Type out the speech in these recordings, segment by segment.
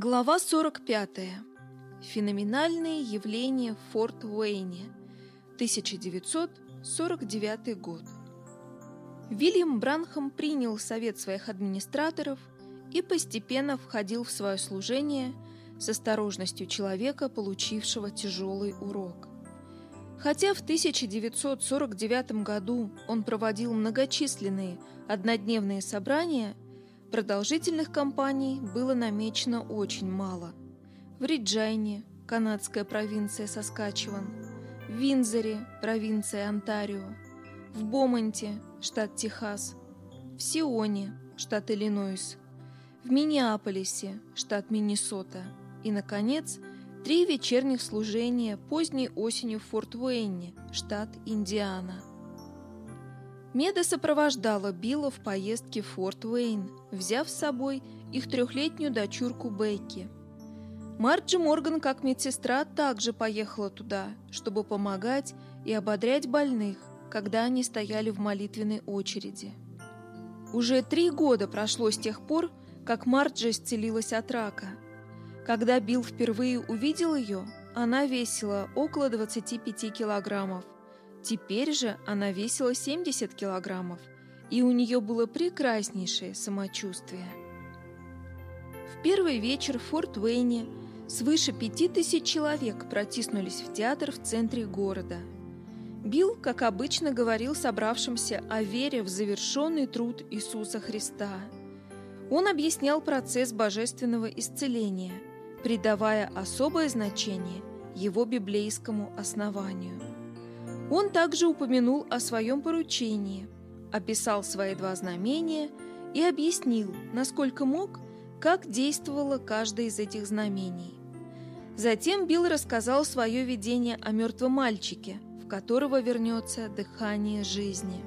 Глава 45. Феноменальные явления в Форт Уэйне. 1949 год. Вильям Бранхам принял совет своих администраторов и постепенно входил в свое служение с осторожностью человека, получившего тяжелый урок. Хотя в 1949 году он проводил многочисленные однодневные собрания – Продолжительных кампаний было намечено очень мало. В Риджайне, канадская провинция Соскачеван, в Винзоре, провинция Онтарио, в Бомонте, штат Техас, в Сионе, штат Иллинойс, в Миннеаполисе, штат Миннесота и, наконец, три вечерних служения поздней осенью в Форт Уэйне, штат Индиана. Меда сопровождала Билла в поездке в Форт Уэйн, взяв с собой их трехлетнюю дочурку Бекки. Марджи Морган, как медсестра, также поехала туда, чтобы помогать и ободрять больных, когда они стояли в молитвенной очереди. Уже три года прошло с тех пор, как Марджи исцелилась от рака. Когда Билл впервые увидел ее, она весила около 25 килограммов – Теперь же она весила 70 килограммов, и у нее было прекраснейшее самочувствие. В первый вечер в Форт Уэйне свыше пяти тысяч человек протиснулись в театр в центре города. Билл, как обычно, говорил собравшимся о вере в завершенный труд Иисуса Христа. Он объяснял процесс божественного исцеления, придавая особое значение его библейскому основанию. Он также упомянул о своем поручении, описал свои два знамения и объяснил, насколько мог, как действовало каждое из этих знамений. Затем Билл рассказал свое видение о мертвом мальчике, в которого вернется дыхание жизни.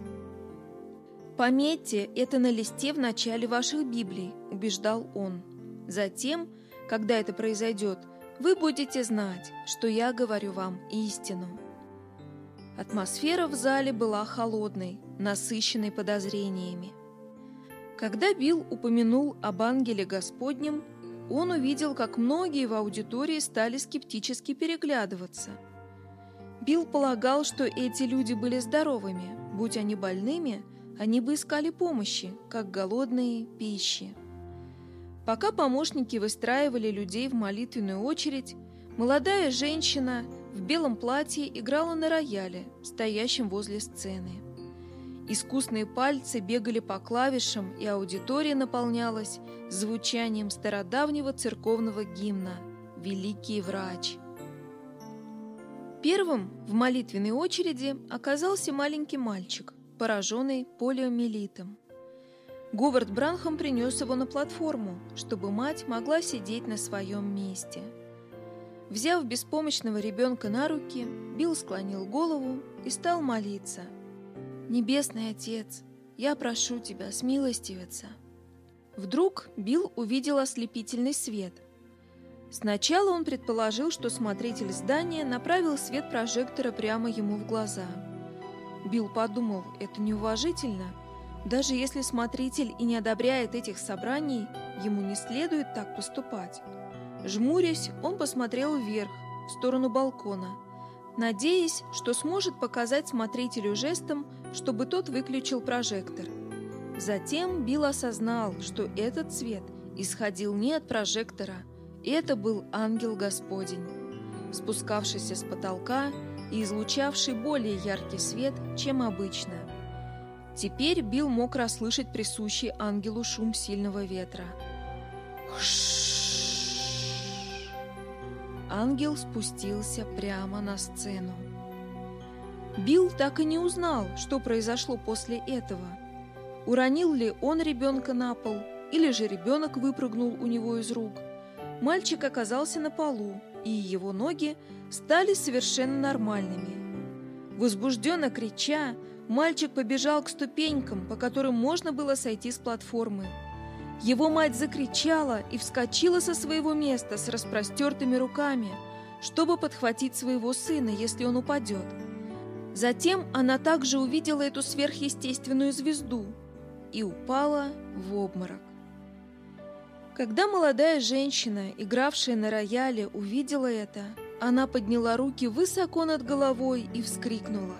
«Пометьте это на листе в начале ваших Библий», – убеждал он. «Затем, когда это произойдет, вы будете знать, что я говорю вам истину». Атмосфера в зале была холодной, насыщенной подозрениями. Когда Билл упомянул об ангеле Господнем, он увидел, как многие в аудитории стали скептически переглядываться. Билл полагал, что эти люди были здоровыми, будь они больными, они бы искали помощи, как голодные пищи. Пока помощники выстраивали людей в молитвенную очередь, молодая женщина – в белом платье играла на рояле, стоящем возле сцены. Искусные пальцы бегали по клавишам, и аудитория наполнялась звучанием стародавнего церковного гимна «Великий врач». Первым в молитвенной очереди оказался маленький мальчик, пораженный полиомиелитом. Говард Бранхам принес его на платформу, чтобы мать могла сидеть на своем месте – Взяв беспомощного ребенка на руки, Билл склонил голову и стал молиться. «Небесный Отец, я прошу Тебя смилостивиться». Вдруг Билл увидел ослепительный свет. Сначала он предположил, что смотритель здания направил свет прожектора прямо ему в глаза. Билл подумал, это неуважительно. Даже если смотритель и не одобряет этих собраний, ему не следует так поступать. Жмурясь, он посмотрел вверх, в сторону балкона, надеясь, что сможет показать смотрителю жестом, чтобы тот выключил прожектор. Затем Билл осознал, что этот свет исходил не от прожектора, это был ангел Господень, спускавшийся с потолка и излучавший более яркий свет, чем обычно. Теперь Билл мог расслышать присущий ангелу шум сильного ветра. Хш! Ангел спустился прямо на сцену. Билл так и не узнал, что произошло после этого. Уронил ли он ребенка на пол, или же ребенок выпрыгнул у него из рук. Мальчик оказался на полу, и его ноги стали совершенно нормальными. Возбужденно крича, мальчик побежал к ступенькам, по которым можно было сойти с платформы. Его мать закричала и вскочила со своего места с распростертыми руками, чтобы подхватить своего сына, если он упадет. Затем она также увидела эту сверхъестественную звезду и упала в обморок. Когда молодая женщина, игравшая на рояле, увидела это, она подняла руки высоко над головой и вскрикнула.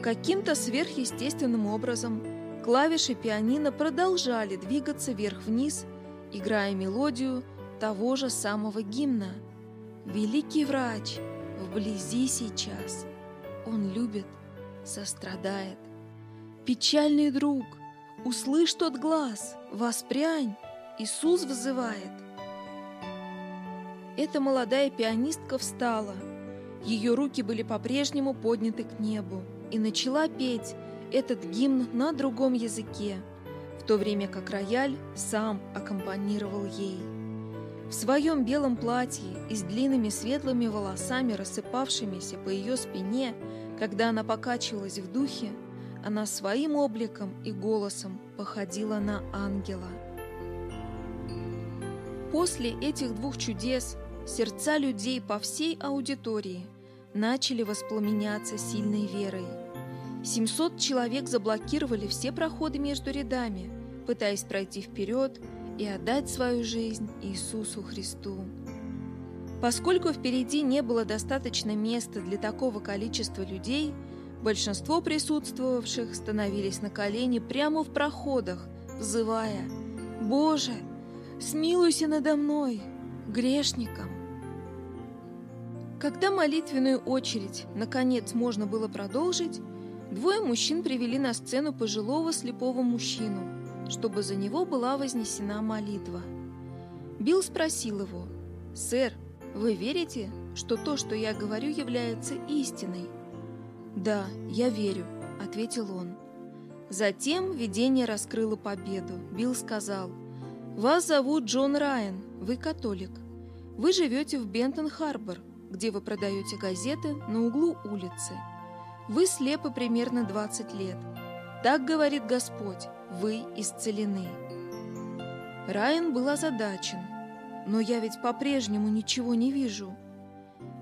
Каким-то сверхъестественным образом клавиши пианино продолжали двигаться вверх-вниз, играя мелодию того же самого гимна. Великий врач вблизи сейчас. Он любит, сострадает. Печальный друг, услышь тот глаз, воспрянь, Иисус вызывает. Эта молодая пианистка встала. Ее руки были по-прежнему подняты к небу и начала петь этот гимн на другом языке, в то время как рояль сам аккомпанировал ей. В своем белом платье и с длинными светлыми волосами, рассыпавшимися по ее спине, когда она покачивалась в духе, она своим обликом и голосом походила на ангела. После этих двух чудес сердца людей по всей аудитории начали воспламеняться сильной верой. 700 человек заблокировали все проходы между рядами, пытаясь пройти вперед и отдать свою жизнь Иисусу Христу. Поскольку впереди не было достаточно места для такого количества людей, большинство присутствовавших становились на колени прямо в проходах, взывая «Боже, смилуйся надо мной, грешником!» Когда молитвенную очередь, наконец, можно было продолжить, двое мужчин привели на сцену пожилого слепого мужчину, чтобы за него была вознесена молитва. Билл спросил его, «Сэр, вы верите, что то, что я говорю, является истиной?» «Да, я верю», — ответил он. Затем видение раскрыло победу. Билл сказал, «Вас зовут Джон Райан, вы католик. Вы живете в Бентон-Харбор, где вы продаете газеты на углу улицы. Вы слепы примерно 20 лет. Так говорит Господь, вы исцелены. Райан был озадачен. Но я ведь по-прежнему ничего не вижу.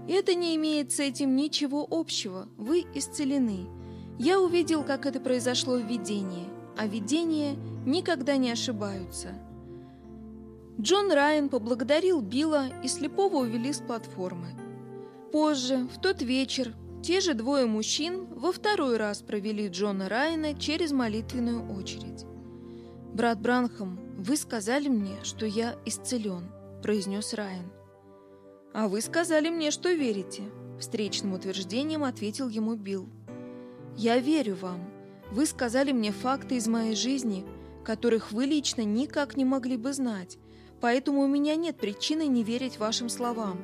Это не имеет с этим ничего общего. Вы исцелены. Я увидел, как это произошло в видении, а видения никогда не ошибаются. Джон Райан поблагодарил Билла и слепого увели с платформы. Позже, в тот вечер, те же двое мужчин во второй раз провели Джона Райана через молитвенную очередь. «Брат Бранхам, вы сказали мне, что я исцелен», – произнес Райан. «А вы сказали мне, что верите», – встречным утверждением ответил ему Билл. «Я верю вам. Вы сказали мне факты из моей жизни, которых вы лично никак не могли бы знать, поэтому у меня нет причины не верить вашим словам,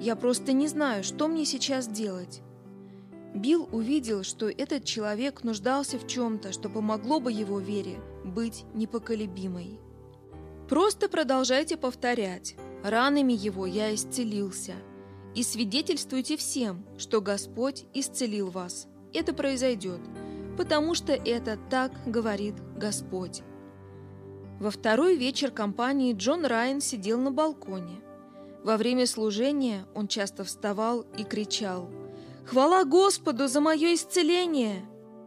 я просто не знаю, что мне сейчас делать. Билл увидел, что этот человек нуждался в чем-то, что помогло бы его вере быть непоколебимой. Просто продолжайте повторять. Ранами его я исцелился. И свидетельствуйте всем, что Господь исцелил вас. Это произойдет, потому что это так говорит Господь. Во второй вечер компании Джон Райан сидел на балконе – во время служения он часто вставал и кричал «Хвала Господу за мое исцеление!»,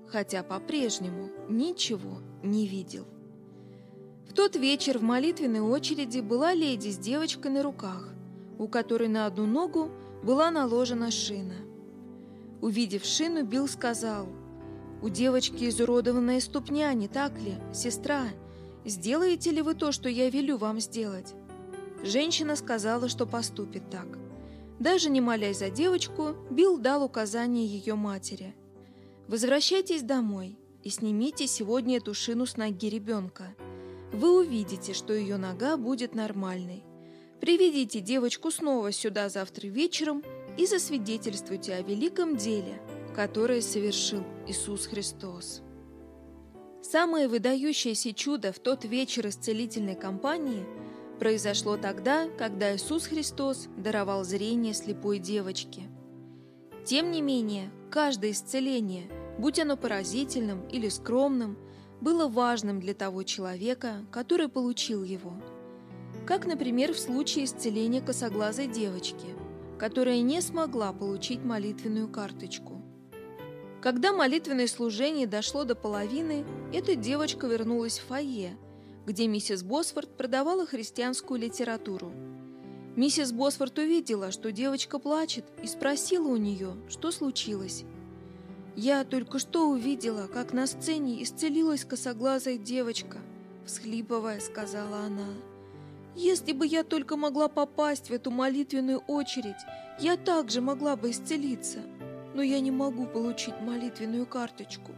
хотя по-прежнему ничего не видел. В тот вечер в молитвенной очереди была леди с девочкой на руках, у которой на одну ногу была наложена шина. Увидев шину, Билл сказал, «У девочки изуродованная ступня, не так ли, сестра? Сделаете ли вы то, что я велю вам сделать?» Женщина сказала, что поступит так. Даже не молясь за девочку, Билл дал указание ее матери. «Возвращайтесь домой и снимите сегодня эту шину с ноги ребенка. Вы увидите, что ее нога будет нормальной. Приведите девочку снова сюда завтра вечером и засвидетельствуйте о великом деле, которое совершил Иисус Христос». Самое выдающееся чудо в тот вечер исцелительной кампании – произошло тогда, когда Иисус Христос даровал зрение слепой девочке. Тем не менее, каждое исцеление, будь оно поразительным или скромным, было важным для того человека, который получил его. Как, например, в случае исцеления косоглазой девочки, которая не смогла получить молитвенную карточку. Когда молитвенное служение дошло до половины, эта девочка вернулась в фойе – где миссис Босфорд продавала христианскую литературу. Миссис Босфорд увидела, что девочка плачет, и спросила у нее, что случилось. «Я только что увидела, как на сцене исцелилась косоглазая девочка», — всхлипывая, сказала она. «Если бы я только могла попасть в эту молитвенную очередь, я также могла бы исцелиться, но я не могу получить молитвенную карточку».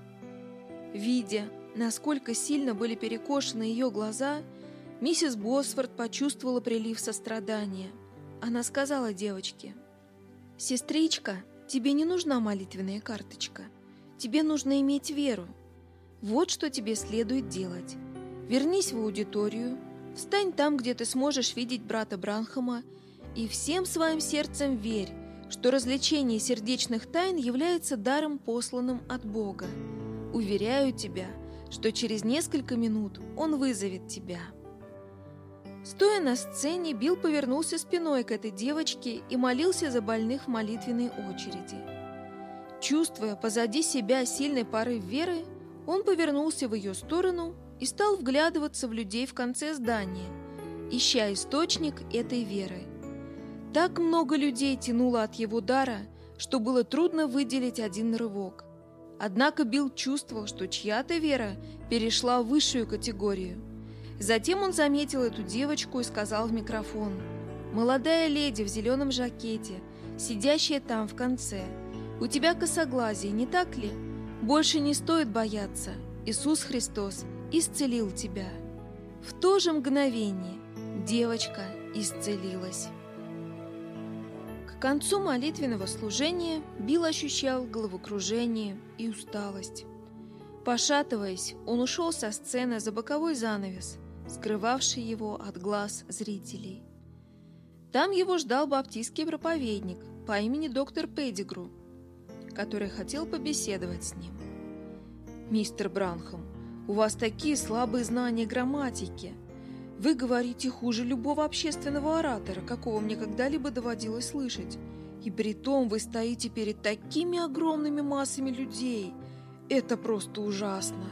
Видя, насколько сильно были перекошены ее глаза, Миссис Босфорд почувствовала прилив сострадания. Она сказала девочке, «Сестричка, тебе не нужна молитвенная карточка. Тебе нужно иметь веру. Вот что тебе следует делать. Вернись в аудиторию, встань там, где ты сможешь видеть брата Бранхама, и всем своим сердцем верь, что развлечение сердечных тайн является даром, посланным от Бога. Уверяю тебя, что через несколько минут он вызовет тебя». Стоя на сцене, Билл повернулся спиной к этой девочке и молился за больных в молитвенной очереди. Чувствуя позади себя сильный порыв веры, он повернулся в ее сторону и стал вглядываться в людей в конце здания, ища источник этой веры. Так много людей тянуло от его дара, что было трудно выделить один рывок. Однако Билл чувствовал, что чья-то вера перешла в высшую категорию – Затем он заметил эту девочку и сказал в микрофон. «Молодая леди в зеленом жакете, сидящая там в конце. У тебя косоглазие, не так ли? Больше не стоит бояться. Иисус Христос исцелил тебя». В то же мгновение девочка исцелилась. К концу молитвенного служения Билл ощущал головокружение и усталость. Пошатываясь, он ушел со сцены за боковой занавес – скрывавший его от глаз зрителей. Там его ждал баптистский проповедник по имени доктор Педигру, который хотел побеседовать с ним. «Мистер Бранхам, у вас такие слабые знания грамматики. Вы говорите хуже любого общественного оратора, какого мне когда-либо доводилось слышать. И при том вы стоите перед такими огромными массами людей. Это просто ужасно!»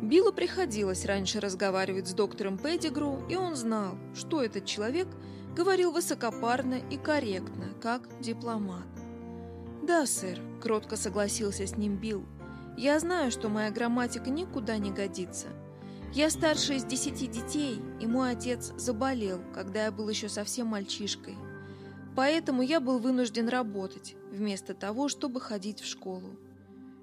Биллу приходилось раньше разговаривать с доктором Петтигру, и он знал, что этот человек говорил высокопарно и корректно, как дипломат. «Да, сэр», — кротко согласился с ним Билл. «Я знаю, что моя грамматика никуда не годится. Я старше из десяти детей, и мой отец заболел, когда я был еще совсем мальчишкой. Поэтому я был вынужден работать, вместо того, чтобы ходить в школу.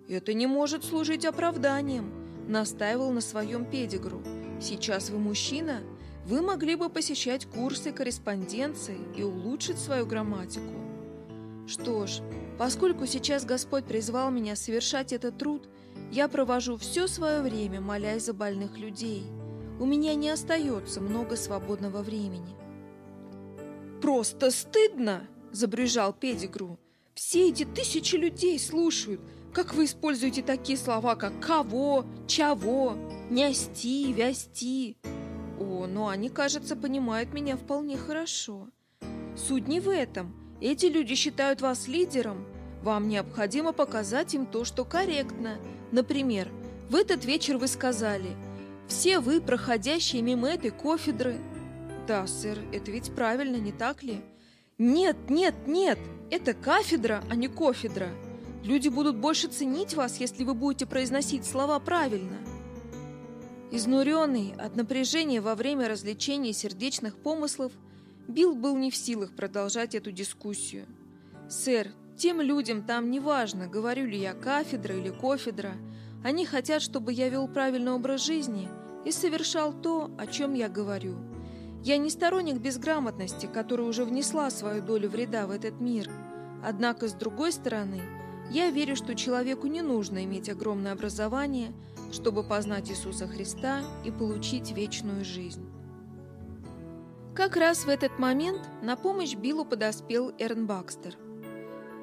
Это не может служить оправданием», настаивал на своем педигру. «Сейчас вы мужчина, вы могли бы посещать курсы корреспонденции и улучшить свою грамматику». Что ж, поскольку сейчас Господь призвал меня совершать этот труд, я провожу все свое время, молясь за больных людей. У меня не остается много свободного времени. «Просто стыдно!» – забрюжал Педигру. «Все эти тысячи людей слушают, как вы используете такие слова, как «кого», «чего», «нясти», «вясти»? О, ну они, кажется, понимают меня вполне хорошо. Суть не в этом. Эти люди считают вас лидером. Вам необходимо показать им то, что корректно. Например, в этот вечер вы сказали «Все вы, проходящие мимо этой кофедры». Да, сэр, это ведь правильно, не так ли? Нет, нет, нет, это кафедра, а не кофедра. Люди будут больше ценить вас, если вы будете произносить слова правильно. Изнуренный от напряжения во время развлечения сердечных помыслов, Билл был не в силах продолжать эту дискуссию. «Сэр, тем людям там не важно, говорю ли я кафедра или кофедра. Они хотят, чтобы я вел правильный образ жизни и совершал то, о чем я говорю. Я не сторонник безграмотности, которая уже внесла свою долю вреда в этот мир. Однако, с другой стороны, я верю, что человеку не нужно иметь огромное образование, чтобы познать Иисуса Христа и получить вечную жизнь. Как раз в этот момент на помощь Биллу подоспел Эрн Бакстер.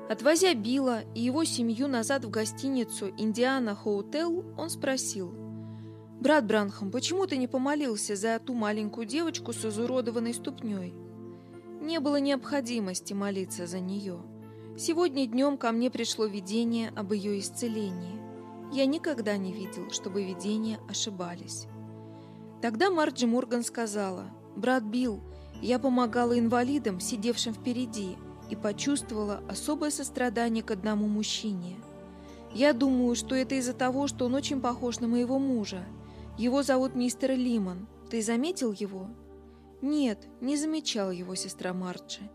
Отвозя Билла и его семью назад в гостиницу «Индиана Хоутел», он спросил, «Брат Бранхам, почему ты не помолился за ту маленькую девочку с изуродованной ступней?» Не было необходимости молиться за нее. Сегодня днем ко мне пришло видение об ее исцелении. Я никогда не видел, чтобы видения ошибались. Тогда Марджи Морган сказала, «Брат Билл, я помогала инвалидам, сидевшим впереди, и почувствовала особое сострадание к одному мужчине. Я думаю, что это из-за того, что он очень похож на моего мужа. Его зовут мистер Лимон. Ты заметил его?» «Нет, не замечал его, сестра Марджи.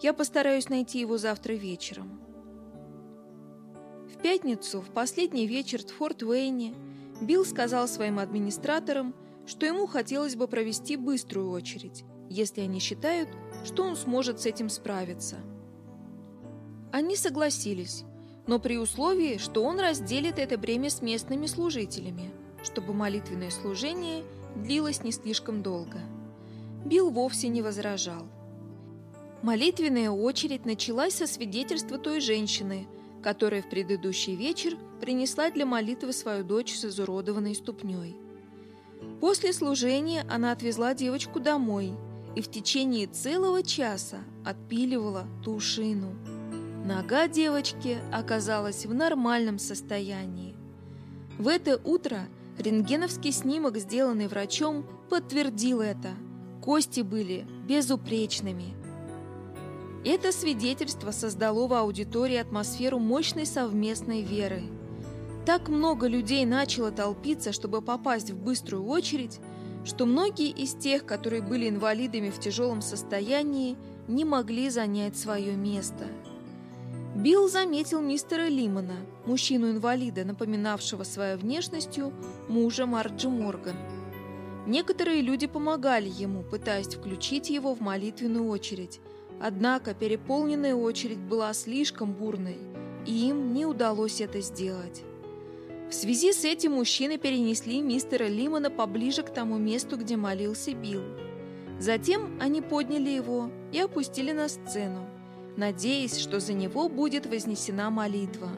Я постараюсь найти его завтра вечером». В пятницу, в последний вечер в Форт Уэйне, Билл сказал своим администраторам, что ему хотелось бы провести быструю очередь, если они считают, что он сможет с этим справиться. Они согласились, но при условии, что он разделит это бремя с местными служителями, чтобы молитвенное служение длилось не слишком долго. Билл вовсе не возражал. Молитвенная очередь началась со свидетельства той женщины, которая в предыдущий вечер принесла для молитвы свою дочь с изуродованной ступней. После служения она отвезла девочку домой и в течение целого часа отпиливала ту шину. Нога девочки оказалась в нормальном состоянии. В это утро рентгеновский снимок, сделанный врачом, подтвердил это. Кости были безупречными. Это свидетельство создало в аудитории атмосферу мощной совместной веры. Так много людей начало толпиться, чтобы попасть в быструю очередь, что многие из тех, которые были инвалидами в тяжелом состоянии, не могли занять свое место. Билл заметил мистера Лимона, мужчину-инвалида, напоминавшего своей внешностью мужа Марджи Морган. Некоторые люди помогали ему, пытаясь включить его в молитвенную очередь, однако переполненная очередь была слишком бурной, и им не удалось это сделать. В связи с этим мужчины перенесли мистера Лимона поближе к тому месту, где молился Билл. Затем они подняли его и опустили на сцену, надеясь, что за него будет вознесена молитва.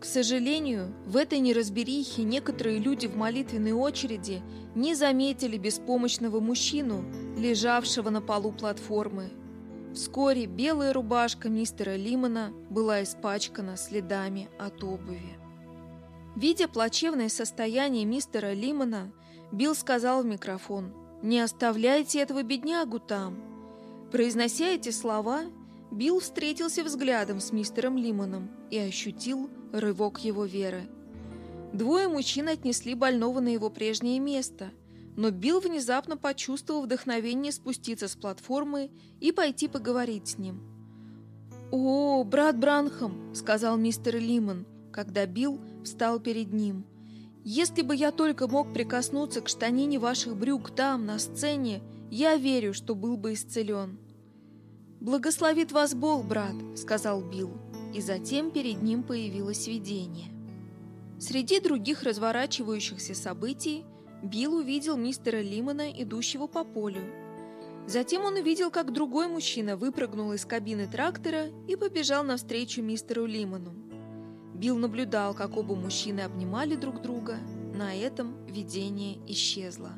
К сожалению, в этой неразберихе некоторые люди в молитвенной очереди не заметили беспомощного мужчину, лежавшего на полу платформы. Вскоре белая рубашка мистера Лимона была испачкана следами от обуви. Видя плачевное состояние мистера Лимона, Билл сказал в микрофон, «Не оставляйте этого беднягу там». Произнося эти слова, Билл встретился взглядом с мистером Лимоном и ощутил рывок его веры. Двое мужчин отнесли больного на его прежнее место, но Билл внезапно почувствовал вдохновение спуститься с платформы и пойти поговорить с ним. «О, брат Бранхам!» — сказал мистер Лимон, когда Билл встал перед ним. «Если бы я только мог прикоснуться к штанине ваших брюк там, на сцене, я верю, что был бы исцелен». «Благословит вас Бог, брат», — сказал Билл, и затем перед ним появилось видение. Среди других разворачивающихся событий Билл увидел мистера Лимона, идущего по полю. Затем он увидел, как другой мужчина выпрыгнул из кабины трактора и побежал навстречу мистеру Лимону. Билл наблюдал, как оба мужчины обнимали друг друга. На этом видение исчезло.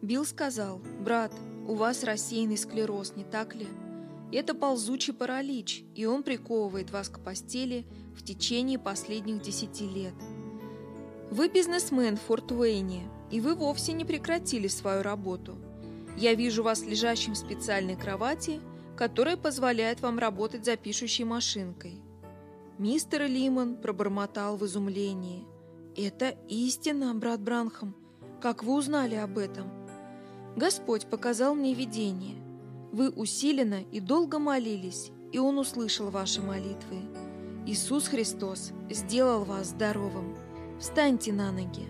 Билл сказал, «Брат, у вас рассеянный склероз, не так ли? Это ползучий паралич, и он приковывает вас к постели в течение последних десяти лет. Вы бизнесмен в Форт Уэйне, и вы вовсе не прекратили свою работу. Я вижу вас лежащим в специальной кровати, которая позволяет вам работать за пишущей машинкой. Мистер Лимон пробормотал в изумлении. «Это истина, брат Бранхам. Как вы узнали об этом?» «Господь показал мне видение. Вы усиленно и долго молились, и Он услышал ваши молитвы. Иисус Христос сделал вас здоровым. Встаньте на ноги».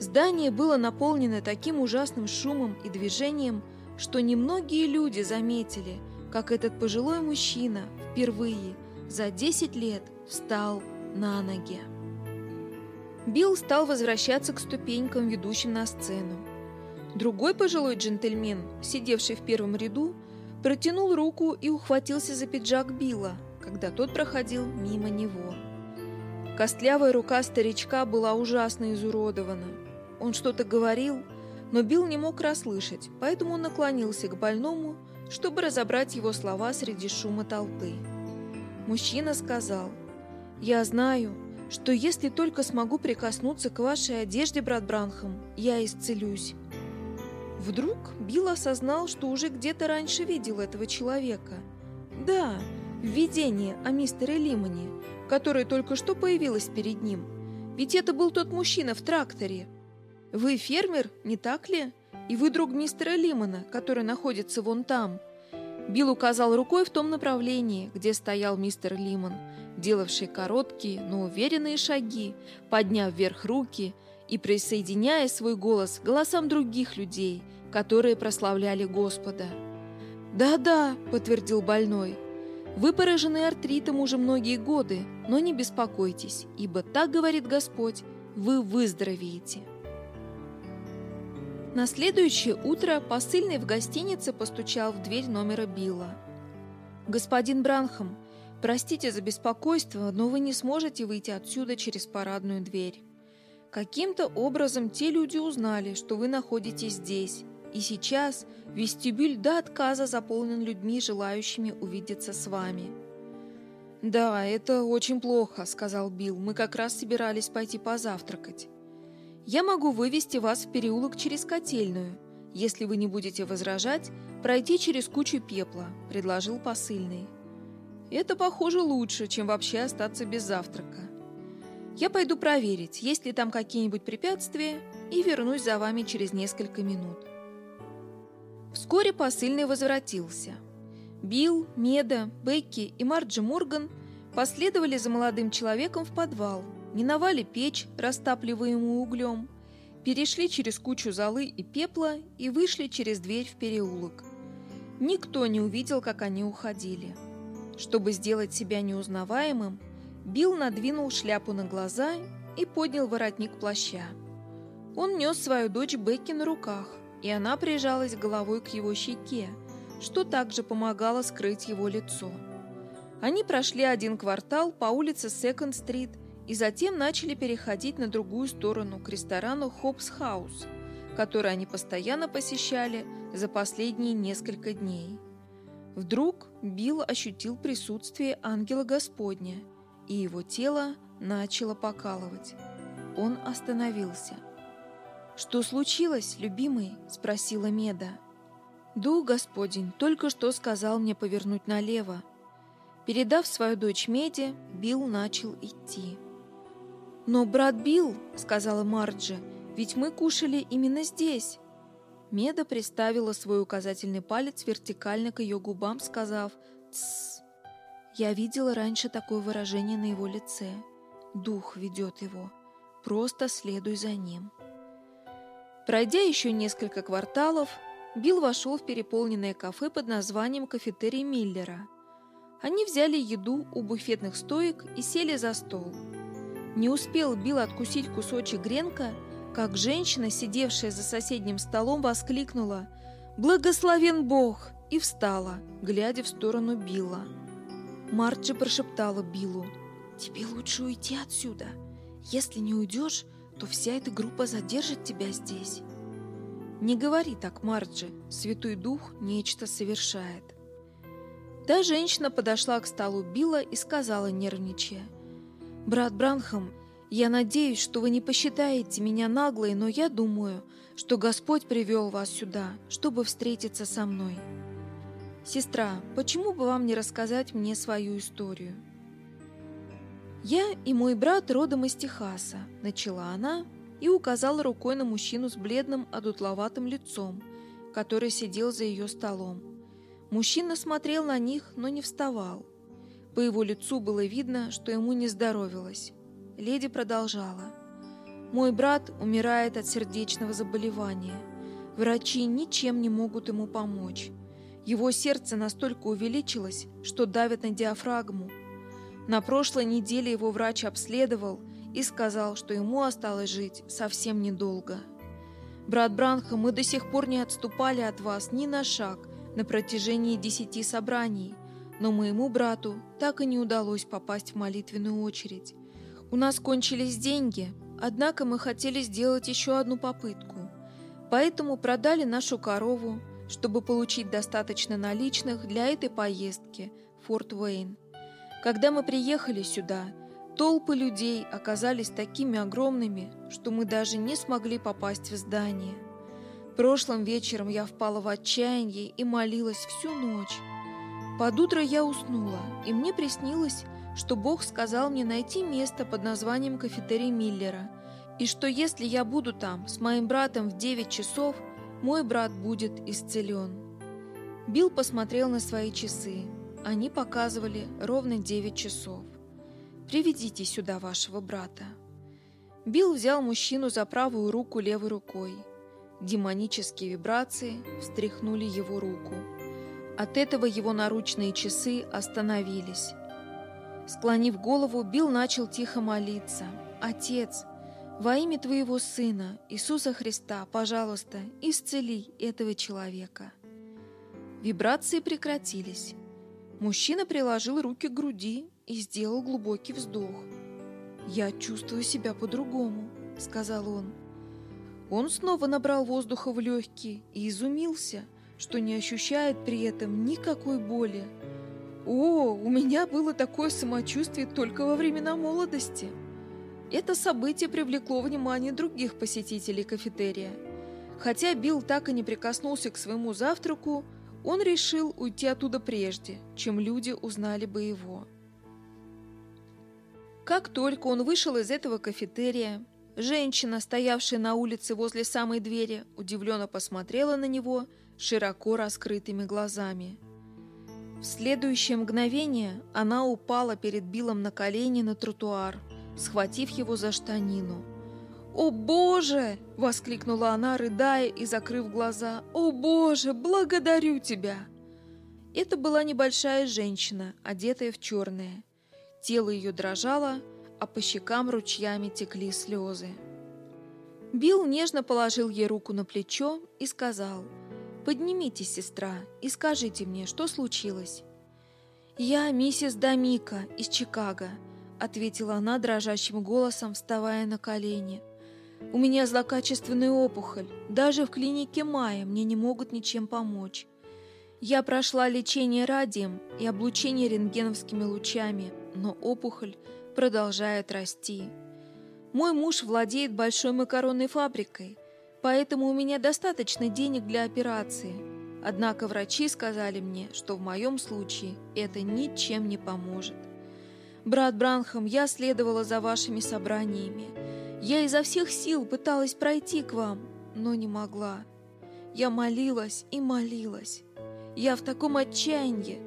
Здание было наполнено таким ужасным шумом и движением, что немногие люди заметили, как этот пожилой мужчина впервые – за 10 лет встал на ноги. Билл стал возвращаться к ступенькам, ведущим на сцену. Другой пожилой джентльмен, сидевший в первом ряду, протянул руку и ухватился за пиджак Билла, когда тот проходил мимо него. Костлявая рука старичка была ужасно изуродована. Он что-то говорил, но Билл не мог расслышать, поэтому он наклонился к больному, чтобы разобрать его слова среди шума толпы. Мужчина сказал, «Я знаю, что если только смогу прикоснуться к вашей одежде, брат Бранхам, я исцелюсь. Вдруг Билл осознал, что уже где-то раньше видел этого человека. Да, в видении о мистере Лимоне, которое только что появилось перед ним. Ведь это был тот мужчина в тракторе. Вы фермер, не так ли? И вы друг мистера Лимона, который находится вон там. Билл указал рукой в том направлении, где стоял мистер Лимон, делавший короткие, но уверенные шаги, подняв вверх руки и присоединяя свой голос к голосам других людей, которые прославляли Господа. «Да-да», — подтвердил больной, — «вы поражены артритом уже многие годы, но не беспокойтесь, ибо так говорит Господь, вы выздоровеете». На следующее утро посыльный в гостинице постучал в дверь номера Билла. «Господин Бранхам, простите за беспокойство, но вы не сможете выйти отсюда через парадную дверь. Каким-то образом те люди узнали, что вы находитесь здесь, и сейчас вестибюль до отказа заполнен людьми, желающими увидеться с вами». «Да, это очень плохо», — сказал Билл. «Мы как раз собирались пойти позавтракать». Я могу вывести вас в переулок через котельную. Если вы не будете возражать, пройти через кучу пепла», — предложил посыльный. «Это, похоже, лучше, чем вообще остаться без завтрака. Я пойду проверить, есть ли там какие-нибудь препятствия, и вернусь за вами через несколько минут». Вскоре посыльный возвратился. Билл, Меда, Бекки и Марджи Морган последовали за молодым человеком в подвал — миновали печь, растапливаемую углем, перешли через кучу золы и пепла и вышли через дверь в переулок. Никто не увидел, как они уходили. Чтобы сделать себя неузнаваемым, Билл надвинул шляпу на глаза и поднял воротник плаща. Он нес свою дочь Бекки на руках, и она прижалась головой к его щеке, что также помогало скрыть его лицо. Они прошли один квартал по улице Секонд-стрит и затем начали переходить на другую сторону к ресторану Хопс Хаус, который они постоянно посещали за последние несколько дней. Вдруг Билл ощутил присутствие ангела Господня, и его тело начало покалывать. Он остановился. «Что случилось, любимый?» – спросила Меда. «Дух Господень только что сказал мне повернуть налево». Передав свою дочь Меде, Билл начал идти. «Но, брат Билл», — сказала Марджи, — «ведь мы кушали именно здесь». Меда приставила свой указательный палец вертикально к ее губам, сказав «Тссс». Я видела раньше такое выражение на его лице. Дух ведет его. Просто следуй за ним. Пройдя еще несколько кварталов, Билл вошел в переполненное кафе под названием «Кафетерий Миллера». Они взяли еду у буфетных стоек и сели за стол – не успел Билл откусить кусочек гренка, как женщина, сидевшая за соседним столом, воскликнула «Благословен Бог!» и встала, глядя в сторону Билла. Марджи прошептала Биллу «Тебе лучше уйти отсюда. Если не уйдешь, то вся эта группа задержит тебя здесь». «Не говори так, Марджи, Святой Дух нечто совершает». Та женщина подошла к столу Билла и сказала, нервничая – «Брат Бранхам, я надеюсь, что вы не посчитаете меня наглой, но я думаю, что Господь привел вас сюда, чтобы встретиться со мной. Сестра, почему бы вам не рассказать мне свою историю?» «Я и мой брат родом из Техаса», — начала она и указала рукой на мужчину с бледным, одутловатым лицом, который сидел за ее столом. Мужчина смотрел на них, но не вставал. По его лицу было видно, что ему не здоровилось. Леди продолжала. «Мой брат умирает от сердечного заболевания. Врачи ничем не могут ему помочь. Его сердце настолько увеличилось, что давит на диафрагму. На прошлой неделе его врач обследовал и сказал, что ему осталось жить совсем недолго. Брат Бранха, мы до сих пор не отступали от вас ни на шаг на протяжении десяти собраний – но моему брату так и не удалось попасть в молитвенную очередь. У нас кончились деньги, однако мы хотели сделать еще одну попытку. Поэтому продали нашу корову, чтобы получить достаточно наличных для этой поездки в Форт Уэйн. Когда мы приехали сюда, Толпы людей оказались такими огромными, что мы даже не смогли попасть в здание. Прошлым вечером я впала в отчаяние и молилась всю ночь. Под утро я уснула, и мне приснилось, что Бог сказал мне найти место под названием кафетерий Миллера, и что если я буду там с моим братом в 9 часов, мой брат будет исцелен. Билл посмотрел на свои часы. Они показывали ровно 9 часов. «Приведите сюда вашего брата». Билл взял мужчину за правую руку левой рукой. Демонические вибрации встряхнули его руку. От этого его наручные часы остановились. Склонив голову, Билл начал тихо молиться. «Отец, во имя Твоего Сына, Иисуса Христа, пожалуйста, исцели этого человека». Вибрации прекратились. Мужчина приложил руки к груди и сделал глубокий вздох. «Я чувствую себя по-другому», — сказал он. Он снова набрал воздуха в легкие и изумился, что не ощущает при этом никакой боли. О, у меня было такое самочувствие только во времена молодости. Это событие привлекло внимание других посетителей кафетерия. Хотя Билл так и не прикоснулся к своему завтраку, он решил уйти оттуда прежде, чем люди узнали бы его. Как только он вышел из этого кафетерия, женщина, стоявшая на улице возле самой двери, удивленно посмотрела на него широко раскрытыми глазами – в следующее мгновение она упала перед Биллом на колени на тротуар, схватив его за штанину. «О, Боже!» — воскликнула она, рыдая и закрыв глаза. «О, Боже! Благодарю тебя!» Это была небольшая женщина, одетая в черное. Тело ее дрожало, а по щекам ручьями текли слезы. Билл нежно положил ей руку на плечо и сказал — Поднимитесь, сестра, и скажите мне, что случилось?» «Я миссис Дамика из Чикаго», — ответила она дрожащим голосом, вставая на колени. «У меня злокачественная опухоль. Даже в клинике Майя мне не могут ничем помочь. Я прошла лечение радием и облучение рентгеновскими лучами, но опухоль продолжает расти. Мой муж владеет большой макаронной фабрикой — Поэтому у меня достаточно денег для операции. Однако врачи сказали мне, что в моем случае это ничем не поможет. Брат Бранхам, я следовала за вашими собраниями. Я изо всех сил пыталась пройти к вам, но не могла. Я молилась и молилась. Я в таком отчаянии.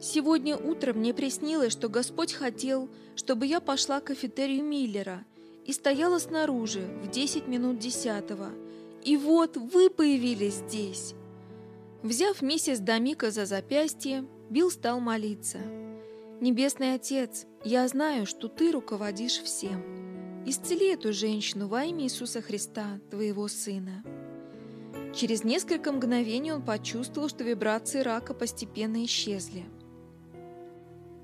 Сегодня утром мне приснилось, что Господь хотел, чтобы я пошла к кафетерию Миллера и стояла снаружи в 10 минут десятого – и вот вы появились здесь!» Взяв миссис Дамика за запястье, Билл стал молиться. «Небесный Отец, я знаю, что Ты руководишь всем. Исцели эту женщину во имя Иисуса Христа, Твоего Сына». Через несколько мгновений он почувствовал, что вибрации рака постепенно исчезли.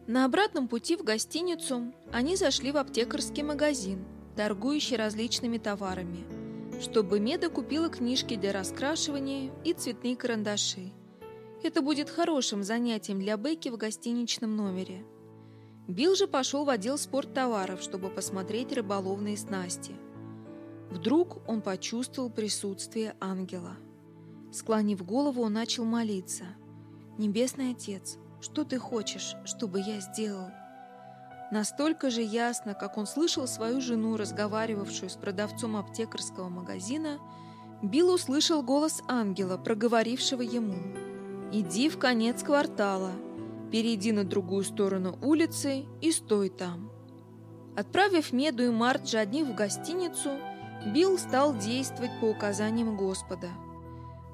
На обратном пути в гостиницу они зашли в аптекарский магазин, торгующий различными товарами – чтобы Меда купила книжки для раскрашивания и цветные карандаши. Это будет хорошим занятием для Бекки в гостиничном номере. Билл же пошел в отдел спорттоваров, чтобы посмотреть рыболовные снасти. Вдруг он почувствовал присутствие ангела. Склонив голову, он начал молиться. «Небесный Отец, что ты хочешь, чтобы я сделал?» Настолько же ясно, как он слышал свою жену, разговаривавшую с продавцом аптекарского магазина, Билл услышал голос ангела, проговорившего ему «Иди в конец квартала, перейди на другую сторону улицы и стой там». Отправив Меду и Марджи одних в гостиницу, Билл стал действовать по указаниям Господа.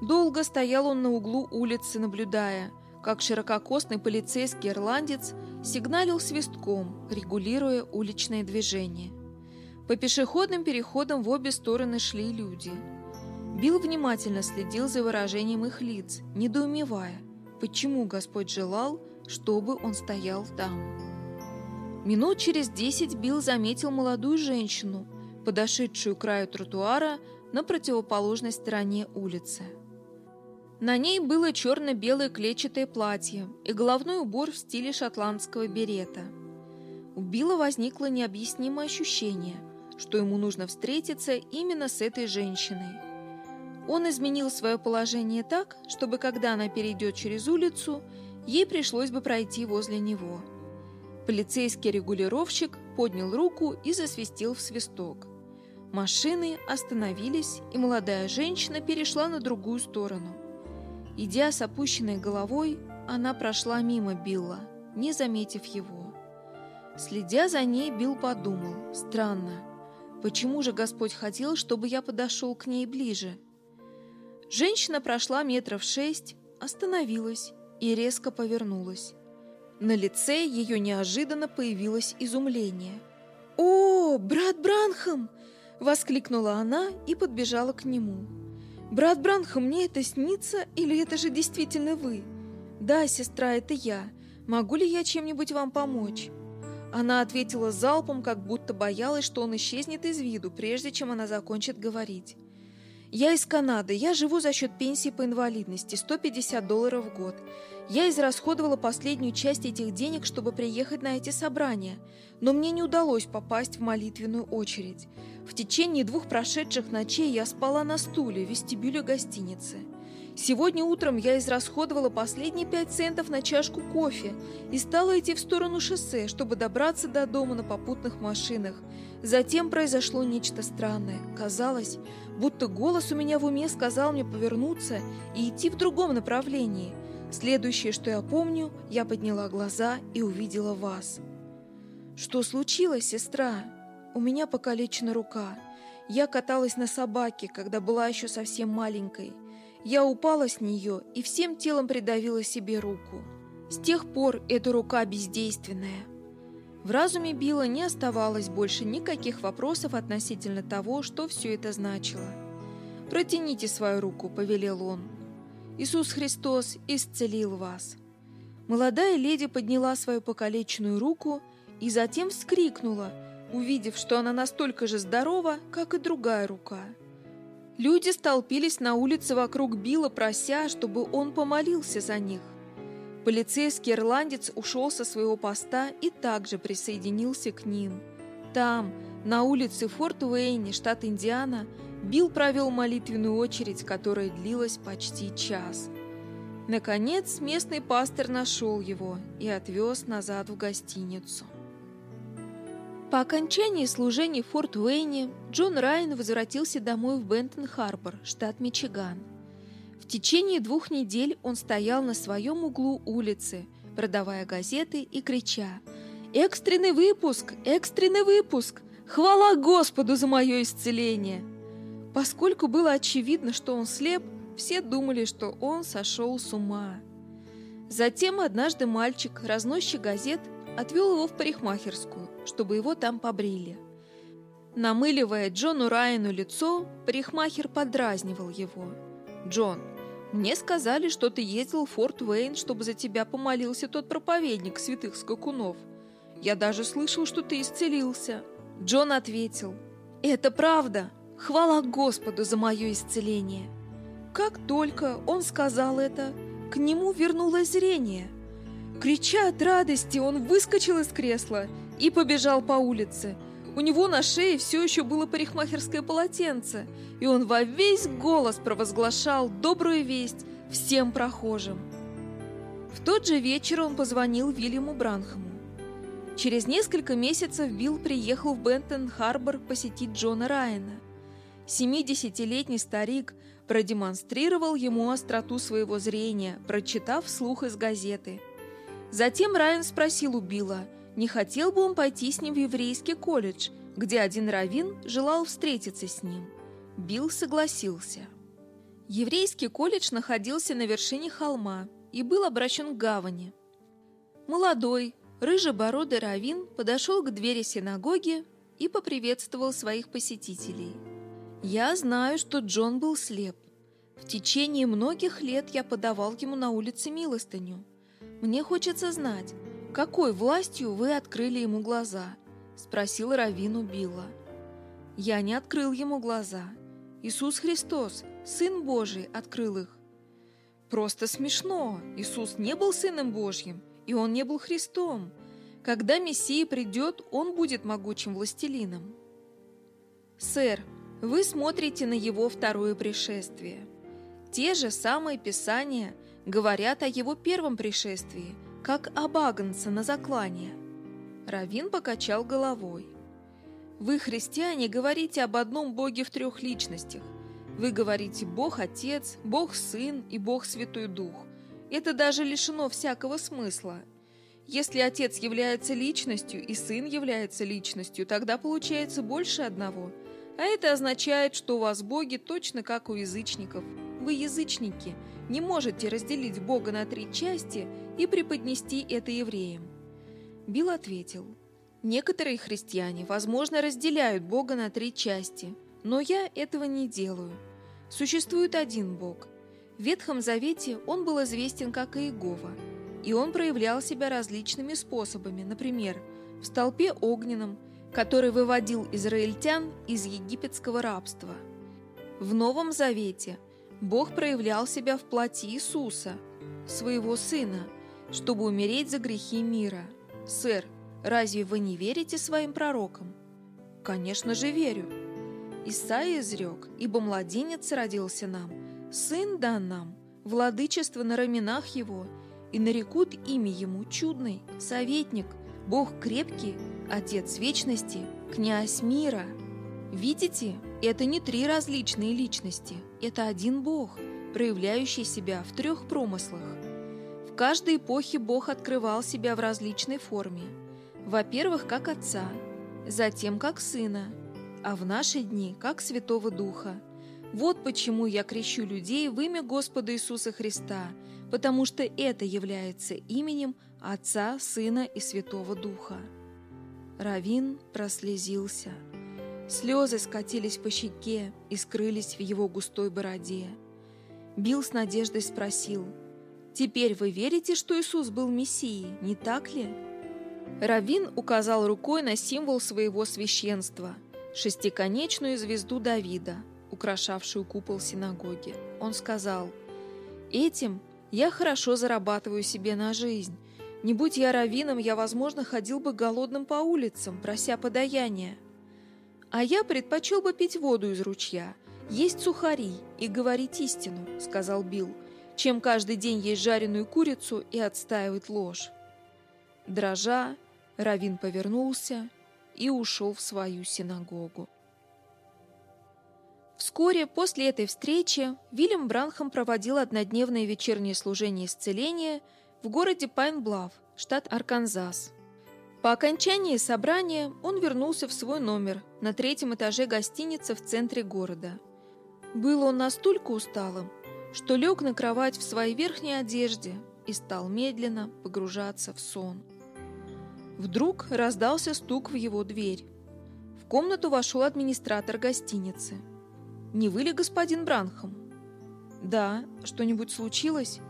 Долго стоял он на углу улицы, наблюдая, как ширококосный полицейский ирландец сигналил свистком, регулируя уличное движение. По пешеходным переходам в обе стороны шли люди. Билл внимательно следил за выражением их лиц, недоумевая, почему Господь желал, чтобы он стоял там. Минут через десять Билл заметил молодую женщину, подошедшую к краю тротуара на противоположной стороне улицы. На ней было черно-белое клетчатое платье и головной убор в стиле шотландского берета. У Билла возникло необъяснимое ощущение, что ему нужно встретиться именно с этой женщиной. Он изменил свое положение так, чтобы когда она перейдет через улицу, ей пришлось бы пройти возле него. Полицейский регулировщик поднял руку и засвистел в свисток. Машины остановились, и молодая женщина перешла на другую сторону. Идя с опущенной головой, она прошла мимо Билла, не заметив его. Следя за ней, Билл подумал, странно, почему же Господь хотел, чтобы я подошел к ней ближе? Женщина прошла метров шесть, остановилась и резко повернулась. На лице ее неожиданно появилось изумление. «О, брат Бранхам!» — воскликнула она и подбежала к нему. «Брат Бранхам, мне это снится или это же действительно вы?» «Да, сестра, это я. Могу ли я чем-нибудь вам помочь?» Она ответила залпом, как будто боялась, что он исчезнет из виду, прежде чем она закончит говорить. «Я из Канады. Я живу за счет пенсии по инвалидности, 150 долларов в год. Я израсходовала последнюю часть этих денег, чтобы приехать на эти собрания, но мне не удалось попасть в молитвенную очередь. В течение двух прошедших ночей я спала на стуле в вестибюле гостиницы. Сегодня утром я израсходовала последние пять центов на чашку кофе и стала идти в сторону шоссе, чтобы добраться до дома на попутных машинах. Затем произошло нечто странное. Казалось, будто голос у меня в уме сказал мне повернуться и идти в другом направлении. Следующее, что я помню, я подняла глаза и увидела вас. «Что случилось, сестра? У меня покалечена рука. Я каталась на собаке, когда была еще совсем маленькой». Я упала с нее и всем телом придавила себе руку. С тех пор эта рука бездейственная. В разуме Билла не оставалось больше никаких вопросов относительно того, что все это значило. «Протяните свою руку», — повелел он. «Иисус Христос исцелил вас». Молодая леди подняла свою покалеченную руку и затем вскрикнула, увидев, что она настолько же здорова, как и другая рука. Люди столпились на улице вокруг Билла, прося, чтобы он помолился за них. Полицейский ирландец ушел со своего поста и также присоединился к ним. Там, на улице Форт Уэйни, штат Индиана, Билл провел молитвенную очередь, которая длилась почти час. Наконец, местный пастор нашел его и отвез назад в гостиницу. По окончании служения в Форт Уэйне Джон Райан возвратился домой в Бентон-Харбор, штат Мичиган. В течение двух недель он стоял на своем углу улицы, продавая газеты и крича «Экстренный выпуск! Экстренный выпуск! Хвала Господу за мое исцеление!» Поскольку было очевидно, что он слеп, все думали, что он сошел с ума. Затем однажды мальчик, разносчик газет, отвел его в парикмахерскую, чтобы его там побрили. Намыливая Джону Райану лицо, парикмахер подразнивал его. «Джон, мне сказали, что ты ездил в Форт Уэйн, чтобы за тебя помолился тот проповедник святых скакунов. Я даже слышал, что ты исцелился». Джон ответил, «Это правда. Хвала Господу за мое исцеление». Как только он сказал это, к нему вернулось зрение – Крича от радости, он выскочил из кресла и побежал по улице. У него на шее все еще было парикмахерское полотенце, и он во весь голос провозглашал добрую весть всем прохожим. В тот же вечер он позвонил Вильяму Бранхаму. Через несколько месяцев Билл приехал в Бентон-Харбор посетить Джона Райана. 70-летний старик продемонстрировал ему остроту своего зрения, прочитав вслух из газеты – Затем Райан спросил у Билла, не хотел бы он пойти с ним в еврейский колледж, где один раввин желал встретиться с ним. Билл согласился. Еврейский колледж находился на вершине холма и был обращен к гавани. Молодой, рыжебородый раввин подошел к двери синагоги и поприветствовал своих посетителей. «Я знаю, что Джон был слеп. В течение многих лет я подавал ему на улице милостыню. Мне хочется знать, какой властью вы открыли ему глаза?» – спросил Равину Билла. «Я не открыл ему глаза. Иисус Христос, Сын Божий, открыл их». «Просто смешно. Иисус не был Сыном Божьим, и Он не был Христом. Когда Мессия придет, он будет могучим властелином. Сэр, вы смотрите на его второе пришествие. Те же самые писания говорят о его первом пришествии, как об Агнце на заклание. Равин покачал головой. Вы, христиане, говорите об одном Боге в трех личностях. Вы говорите Бог Отец, Бог Сын и Бог Святой Дух. Это даже лишено всякого смысла. Если Отец является личностью и Сын является личностью, тогда получается больше одного. А это означает, что у вас боги точно как у язычников. Вы язычники, не можете разделить Бога на три части и преподнести это евреям. Билл ответил – Некоторые христиане, возможно, разделяют Бога на три части, но я этого не делаю. Существует один Бог. В Ветхом Завете он был известен как Иегова, и он проявлял себя различными способами, например, в столпе огненном, который выводил израильтян из египетского рабства. В Новом Завете Бог проявлял себя в плоти Иисуса, своего Сына, чтобы умереть за грехи мира. Сэр, Разве вы не верите своим пророкам? Конечно же верю. Исаия изрек, ибо младенец родился нам, сын дан нам, владычество на раменах его, и нарекут имя ему чудный, советник, Бог крепкий, Отец вечности, князь мира. Видите, это не три различные личности, это один Бог, проявляющий себя в трех промыслах. В каждой эпохе Бог открывал себя в различной форме – во-первых, как Отца, затем как Сына, а в наши дни как Святого Духа. Вот почему я крещу людей в имя Господа Иисуса Христа, потому что это является именем Отца, Сына и Святого Духа. Равин прослезился. Слезы скатились по щеке и скрылись в его густой бороде. Билл с надеждой спросил, «Теперь вы верите, что Иисус был Мессией, не так ли?» Равин указал рукой на символ своего священства – шестиконечную звезду Давида, украшавшую купол синагоги. Он сказал, «Этим я хорошо зарабатываю себе на жизнь. Не будь я раввином, я, возможно, ходил бы голодным по улицам, прося подаяния. А я предпочел бы пить воду из ручья, есть сухари и говорить истину», — сказал Билл, «чем каждый день есть жареную курицу и отстаивать ложь». Дрожа, Равин повернулся и ушел в свою синагогу. Вскоре после этой встречи Вильям Бранхам проводил однодневное вечернее служение исцеления в городе Пайнблав, штат Арканзас. По окончании собрания он вернулся в свой номер на третьем этаже гостиницы в центре города. Был он настолько усталым, что лег на кровать в своей верхней одежде и стал медленно погружаться в сон. Вдруг раздался стук в его дверь. В комнату вошел администратор гостиницы. «Не вы ли господин Бранхам?» «Да, что-нибудь случилось?»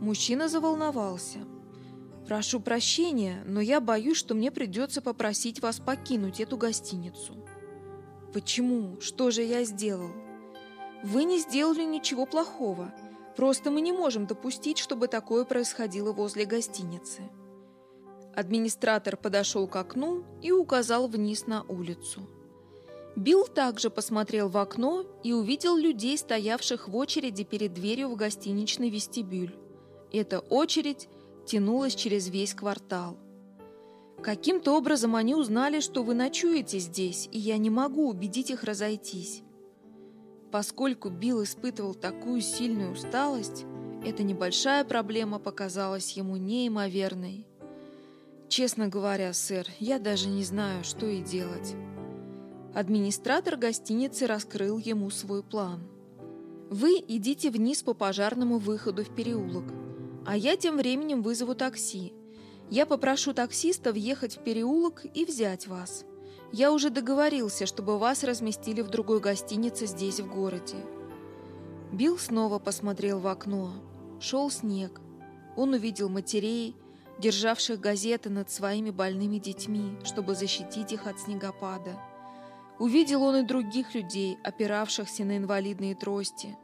Мужчина заволновался. «Прошу прощения, но я боюсь, что мне придется попросить вас покинуть эту гостиницу». «Почему? Что же я сделал?» «Вы не сделали ничего плохого. Просто мы не можем допустить, чтобы такое происходило возле гостиницы». Администратор подошел к окну и указал вниз на улицу. Билл также посмотрел в окно и увидел людей, стоявших в очереди перед дверью в гостиничный вестибюль. Эта очередь тянулась через весь квартал. Каким-то образом они узнали, что вы ночуете здесь, и я не могу убедить их разойтись. Поскольку Билл испытывал такую сильную усталость, эта небольшая проблема показалась ему неимоверной. Честно говоря, сэр, я даже не знаю, что и делать. Администратор гостиницы раскрыл ему свой план. Вы идите вниз по пожарному выходу в переулок, а я тем временем вызову такси. Я попрошу таксиста въехать в переулок и взять вас. Я уже договорился, чтобы вас разместили в другой гостинице здесь, в городе. Билл снова посмотрел в окно. Шел снег. Он увидел матерей, державших газеты над своими больными детьми, чтобы защитить их от снегопада. Увидел он и других людей, опиравшихся на инвалидные трости.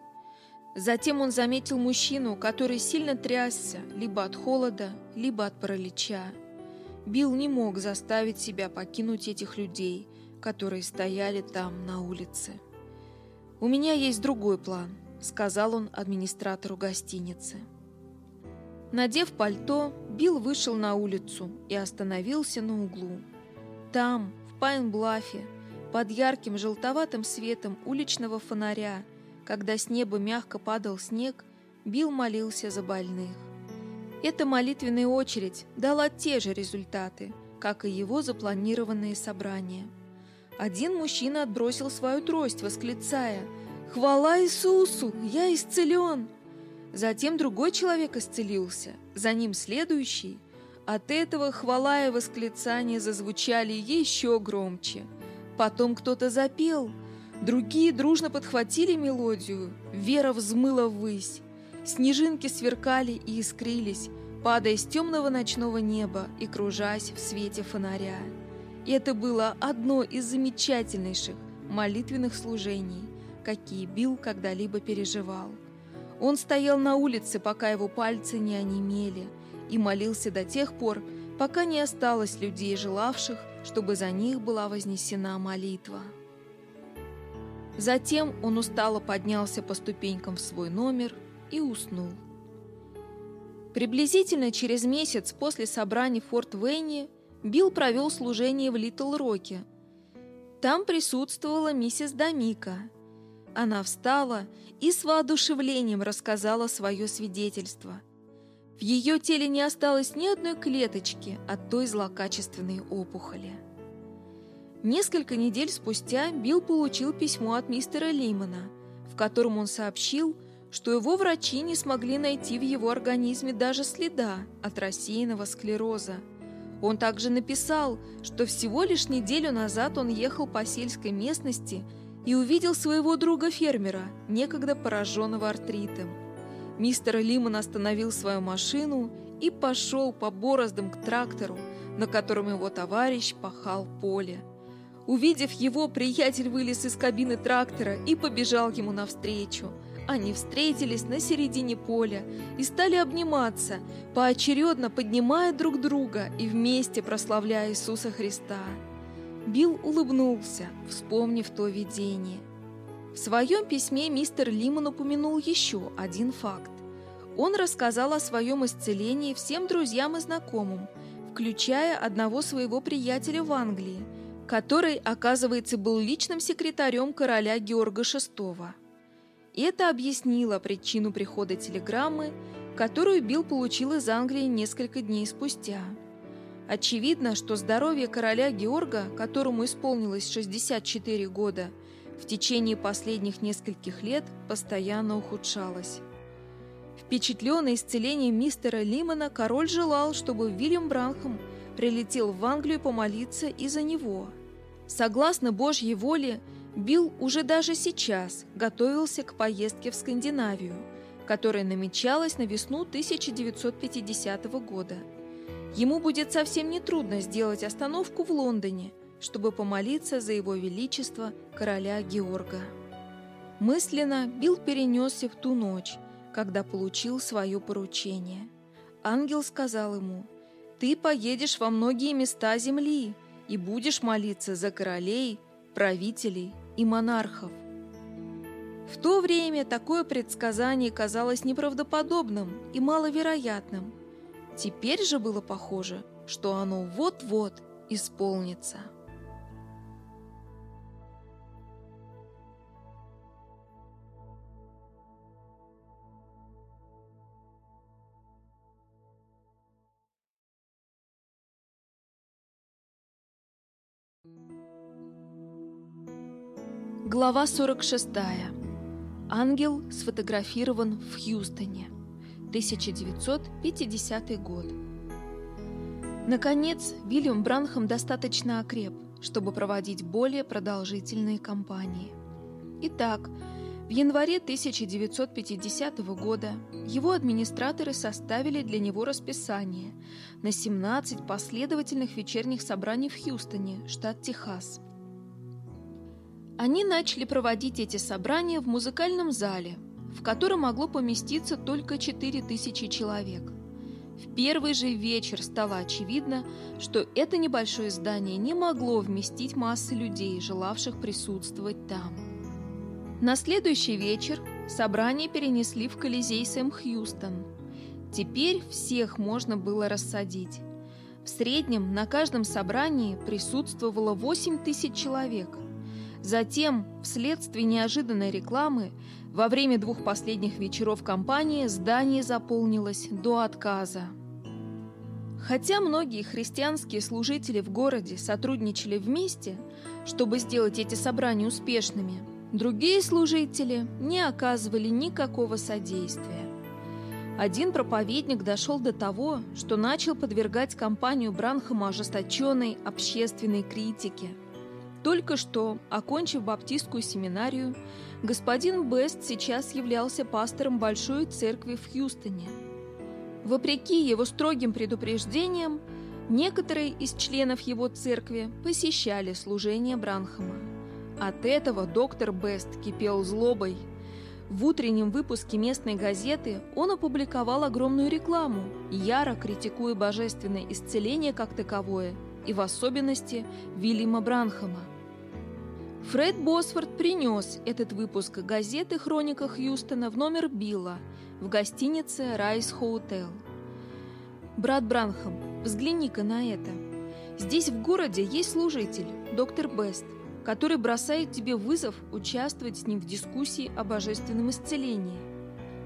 Затем он заметил мужчину, который сильно трясся либо от холода, либо от паралича. Билл не мог заставить себя покинуть этих людей, которые стояли там на улице. «У меня есть другой план», — сказал он администратору гостиницы. Надев пальто, Билл вышел на улицу и остановился на углу. Там, в Пайн-Блафе, под ярким желтоватым светом уличного фонаря, когда с неба мягко падал снег, Билл молился за больных. Эта молитвенная очередь дала те же результаты, как и его запланированные собрания. Один мужчина отбросил свою трость, восклицая «Хвала Иисусу! Я исцелен!» Затем другой человек исцелился, за ним следующий. От этого хвала и восклицания зазвучали еще громче. Потом кто-то запел, другие дружно подхватили мелодию, вера взмыла ввысь. Снежинки сверкали и искрились, падая с темного ночного неба и кружась в свете фонаря. И это было одно из замечательнейших молитвенных служений, какие Билл когда-либо переживал. Он стоял на улице, пока его пальцы не онемели, и молился до тех пор, пока не осталось людей, желавших, чтобы за них была вознесена молитва. Затем он устало поднялся по ступенькам в свой номер и уснул. Приблизительно через месяц после собрания в Форт Вейне Билл провел служение в Литл Роке. Там присутствовала миссис Дамика. Она встала и с воодушевлением рассказала свое свидетельство. В ее теле не осталось ни одной клеточки от той злокачественной опухоли. Несколько недель спустя Билл получил письмо от мистера Лимана, в котором он сообщил, что его врачи не смогли найти в его организме даже следа от рассеянного склероза. Он также написал, что всего лишь неделю назад он ехал по сельской местности и увидел своего друга-фермера, некогда пораженного артритом. Мистер Лимон остановил свою машину и пошел по бороздам к трактору, на котором его товарищ пахал поле. Увидев его, приятель вылез из кабины трактора и побежал ему навстречу – они встретились на середине поля и стали обниматься, поочередно поднимая друг друга и вместе прославляя Иисуса Христа. Билл улыбнулся, вспомнив то видение. В своем письме мистер Лимон упомянул еще один факт. Он рассказал о своем исцелении всем друзьям и знакомым, включая одного своего приятеля в Англии, который, оказывается, был личным секретарем короля Георга VI. Это объяснило причину прихода телеграммы, которую Билл получил из Англии несколько дней спустя. Очевидно, что здоровье короля Георга, которому исполнилось 64 года, в течение последних нескольких лет постоянно ухудшалось. Впечатленный исцелением мистера Лимана, король желал, чтобы Уильям Бранхам прилетел в Англию помолиться из-за него. Согласно Божьей воле, Билл уже даже сейчас готовился к поездке в Скандинавию, которая намечалась на весну 1950 года. Ему будет совсем нетрудно сделать остановку в Лондоне, чтобы помолиться за его величество короля Георга. Мысленно Билл перенесся в ту ночь, когда получил свое поручение. Ангел сказал ему, «Ты поедешь во многие места земли и будешь молиться за королей, правителей и монархов. В то время такое предсказание казалось неправдоподобным и маловероятным. Теперь же было похоже, что оно вот-вот исполнится. Глава 46. Ангел сфотографирован в Хьюстоне. 1950 год. Наконец, Вильям Бранхам достаточно окреп, чтобы проводить более продолжительные кампании. Итак, в январе 1950 года его администраторы составили для него расписание на 17 последовательных вечерних собраний в Хьюстоне, штат Техас – они начали проводить эти собрания в музыкальном зале, в котором могло поместиться только 4000 человек. В первый же вечер стало очевидно, что это небольшое здание не могло вместить массы людей, желавших присутствовать там. На следующий вечер собрание перенесли в Колизей Сэм Хьюстон. Теперь всех можно было рассадить. В среднем на каждом собрании присутствовало 8 тысяч человек. Затем, вследствие неожиданной рекламы, во время двух последних вечеров кампании здание заполнилось до отказа. Хотя многие христианские служители в городе сотрудничали вместе, чтобы сделать эти собрания успешными, другие служители не оказывали никакого содействия. Один проповедник дошел до того, что начал подвергать компанию Бранхама ожесточенной общественной критике. Только что, окончив баптистскую семинарию, господин Бест сейчас являлся пастором Большой церкви в Хьюстоне. Вопреки его строгим предупреждениям, некоторые из членов его церкви посещали служение Бранхама. От этого доктор Бест кипел злобой. В утреннем выпуске местной газеты он опубликовал огромную рекламу, яро критикуя божественное исцеление как таковое, и в особенности Вильяма Бранхама. Фред Босфорд принес этот выпуск газеты «Хроника Хьюстона» в номер Билла в гостинице «Райс Хоутел». «Брат Бранхам, взгляни-ка на это. Здесь в городе есть служитель, доктор Бест, который бросает тебе вызов участвовать с ним в дискуссии о божественном исцелении.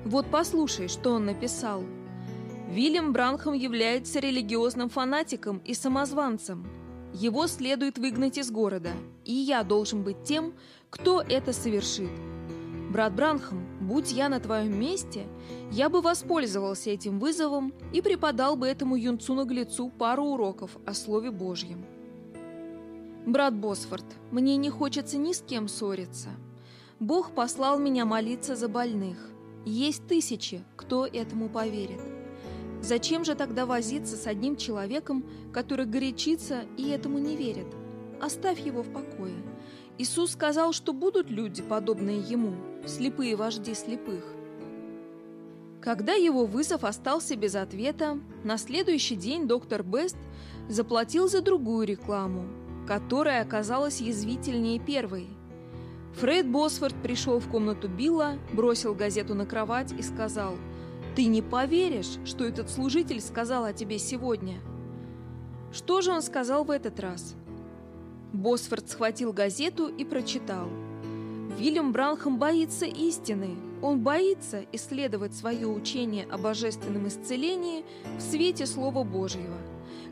Вот послушай, что он написал. Вильям Бранхам является религиозным фанатиком и самозванцем. Его следует выгнать из города, и я должен быть тем, кто это совершит. Брат Бранхам, будь я на твоем месте, я бы воспользовался этим вызовом и преподал бы этому юнцу-наглецу пару уроков о Слове Божьем. Брат Босфорд, мне не хочется ни с кем ссориться. Бог послал меня молиться за больных. Есть тысячи, кто этому поверит. Зачем же тогда возиться с одним человеком, который горячится и этому не верит? Оставь его в покое. Иисус сказал, что будут люди, подобные ему, слепые вожди слепых. Когда его вызов остался без ответа, на следующий день доктор Бест заплатил за другую рекламу, которая оказалась язвительнее первой. Фред Босфорд пришел в комнату Билла, бросил газету на кровать и сказал – ты не поверишь, что этот служитель сказал о тебе сегодня. Что же он сказал в этот раз? Босфорд схватил газету и прочитал. Вильям Бранхам боится истины. Он боится исследовать свое учение о божественном исцелении в свете Слова Божьего.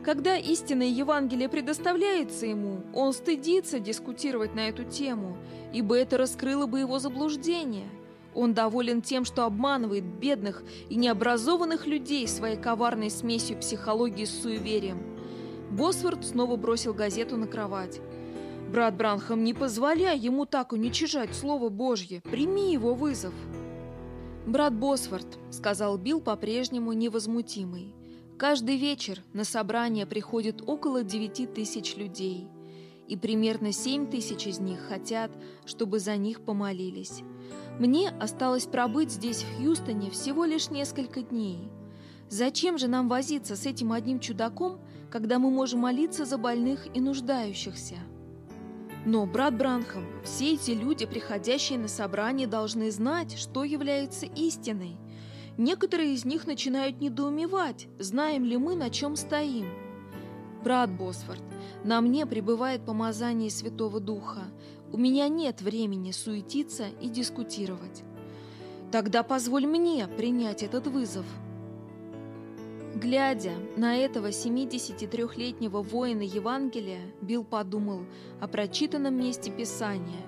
Когда истинное Евангелие предоставляется ему, он стыдится дискутировать на эту тему, ибо это раскрыло бы его заблуждение – он доволен тем, что обманывает бедных и необразованных людей своей коварной смесью психологии с суеверием. Босфорд снова бросил газету на кровать. «Брат Бранхам, не позволяй ему так уничижать Слово Божье. Прими его вызов». «Брат Босфорд», — сказал Билл по-прежнему невозмутимый, «каждый вечер на собрание приходит около девяти тысяч людей, и примерно семь тысяч из них хотят, чтобы за них помолились. Мне осталось пробыть здесь, в Хьюстоне, всего лишь несколько дней. Зачем же нам возиться с этим одним чудаком, когда мы можем молиться за больных и нуждающихся? Но, брат Бранхам, все эти люди, приходящие на собрание, должны знать, что является истиной. Некоторые из них начинают недоумевать, знаем ли мы, на чем стоим. Брат Босфорд, на мне пребывает помазание Святого Духа. У меня нет времени суетиться и дискутировать. Тогда позволь мне принять этот вызов. Глядя на этого 73-летнего воина Евангелия, Билл подумал о прочитанном месте Писания,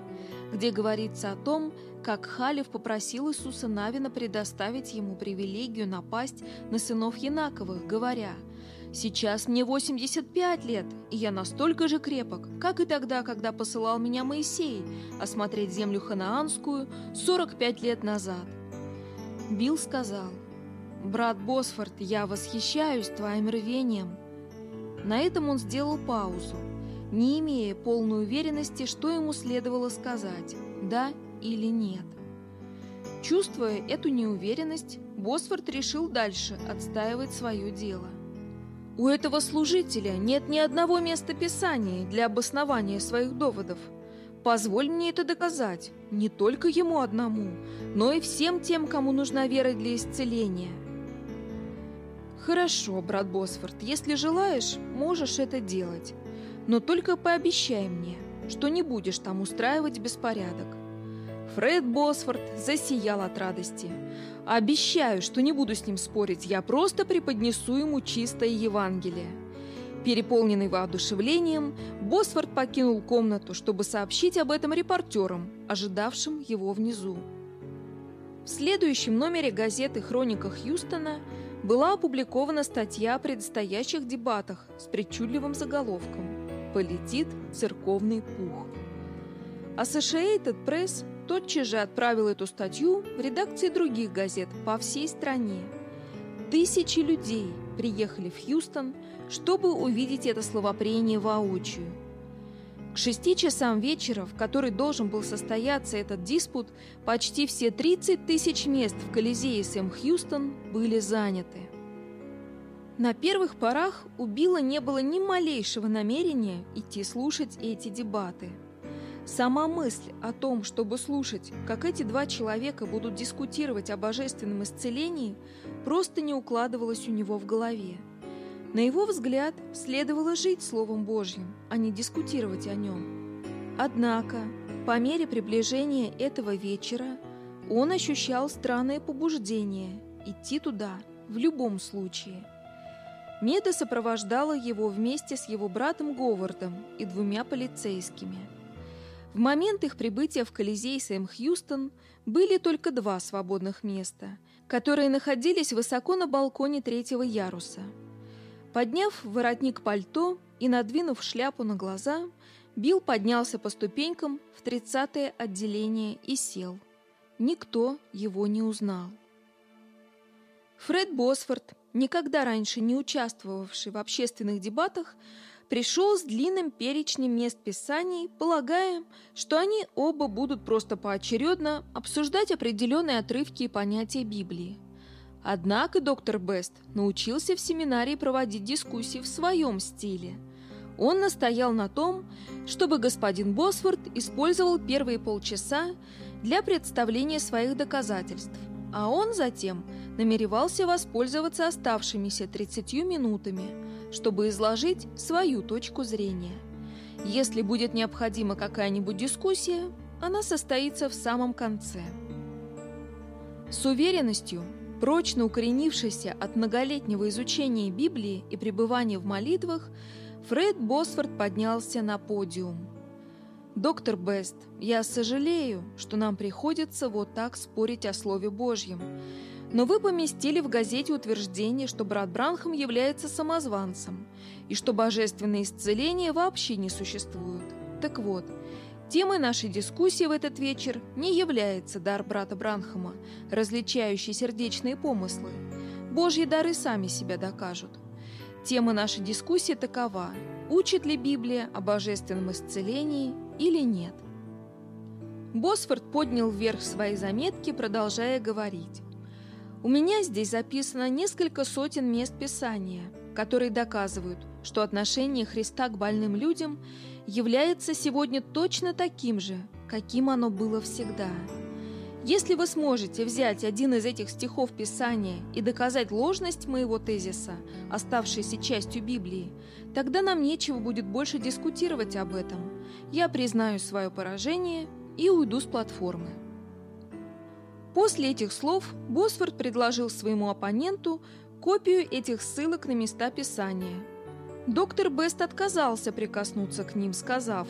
где говорится о том, как Халев попросил Иисуса Навина предоставить ему привилегию напасть на сынов Янаковых, говоря – Сейчас мне 85 лет, и я настолько же крепок, как и тогда, когда посылал меня Моисей осмотреть землю ханаанскую 45 лет назад. Билл сказал, «Брат Босфорд, я восхищаюсь твоим рвением». На этом он сделал паузу, не имея полной уверенности, что ему следовало сказать, да или нет. Чувствуя эту неуверенность, Босфорд решил дальше отстаивать свое дело. У этого служителя нет ни одного места Писания для обоснования своих доводов. Позволь мне это доказать, не только ему одному, но и всем тем, кому нужна вера для исцеления. Хорошо, брат Босфорд, если желаешь, можешь это делать. Но только пообещай мне, что не будешь там устраивать беспорядок. Фред Босфорд засиял от радости. Обещаю, что не буду с ним спорить, я просто преподнесу ему чистое Евангелие. Переполненный воодушевлением, Босфорд покинул комнату, чтобы сообщить об этом репортерам, ожидавшим его внизу. В следующем номере газеты «Хроника Хьюстона» была опубликована статья о предстоящих дебатах с причудливым заголовком «Полетит церковный пух». Associated Press тотчас же отправил эту статью в редакции других газет по всей стране. Тысячи людей приехали в Хьюстон, чтобы увидеть это словопрение воочию. К шести часам вечера, в который должен был состояться этот диспут, почти все 30 тысяч мест в Колизее Сэм Хьюстон были заняты. На первых порах у Билла не было ни малейшего намерения идти слушать эти дебаты – Сама мысль о том, чтобы слушать, как эти два человека будут дискутировать о божественном исцелении, просто не укладывалась у него в голове. На его взгляд, следовало жить Словом Божьим, а не дискутировать о нем. Однако, по мере приближения этого вечера, он ощущал странное побуждение идти туда в любом случае. Меда сопровождала его вместе с его братом Говардом и двумя полицейскими – в момент их прибытия в Колизей Сэм Хьюстон были только два свободных места, которые находились высоко на балконе третьего яруса. Подняв воротник пальто и надвинув шляпу на глаза, Билл поднялся по ступенькам в тридцатое отделение и сел. Никто его не узнал. Фред Босфорд, никогда раньше не участвовавший в общественных дебатах, пришел с длинным перечнем мест Писаний, полагая, что они оба будут просто поочередно обсуждать определенные отрывки и понятия Библии. Однако доктор Бест научился в семинарии проводить дискуссии в своем стиле. Он настоял на том, чтобы господин Босфорд использовал первые полчаса для представления своих доказательств, а он затем намеревался воспользоваться оставшимися 30 минутами – чтобы изложить свою точку зрения. Если будет необходима какая-нибудь дискуссия, она состоится в самом конце. С уверенностью, прочно укоренившейся от многолетнего изучения Библии и пребывания в молитвах, Фред Босфорд поднялся на подиум. «Доктор Бест, я сожалею, что нам приходится вот так спорить о Слове Божьем, но вы поместили в газете утверждение, что брат Бранхам является самозванцем и что божественное исцеление вообще не существует. Так вот, темой нашей дискуссии в этот вечер не является дар брата Бранхама, различающий сердечные помыслы. Божьи дары сами себя докажут. Тема нашей дискуссии такова – учит ли Библия о божественном исцелении или нет. Босфорд поднял вверх свои заметки, продолжая говорить. У меня здесь записано несколько сотен мест Писания, которые доказывают, что отношение Христа к больным людям является сегодня точно таким же, каким оно было всегда. Если вы сможете взять один из этих стихов Писания и доказать ложность моего тезиса, оставшейся частью Библии, тогда нам нечего будет больше дискутировать об этом. Я признаю свое поражение и уйду с платформы. После этих слов Босфорд предложил своему оппоненту копию этих ссылок на места Писания. Доктор Бест отказался прикоснуться к ним, сказав,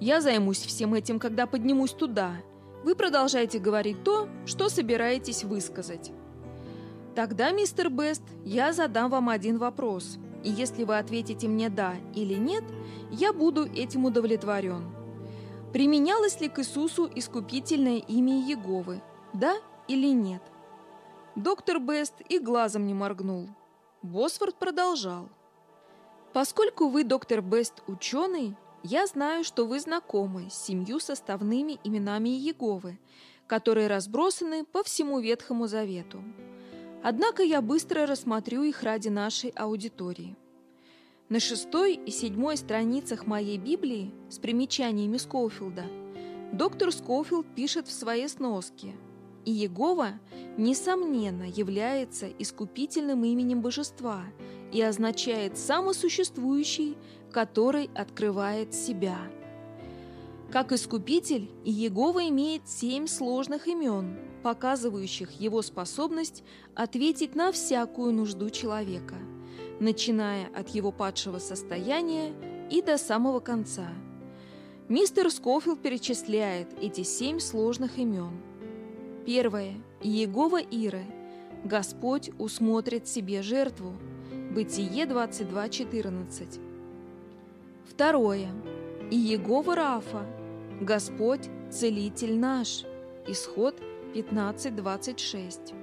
«Я займусь всем этим, когда поднимусь туда. Вы продолжайте говорить то, что собираетесь высказать». «Тогда, мистер Бест, я задам вам один вопрос, и если вы ответите мне «да» или «нет», я буду этим удовлетворен». Применялось ли к Иисусу искупительное имя Еговы – да или нет? Доктор Бест и глазом не моргнул. Босфорд продолжал. Поскольку вы, доктор Бест, ученый, я знаю, что вы знакомы с семью составными именами Иеговы, которые разбросаны по всему Ветхому Завету. Однако я быстро рассмотрю их ради нашей аудитории. На шестой и седьмой страницах моей Библии с примечаниями Скоуфилда доктор Скоуфилд пишет в своей сноске «И Егова, несомненно, является искупительным именем божества и означает самосуществующий, который открывает себя». Как искупитель, Иегова имеет семь сложных имен, показывающих его способность ответить на всякую нужду человека, начиная от его падшего состояния и до самого конца. Мистер Скофилд перечисляет эти семь сложных имен. Первое. Иегова Иры. Господь усмотрит себе жертву. Бытие 22.14. Второе. Иегова Рафа. Господь – целитель наш. Исход 15.26.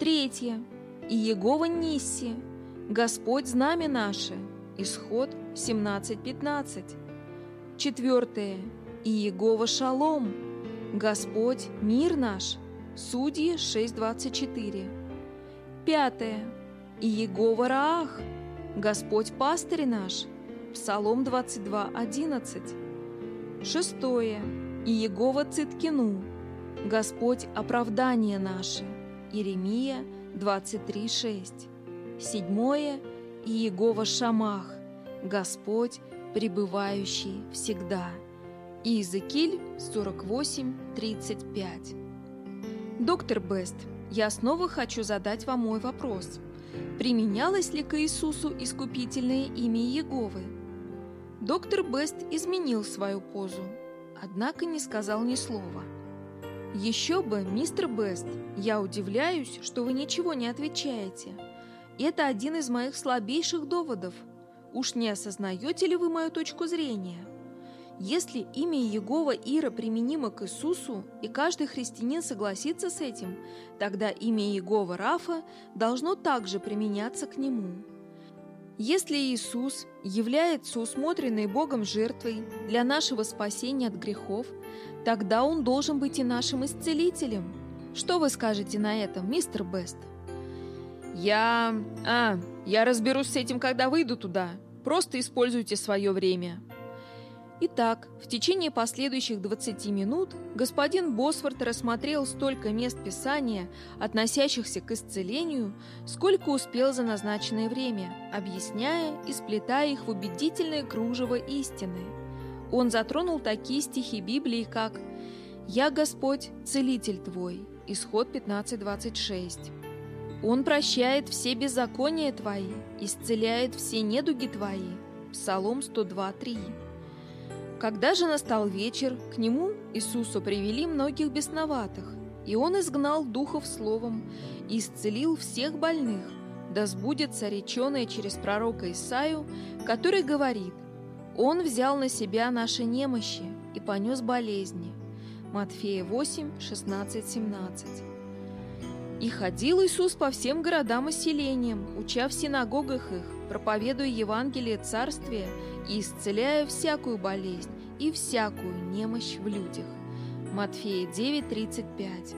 Третье. Иегова Нисси. Господь – знамя наше. Исход 17.15. Четвертое. Иегова Шалом. Господь – мир наш. Судьи 6.24. Пятое. Иегова Раах. Господь – пастырь наш. Псалом 22.11. Шестое. Иегова Циткину. Господь – оправдание наше. Иеремия 23.6. Седьмое. Иегова Шамах. Господь, пребывающий всегда. Иезекииль 48.35. Доктор Бест, я снова хочу задать вам мой вопрос. Применялось ли к Иисусу искупительное имя Иеговы? Доктор Бест изменил свою позу, однако не сказал ни слова. «Еще бы, мистер Бест, я удивляюсь, что вы ничего не отвечаете. Это один из моих слабейших доводов. Уж не осознаете ли вы мою точку зрения?» Если имя Егова Ира применимо к Иисусу, и каждый христианин согласится с этим, тогда имя Егова Рафа должно также применяться к нему. Если Иисус является усмотренной Богом жертвой для нашего спасения от грехов, тогда Он должен быть и нашим исцелителем. Что вы скажете на это, мистер Бест? Я... А, я разберусь с этим, когда выйду туда. Просто используйте свое время. Итак, в течение последующих 20 минут господин Босфорд рассмотрел столько мест Писания, относящихся к исцелению, сколько успел за назначенное время, объясняя и сплетая их в убедительное кружево истины. Он затронул такие стихи Библии, как «Я Господь, целитель твой» Исход 15.26. Он прощает все беззакония твои, исцеляет все недуги твои. Псалом 102.3. Когда же настал вечер, к нему, Иисусу, привели многих бесноватых, и он изгнал духов словом и исцелил всех больных, да сбудется реченое через пророка Исаию, который говорит, «Он взял на себя наши немощи и понес болезни». Матфея 8, 16, 17. И ходил Иисус по всем городам и селениям, уча в синагогах их, проповедуя Евангелие Царствия и исцеляя всякую болезнь и всякую немощь в людях. Матфея 9:35.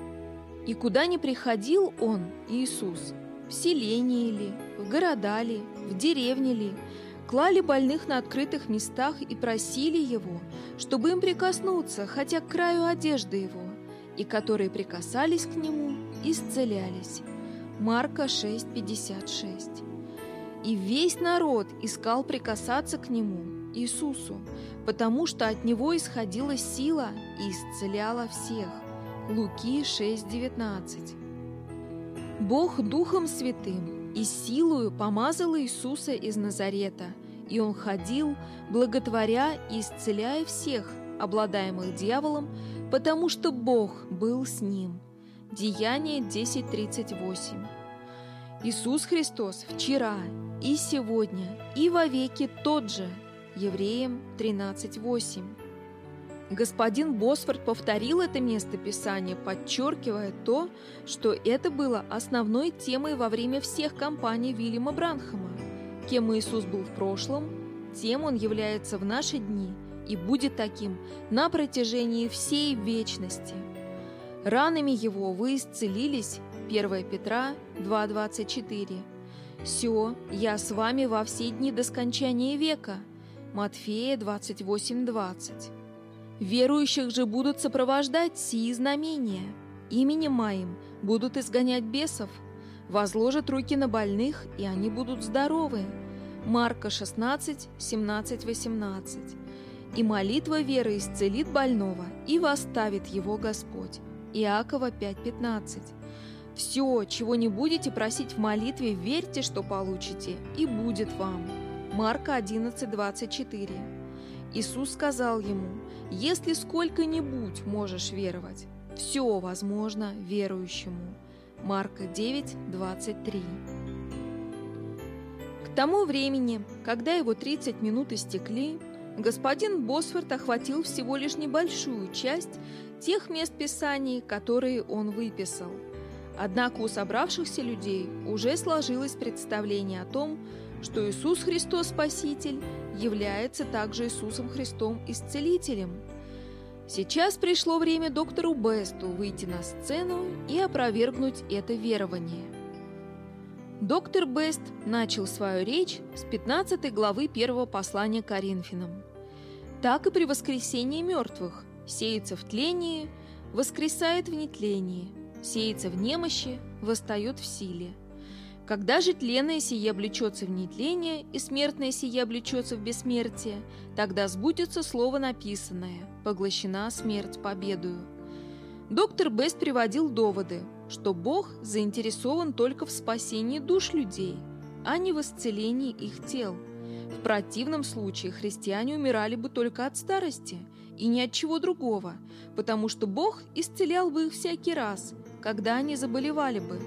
И куда ни приходил Он, Иисус, в селение ли, в города ли, в деревне ли, клали больных на открытых местах и просили Его, чтобы им прикоснуться хотя к краю одежды Его, и которые прикасались к Нему, исцелялись. Марка 6:56. И весь народ искал прикасаться к Нему, Иисусу, потому что от него исходила сила и исцеляла всех. Луки 6:19. Бог Духом Святым и силою помазал Иисуса из Назарета, и он ходил, благотворя и исцеляя всех, обладаемых дьяволом, потому что Бог был с ним. Деяние 10.38 Иисус Христос вчера и сегодня и вовеки тот же – Евреям 13.8. Господин Босфорд повторил это место Писания, подчеркивая то, что это было основной темой во время всех кампаний Вильяма Бранхама. Кем Иисус был в прошлом, тем Он является в наши дни и будет таким на протяжении всей вечности. Ранами его вы исцелились, 1 Петра 2.24. «Все, я с вами во все дни до скончания века», Матфея 28.20. «Верующих же будут сопровождать сии знамения, именем моим будут изгонять бесов, возложат руки на больных, и они будут здоровы». Марка 16, 17, 18. «И молитва веры исцелит больного, и восставит его Господь». Иакова 5.15. «Все, чего не будете просить в молитве, верьте, что получите, и будет вам». Марка 11.24. Иисус сказал ему, «Если сколько-нибудь можешь веровать, все возможно верующему». Марка 9.23. К тому времени, когда его 30 минут истекли, господин Босфорд охватил всего лишь небольшую часть тех мест Писаний, которые он выписал. Однако у собравшихся людей уже сложилось представление о том, что Иисус Христос Спаситель является также Иисусом Христом Исцелителем. Сейчас пришло время доктору Бесту выйти на сцену и опровергнуть это верование. Доктор Бест начал свою речь с 15 главы первого послания Коринфянам. Так и при воскресении мертвых сеется в тлении, воскресает в нетлении, сеется в немощи, восстает в силе. Когда же тленное сие облечется в нетление, и смертное сие облечется в бессмертие, тогда сбудется слово написанное «Поглощена смерть победою». Доктор Бест приводил доводы, что Бог заинтересован только в спасении душ людей, а не в исцелении их тел. В противном случае христиане умирали бы только от старости и ни от чего другого, потому что Бог исцелял бы их всякий раз, когда они заболевали бы.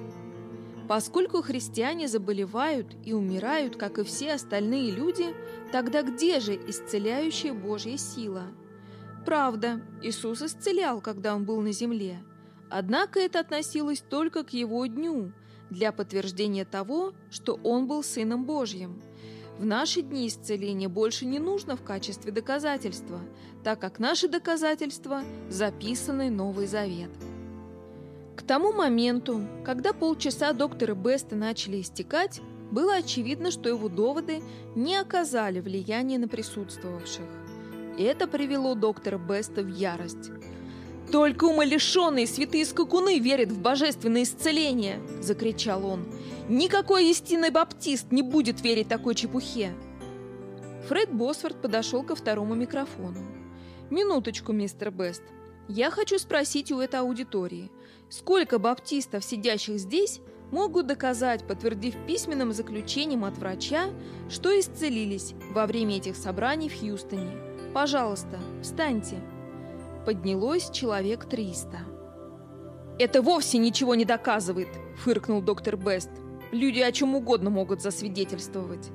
Поскольку христиане заболевают и умирают, как и все остальные люди, тогда где же исцеляющая Божья сила? Правда, Иисус исцелял, когда Он был на земле – Однако это относилось только к его дню, для подтверждения того, что он был Сыном Божьим. В наши дни исцеление больше не нужно в качестве доказательства, так как наши доказательства – записанный Новый Завет. К тому моменту, когда полчаса доктора Беста начали истекать, было очевидно, что его доводы не оказали влияния на присутствовавших. Это привело доктора Беста в ярость – «Только умалишенные святые скакуны верят в божественное исцеление!» – закричал он. «Никакой истинный баптист не будет верить такой чепухе!» Фред Босфорд подошел ко второму микрофону. «Минуточку, мистер Бест. Я хочу спросить у этой аудитории, сколько баптистов, сидящих здесь, могут доказать, подтвердив письменным заключением от врача, что исцелились во время этих собраний в Хьюстоне? Пожалуйста, встаньте!» поднялось человек триста. «Это вовсе ничего не доказывает», — фыркнул доктор Бест. «Люди о чем угодно могут засвидетельствовать».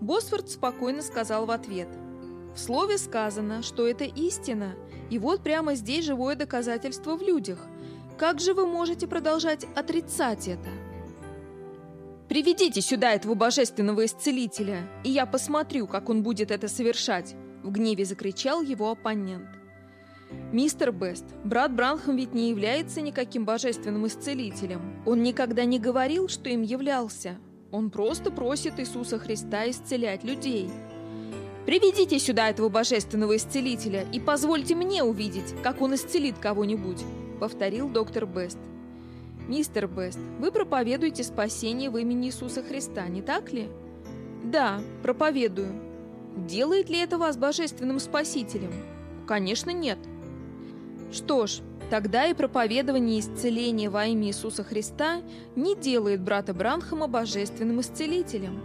Босфорд спокойно сказал в ответ. «В слове сказано, что это истина, и вот прямо здесь живое доказательство в людях. Как же вы можете продолжать отрицать это?» «Приведите сюда этого божественного исцелителя, и я посмотрю, как он будет это совершать!» В гневе закричал его оппонент. «Мистер Бест, брат Бранхам ведь не является никаким божественным исцелителем. Он никогда не говорил, что им являлся. Он просто просит Иисуса Христа исцелять людей. Приведите сюда этого божественного исцелителя и позвольте мне увидеть, как он исцелит кого-нибудь», — повторил доктор Бест. «Мистер Бест, вы проповедуете спасение в имени Иисуса Христа, не так ли?» «Да, проповедую. Делает ли это вас божественным спасителем?» «Конечно, нет. Что ж, тогда и проповедование исцеления во имя Иисуса Христа не делает брата Бранхама божественным исцелителем.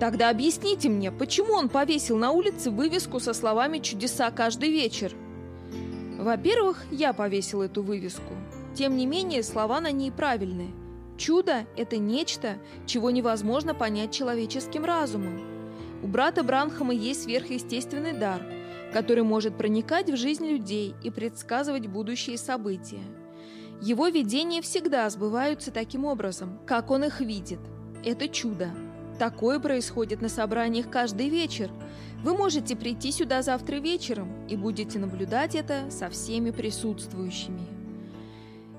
Тогда объясните мне, почему он повесил на улице вывеску со словами «чудеса каждый вечер»? Во-первых, я повесил эту вывеску. Тем не менее, слова на ней правильные. Чудо – это нечто, чего невозможно понять человеческим разумом. У брата Бранхама есть сверхъестественный дар – который может проникать в жизнь людей и предсказывать будущие события. Его видения всегда сбываются таким образом, как он их видит. Это чудо. Такое происходит на собраниях каждый вечер. Вы можете прийти сюда завтра вечером и будете наблюдать это со всеми присутствующими.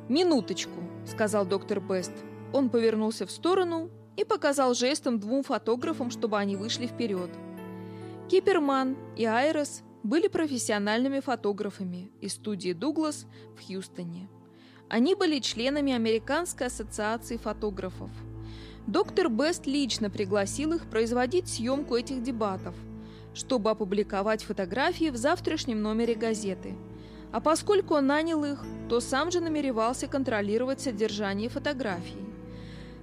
«Минуточку», — сказал доктор Бест. Он повернулся в сторону и показал жестом двум фотографам, чтобы они вышли вперед. Киперман и Айрос были профессиональными фотографами из студии «Дуглас» в Хьюстоне. Они были членами Американской ассоциации фотографов. Доктор Бест лично пригласил их производить съемку этих дебатов, чтобы опубликовать фотографии в завтрашнем номере газеты. А поскольку он нанял их, то сам же намеревался контролировать содержание фотографий.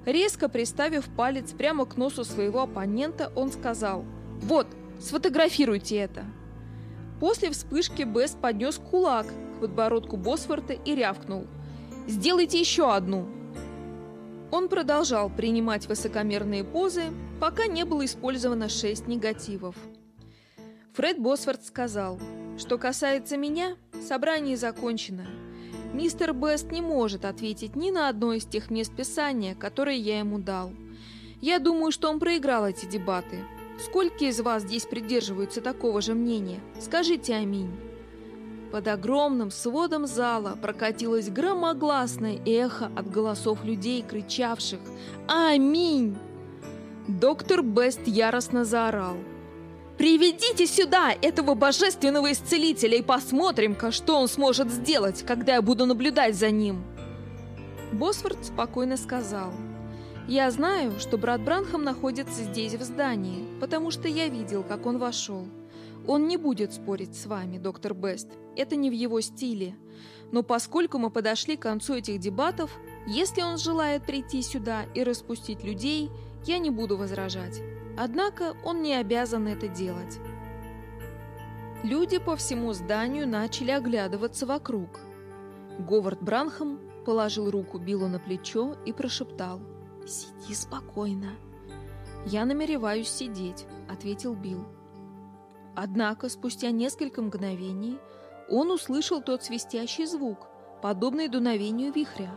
Резко приставив палец прямо к носу своего оппонента, он сказал «Вот, сфотографируйте это!» После вспышки Бест поднес кулак к подбородку Босфорта и рявкнул «Сделайте еще одну!» Он продолжал принимать высокомерные позы, пока не было использовано шесть негативов. Фред Босфорд сказал, что касается меня, собрание закончено. Мистер Бест не может ответить ни на одно из тех мест писания, которые я ему дал. Я думаю, что он проиграл эти дебаты. Сколько из вас здесь придерживаются такого же мнения? Скажите аминь. Под огромным сводом зала прокатилось громогласное эхо от голосов людей, кричавших «Аминь!». Доктор Бест яростно заорал. «Приведите сюда этого божественного исцелителя и посмотрим-ка, что он сможет сделать, когда я буду наблюдать за ним!» Босфорд спокойно сказал. «Я знаю, что брат Бранхам находится здесь в здании, потому что я видел, как он вошел. Он не будет спорить с вами, доктор Бест. Это не в его стиле. Но поскольку мы подошли к концу этих дебатов, если он желает прийти сюда и распустить людей, я не буду возражать. Однако он не обязан это делать. Люди по всему зданию начали оглядываться вокруг. Говард Бранхам положил руку Биллу на плечо и прошептал «Сиди спокойно». «Я намереваюсь сидеть», — ответил Билл. Однако спустя несколько мгновений он услышал тот свистящий звук, подобный дуновению вихря.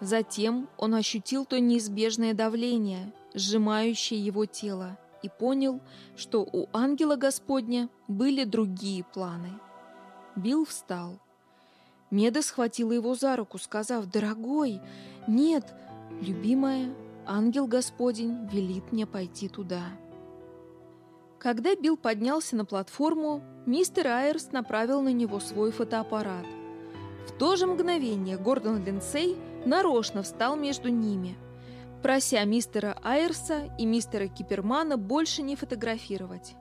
Затем он ощутил то неизбежное давление, сжимающее его тело, и понял, что у ангела Господня были другие планы. Билл встал. Меда схватила его за руку, сказав, «Дорогой, нет, любимая, ангел Господень велит мне пойти туда. Когда Билл поднялся на платформу, мистер Айерс направил на него свой фотоаппарат. В то же мгновение Гордон Линсей нарочно встал между ними, прося мистера Айерса и мистера Кипермана больше не фотографировать.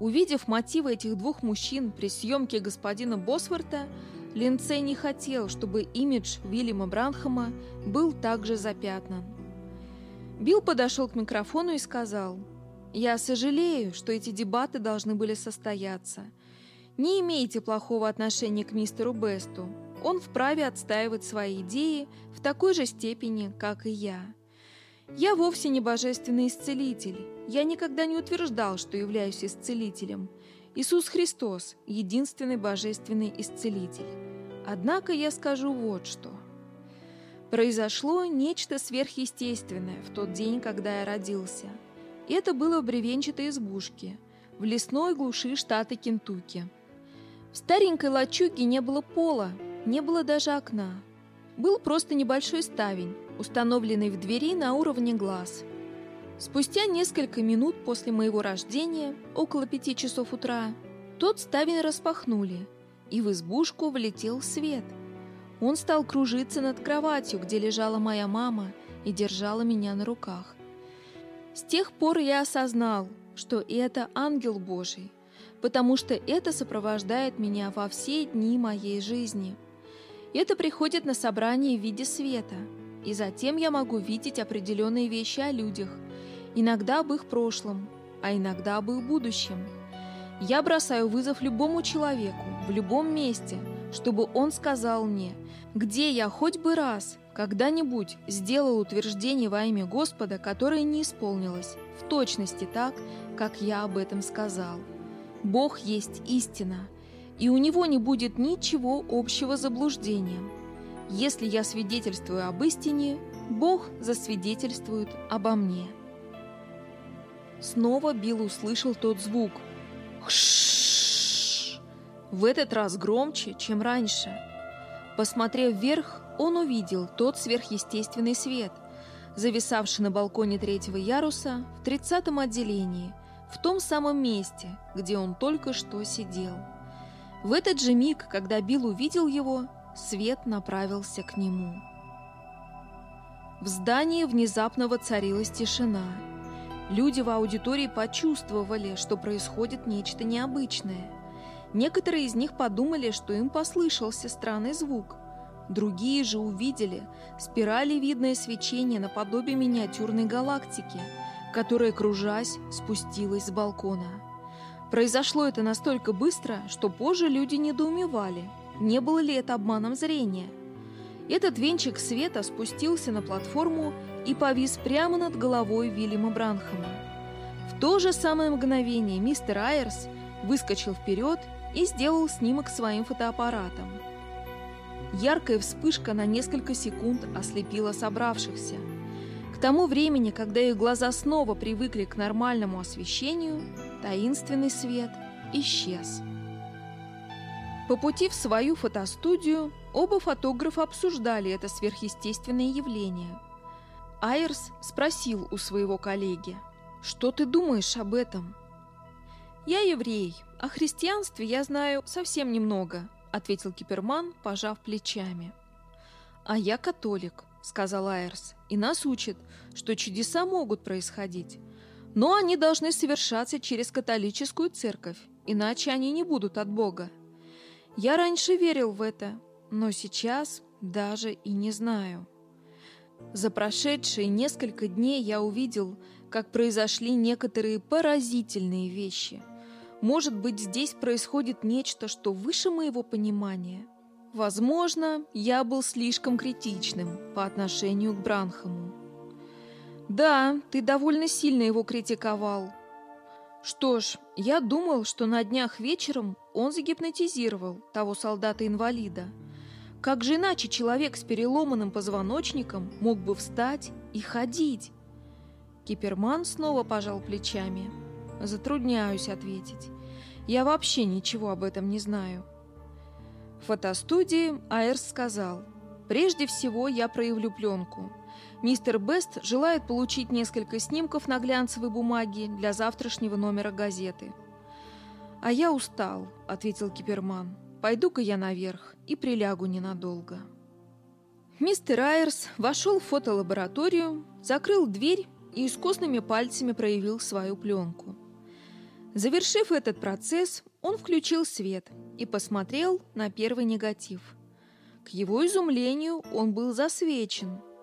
Увидев мотивы этих двух мужчин при съемке господина Босворта, Линцей не хотел, чтобы имидж Уильяма Бранхама был также запятнан. Билл подошел к микрофону и сказал, «Я сожалею, что эти дебаты должны были состояться. Не имейте плохого отношения к мистеру Бесту. Он вправе отстаивать свои идеи в такой же степени, как и я. Я вовсе не божественный исцелитель. Я никогда не утверждал, что являюсь исцелителем. Иисус Христос – единственный божественный исцелитель. Однако я скажу вот что – Произошло нечто сверхъестественное в тот день, когда я родился. Это было в бревенчатой избушке, в лесной глуши штата Кентукки. В старенькой лачуге не было пола, не было даже окна. Был просто небольшой ставень, установленный в двери на уровне глаз. Спустя несколько минут после моего рождения, около пяти часов утра, тот ставень распахнули, и в избушку влетел свет – он стал кружиться над кроватью, где лежала моя мама и держала меня на руках. С тех пор я осознал, что это ангел Божий, потому что это сопровождает меня во все дни моей жизни. Это приходит на собрание в виде света, и затем я могу видеть определенные вещи о людях, иногда об их прошлом, а иногда об их будущем. Я бросаю вызов любому человеку в любом месте, чтобы он сказал мне – где я хоть бы раз когда-нибудь сделал утверждение во имя Господа, которое не исполнилось, в точности так, как я об этом сказал. Бог есть истина, и у Него не будет ничего общего с заблуждением. Если я свидетельствую об истине, Бог засвидетельствует обо мне. Снова Билл услышал тот звук. Хш! в этот раз громче, чем раньше. Посмотрев вверх, он увидел тот сверхъестественный свет, зависавший на балконе третьего яруса в тридцатом отделении, в том самом месте, где он только что сидел. В этот же миг, когда Билл увидел его, свет направился к нему. В здании внезапно воцарилась тишина. Люди в аудитории почувствовали, что происходит нечто необычное. Некоторые из них подумали, что им послышался странный звук. Другие же увидели спиралевидное свечение наподобие миниатюрной галактики, которая, кружась, спустилась с балкона. Произошло это настолько быстро, что позже люди недоумевали, не было ли это обманом зрения. Этот венчик света спустился на платформу и повис прямо над головой Вильяма Бранхама. В то же самое мгновение мистер Айерс выскочил вперед и сделал снимок своим фотоаппаратом. Яркая вспышка на несколько секунд ослепила собравшихся. К тому времени, когда их глаза снова привыкли к нормальному освещению, таинственный свет исчез. По пути в свою фотостудию оба фотографа обсуждали это сверхъестественное явление. Айрс спросил у своего коллеги, «Что ты думаешь об этом?» «Я еврей, о христианстве я знаю совсем немного», ответил Киперман, пожав плечами. «А я католик», — сказал Айрс, — «и нас учат, что чудеса могут происходить, но они должны совершаться через католическую церковь, иначе они не будут от Бога. Я раньше верил в это, но сейчас даже и не знаю. За прошедшие несколько дней я увидел, как произошли некоторые поразительные вещи. Может быть, здесь происходит нечто, что выше моего понимания. Возможно, я был слишком критичным по отношению к Бранхаму. Да, ты довольно сильно его критиковал, что ж, я думал, что на днях вечером он загипнотизировал того солдата-инвалида. Как же иначе человек с переломанным позвоночником мог бы встать и ходить? Киперман снова пожал плечами. Затрудняюсь ответить. Я вообще ничего об этом не знаю. В фотостудии Айрс сказал, «Прежде всего я проявлю пленку. Мистер Бест желает получить несколько снимков на глянцевой бумаге для завтрашнего номера газеты. «А я устал», — ответил Киперман. «Пойду-ка я наверх и прилягу ненадолго». Мистер Айерс вошел в фотолабораторию, закрыл дверь и искусными пальцами проявил свою пленку. Завершив этот процесс, он включил свет и посмотрел на первый негатив. К его изумлению он был засвечен —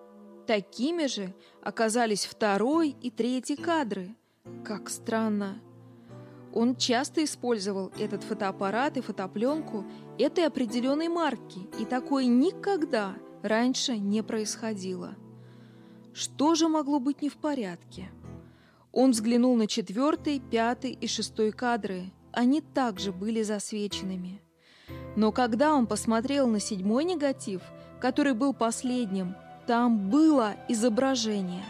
Такими же оказались второй и третий кадры. Как странно. Он часто использовал этот фотоаппарат и фотопленку этой определенной марки, и такое никогда раньше не происходило. Что же могло быть не в порядке? Он взглянул на четвертый, пятый и шестой кадры. Они также были засвеченными. Но когда он посмотрел на седьмой негатив, который был последним, там было изображение.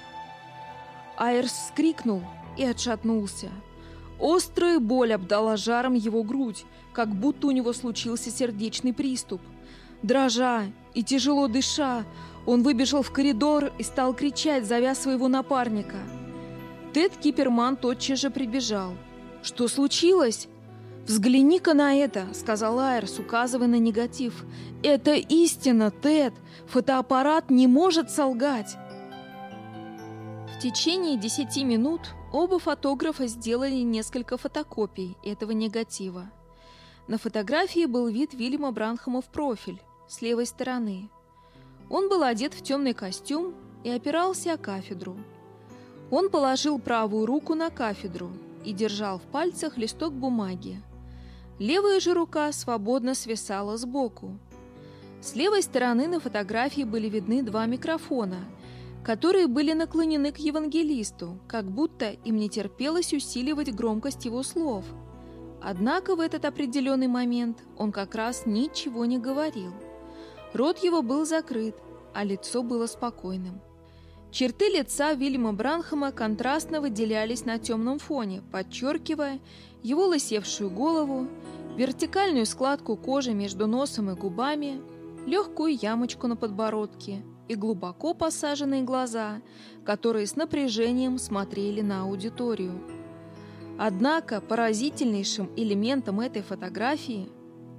Айрс вскрикнул и отшатнулся. Острая боль обдала жаром его грудь, как будто у него случился сердечный приступ. Дрожа и тяжело дыша, он выбежал в коридор и стал кричать, зовя своего напарника. Тед Киперман тотчас же прибежал. «Что случилось?» «Взгляни-ка на это», — сказал Айрс, указывая на негатив. «Это истина, Тед. Фотоаппарат не может солгать». В течение десяти минут оба фотографа сделали несколько фотокопий этого негатива. На фотографии был вид Вильяма Бранхама в профиль, с левой стороны. Он был одет в темный костюм и опирался о кафедру. Он положил правую руку на кафедру и держал в пальцах листок бумаги, Левая же рука свободно свисала сбоку. С левой стороны на фотографии были видны два микрофона, которые были наклонены к евангелисту, как будто им не терпелось усиливать громкость его слов. Однако в этот определенный момент он как раз ничего не говорил. Рот его был закрыт, а лицо было спокойным. Черты лица Вильяма Бранхама контрастно выделялись на темном фоне, подчеркивая его лысевшую голову вертикальную складку кожи между носом и губами, легкую ямочку на подбородке и глубоко посаженные глаза, которые с напряжением смотрели на аудиторию. Однако поразительнейшим элементом этой фотографии,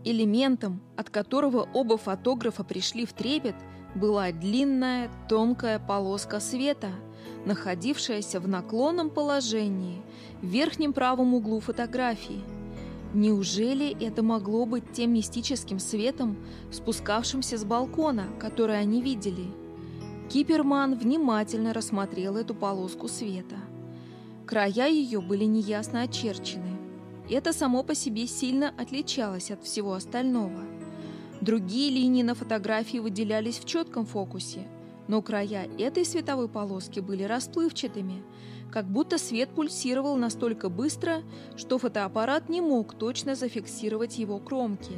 элементом, от которого оба фотографа пришли в трепет, была длинная тонкая полоска света, находившаяся в наклонном положении в верхнем правом углу фотографии. Неужели это могло быть тем мистическим светом, спускавшимся с балкона, который они видели? Киперман внимательно рассмотрел эту полоску света. Края ее были неясно очерчены. Это само по себе сильно отличалось от всего остального. Другие линии на фотографии выделялись в четком фокусе, но края этой световой полоски были расплывчатыми, как будто свет пульсировал настолько быстро, что фотоаппарат не мог точно зафиксировать его кромки.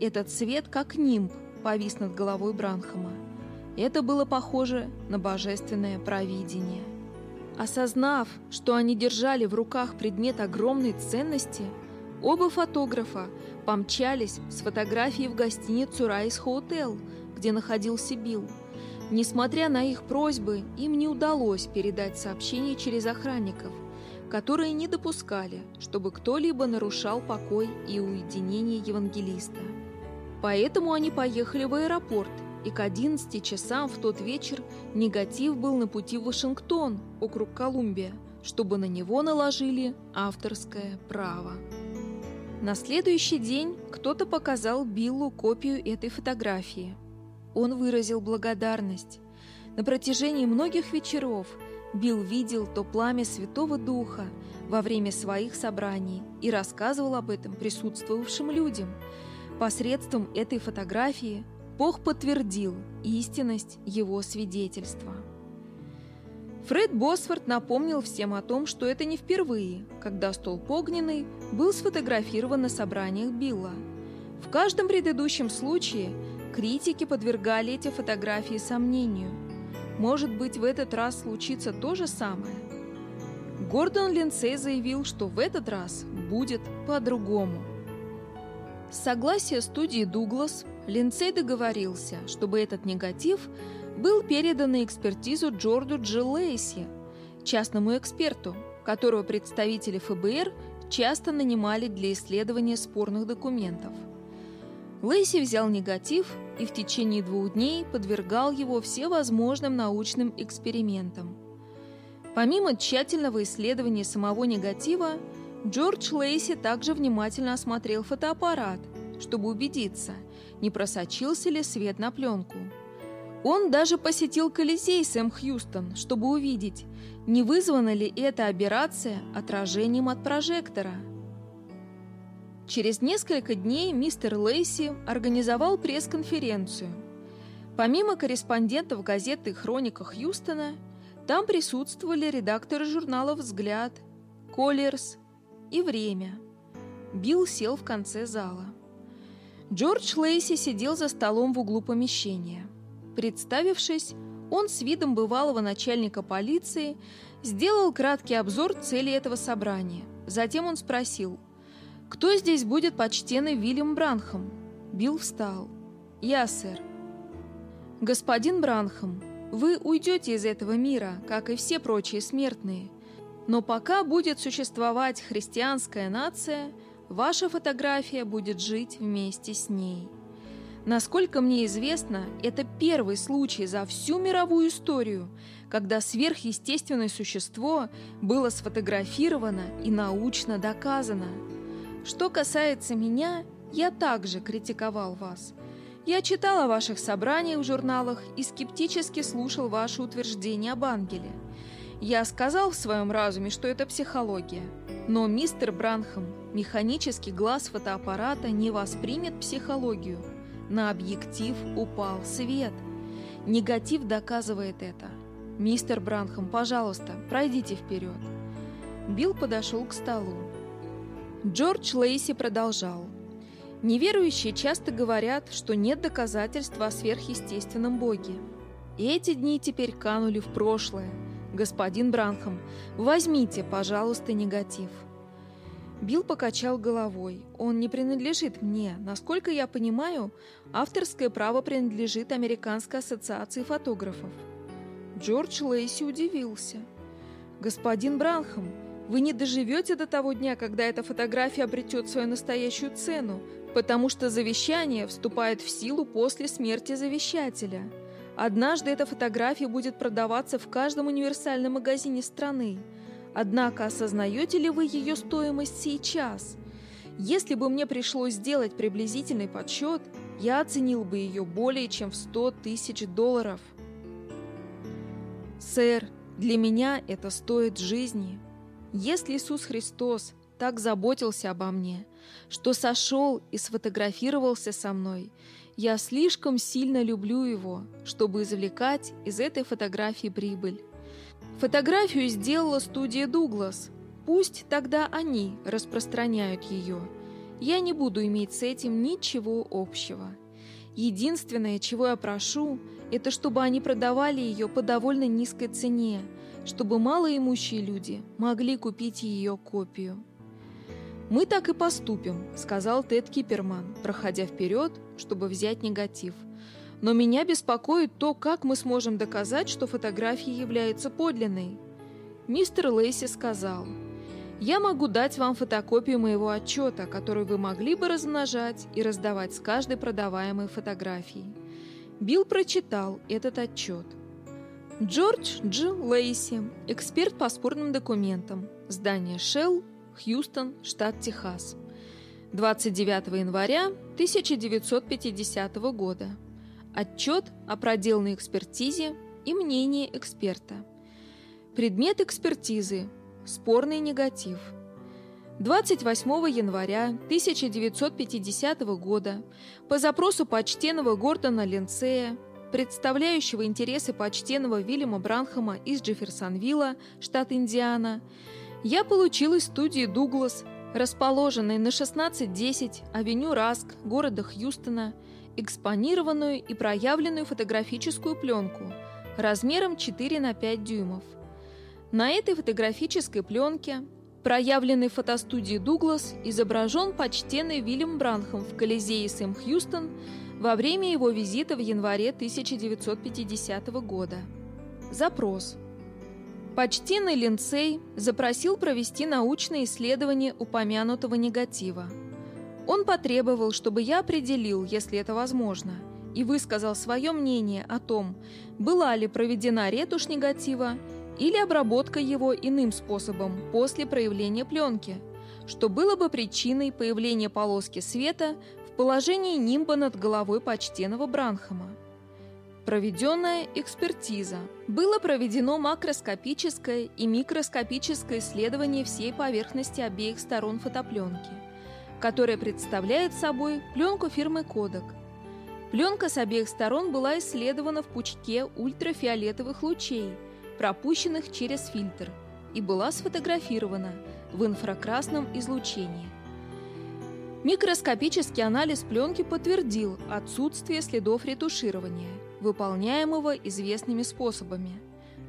Этот свет, как нимб, повис над головой Бранхама. Это было похоже на божественное провидение. Осознав, что они держали в руках предмет огромной ценности, оба фотографа помчались с фотографией в гостиницу «Райс Хоутел», где находился Билл. Несмотря на их просьбы, им не удалось передать сообщение через охранников, которые не допускали, чтобы кто-либо нарушал покой и уединение евангелиста. Поэтому они поехали в аэропорт и к 11 часам в тот вечер негатив был на пути в Вашингтон, округ Колумбия, чтобы на него наложили авторское право. На следующий день кто-то показал Биллу копию этой фотографии. Он выразил благодарность. На протяжении многих вечеров Билл видел то пламя Святого Духа во время своих собраний и рассказывал об этом присутствовавшим людям. Посредством этой фотографии Бог подтвердил истинность его свидетельства. Фред Босфорд напомнил всем о том, что это не впервые, когда столб огненный был сфотографирован на собраниях Билла. В каждом предыдущем случае критики подвергали эти фотографии сомнению. Может быть, в этот раз случится то же самое? Гордон Линсей заявил, что в этот раз будет по-другому. С согласия студии «Дуглас» Линцей договорился, чтобы этот негатив был передан на экспертизу Джорду Дж. Лейси, частному эксперту, которого представители ФБР часто нанимали для исследования спорных документов. Лейси взял негатив и в течение двух дней подвергал его всевозможным научным экспериментам. Помимо тщательного исследования самого негатива, Джордж Лейси также внимательно осмотрел фотоаппарат, чтобы убедиться – не просочился ли свет на пленку. Он даже посетил Колизей Сэм Хьюстон, чтобы увидеть, не вызвана ли эта операция отражением от прожектора. Через несколько дней мистер Лейси организовал пресс-конференцию. Помимо корреспондентов газеты «Хроника Хьюстона», там присутствовали редакторы журналов «Взгляд», «Коллерс» и «Время». Билл сел в конце зала. Джордж Лейси сидел за столом в углу помещения. Представившись, он с видом бывалого начальника полиции сделал краткий обзор цели этого собрания. Затем он спросил, «Кто здесь будет почтенный Вильям Бранхам?» Билл встал. «Я, сэр». «Господин Бранхам, вы уйдете из этого мира, как и все прочие смертные. Но пока будет существовать христианская нация – Ваша фотография будет жить вместе с ней. Насколько мне известно, это первый случай за всю мировую историю, когда сверхъестественное существо было сфотографировано и научно доказано. Что касается меня, я также критиковал вас. Я читал о ваших собраниях в журналах и скептически слушал ваши утверждения об ангеле. Я сказал в своем разуме, что это психология. Но мистер Бранхам, механический глаз фотоаппарата не воспримет психологию. На объектив упал свет. Негатив доказывает это. Мистер Бранхам, пожалуйста, пройдите вперед. Билл подошел к столу. Джордж Лейси продолжал. Неверующие часто говорят, что нет доказательств о сверхъестественном Боге. Эти дни теперь канули в прошлое – господин Бранхам, возьмите, пожалуйста, негатив». Билл покачал головой. Он не принадлежит мне. Насколько я понимаю, авторское право принадлежит Американской ассоциации фотографов. Джордж Лейси удивился. «Господин Бранхам, вы не доживете до того дня, когда эта фотография обретет свою настоящую цену, потому что завещание вступает в силу после смерти завещателя. Однажды эта фотография будет продаваться в каждом универсальном магазине страны. Однако осознаете ли вы ее стоимость сейчас? Если бы мне пришлось сделать приблизительный подсчет, я оценил бы ее более чем в 100 тысяч долларов. Сэр, для меня это стоит жизни. Если Иисус Христос так заботился обо мне, что сошел и сфотографировался со мной, я слишком сильно люблю его, чтобы извлекать из этой фотографии прибыль. Фотографию сделала студия «Дуглас». Пусть тогда они распространяют ее. Я не буду иметь с этим ничего общего. Единственное, чего я прошу, это чтобы они продавали ее по довольно низкой цене, чтобы малоимущие люди могли купить ее копию. «Мы так и поступим», — сказал Тед Киперман, проходя вперед, чтобы взять негатив. «Но меня беспокоит то, как мы сможем доказать, что фотография является подлинной». Мистер Лейси сказал, «Я могу дать вам фотокопию моего отчета, который вы могли бы размножать и раздавать с каждой продаваемой фотографией». Билл прочитал этот отчет. Джордж Дж. Лейси, эксперт по спорным документам, здание Shell, Хьюстон, штат Техас. 29 января 1950 года. Отчет о проделанной экспертизе и мнение эксперта. Предмет экспертизы. Спорный негатив. 28 января 1950 года по запросу почтенного Гордона Ленцея, представляющего интересы почтенного Вильяма Бранхама из Джефферсонвилла, штат Индиана, я получил из студии «Дуглас», расположенной на 1610 авеню Раск города Хьюстона, экспонированную и проявленную фотографическую пленку размером 4 на 5 дюймов. На этой фотографической пленке, проявленной в фотостудии «Дуглас», изображен почтенный Вильям Бранхам в Колизее Сэм Хьюстон во время его визита в январе 1950 года. Запрос – Почтенный Линцей запросил провести научное исследование упомянутого негатива. Он потребовал, чтобы я определил, если это возможно, и высказал свое мнение о том, была ли проведена ретушь негатива или обработка его иным способом после проявления пленки, что было бы причиной появления полоски света в положении нимба над головой почтенного Бранхама. Проведенная экспертиза. Было проведено макроскопическое и микроскопическое исследование всей поверхности обеих сторон фотопленки, которая представляет собой пленку фирмы Kodak. Пленка с обеих сторон была исследована в пучке ультрафиолетовых лучей, пропущенных через фильтр, и была сфотографирована в инфракрасном излучении. Микроскопический анализ пленки подтвердил отсутствие следов ретуширования – выполняемого известными способами.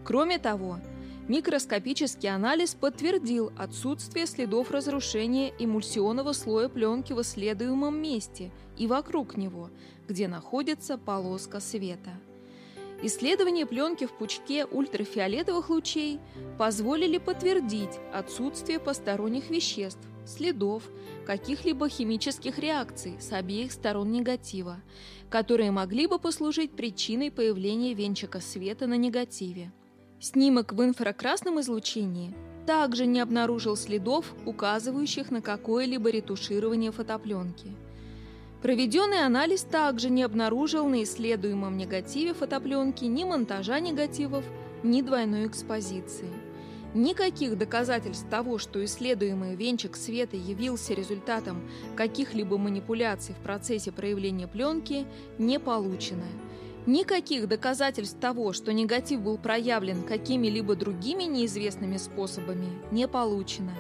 Кроме того, микроскопический анализ подтвердил отсутствие следов разрушения эмульсионного слоя пленки в исследуемом месте и вокруг него, где находится полоска света. Исследования пленки в пучке ультрафиолетовых лучей позволили подтвердить отсутствие посторонних веществ, следов, каких-либо химических реакций с обеих сторон негатива, которые могли бы послужить причиной появления венчика света на негативе. Снимок в инфракрасном излучении также не обнаружил следов, указывающих на какое-либо ретуширование фотопленки. Проведенный анализ также не обнаружил на исследуемом негативе фотопленки ни монтажа негативов, ни двойной экспозиции. Никаких доказательств того, что исследуемый венчик света явился результатом каких-либо манипуляций в процессе проявления пленки, не получено. Никаких доказательств того, что негатив был проявлен какими-либо другими неизвестными способами, не получено.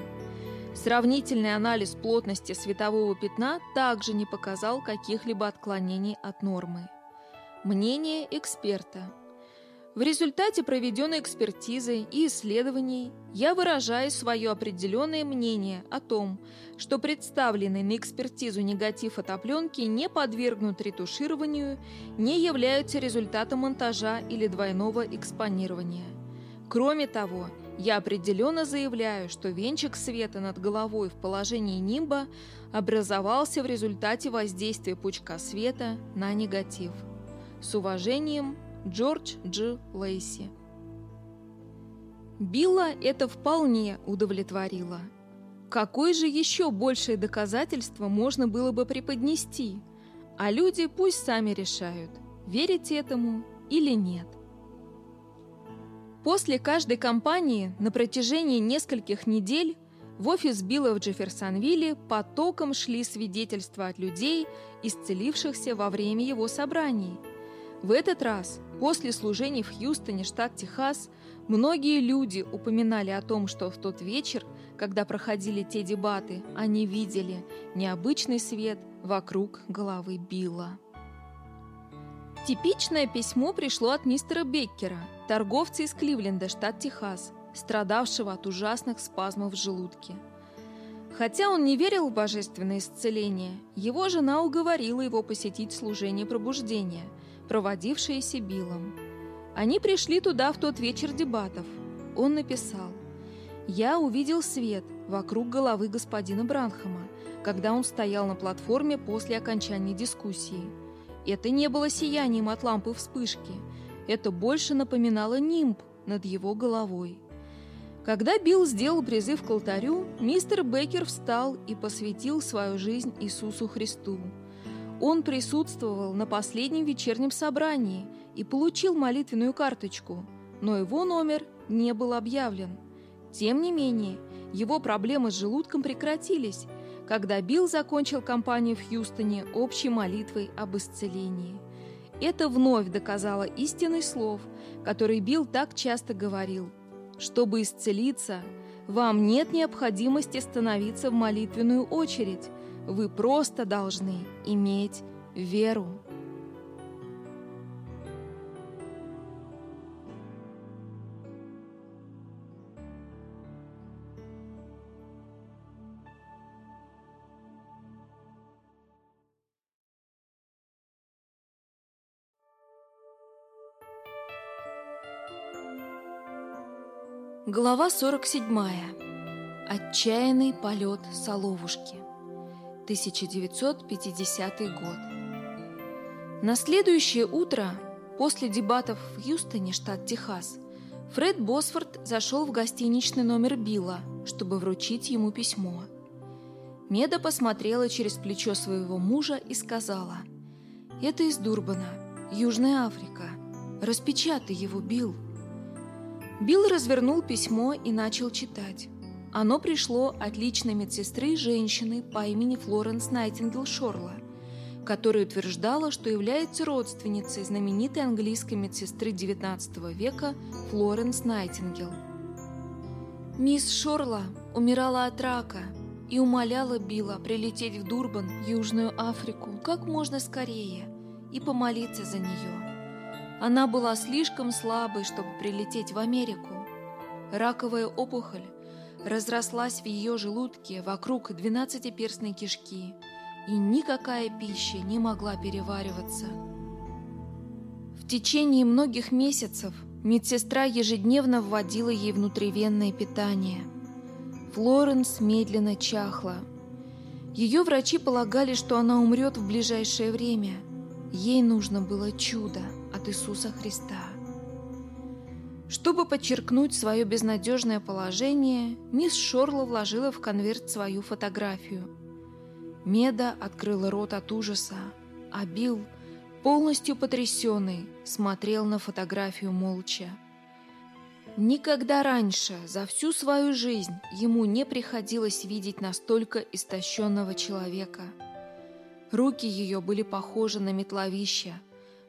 Сравнительный анализ плотности светового пятна также не показал каких-либо отклонений от нормы. Мнение эксперта – В результате проведенной экспертизы и исследований я выражаю свое определенное мнение о том, что представленный на экспертизу негатив фотопленки не подвергнут ретушированию, не являются результатом монтажа или двойного экспонирования. Кроме того, я определенно заявляю, что венчик света над головой в положении нимба образовался в результате воздействия пучка света на негатив. С уважением, Джордж Дж. Лейси. Билла это вполне удовлетворило. Какое же еще большее доказательство можно было бы преподнести? А люди пусть сами решают, верить этому или нет. После каждой кампании на протяжении нескольких недель в офис Билла в Джефферсонвилле потоком шли свидетельства от людей, исцелившихся во время его собраний. В этот раз, после служений в Хьюстоне, штат Техас, многие люди упоминали о том, что в тот вечер, когда проходили те дебаты, они видели необычный свет вокруг головы Билла. Типичное письмо пришло от мистера Беккера – торговца из Кливленда, штат Техас, страдавшего от ужасных спазмов в желудке. Хотя он не верил в божественное исцеление, его жена уговорила его посетить служение пробуждения, проводившееся Биллом. Они пришли туда в тот вечер дебатов. Он написал «Я увидел свет вокруг головы господина Бранхама, когда он стоял на платформе после окончания дискуссии. Это не было сиянием от лампы вспышки – это больше напоминало нимб над его головой. Когда Билл сделал призыв к алтарю, мистер Беккер встал и посвятил свою жизнь Иисусу Христу. Он присутствовал на последнем вечернем собрании и получил молитвенную карточку, но его номер не был объявлен. Тем не менее, его проблемы с желудком прекратились, когда Билл закончил кампанию в Хьюстоне общей молитвой об исцелении – это вновь доказало истинный слов, который Билл так часто говорил. Чтобы исцелиться, вам нет необходимости становиться в молитвенную очередь. Вы просто должны иметь веру. Глава 47. Отчаянный полет Соловушки. 1950 год. На следующее утро, после дебатов в Хьюстоне, штат Техас, Фред Босфорд зашел в гостиничный номер Билла, чтобы вручить ему письмо. Меда посмотрела через плечо своего мужа и сказала, «Это из Дурбана, Южная Африка. Распечатай его, Билл». Билл развернул письмо и начал читать. Оно пришло от личной медсестры женщины по имени Флоренс Найтингел Шорла, которая утверждала, что является родственницей знаменитой английской медсестры XIX века Флоренс Найтингел. Мисс Шорла умирала от рака и умоляла Билла прилететь в Дурбан, Южную Африку, как можно скорее и помолиться за нее. Она была слишком слабой, чтобы прилететь в Америку. Раковая опухоль разрослась в ее желудке вокруг двенадцатиперстной кишки, и никакая пища не могла перевариваться. В течение многих месяцев медсестра ежедневно вводила ей внутривенное питание. Флоренс медленно чахла. Ее врачи полагали, что она умрет в ближайшее время. Ей нужно было чудо от Иисуса Христа. Чтобы подчеркнуть свое безнадежное положение, мисс Шорла вложила в конверт свою фотографию. Меда открыла рот от ужаса, а Билл, полностью потрясенный, смотрел на фотографию молча. Никогда раньше, за всю свою жизнь, ему не приходилось видеть настолько истощенного человека. Руки ее были похожи на метловища,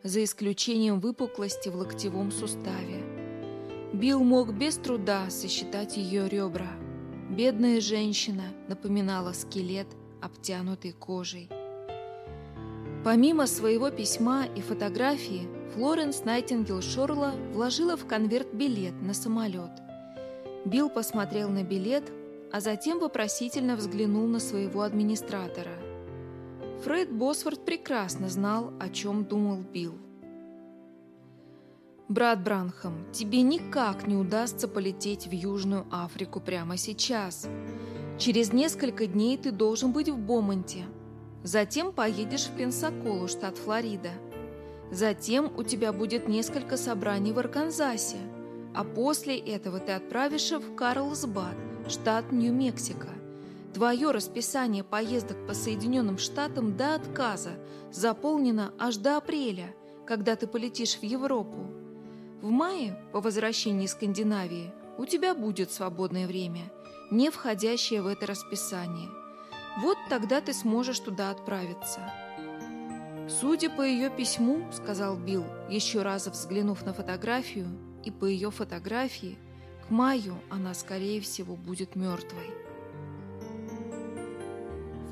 за исключением выпуклости в локтевом суставе. Билл мог без труда сосчитать ее ребра. Бедная женщина напоминала скелет, обтянутый кожей. Помимо своего письма и фотографии, Флоренс Найтингел Шорла вложила в конверт билет на самолет. Билл посмотрел на билет, а затем вопросительно взглянул на своего администратора. Фред Босфорд прекрасно знал, о чем думал Билл. «Брат Бранхам, тебе никак не удастся полететь в Южную Африку прямо сейчас. Через несколько дней ты должен быть в Бомонте. Затем поедешь в Пенсаколу, штат Флорида. Затем у тебя будет несколько собраний в Арканзасе, а после этого ты отправишься в Карлсбад, штат Нью-Мексико. Твое расписание поездок по Соединенным Штатам до отказа заполнено аж до апреля, когда ты полетишь в Европу. В мае, по возвращении из Скандинавии, у тебя будет свободное время, не входящее в это расписание. Вот тогда ты сможешь туда отправиться. «Судя по ее письму, — сказал Билл, еще раз взглянув на фотографию, и по ее фотографии, к маю она, скорее всего, будет мертвой».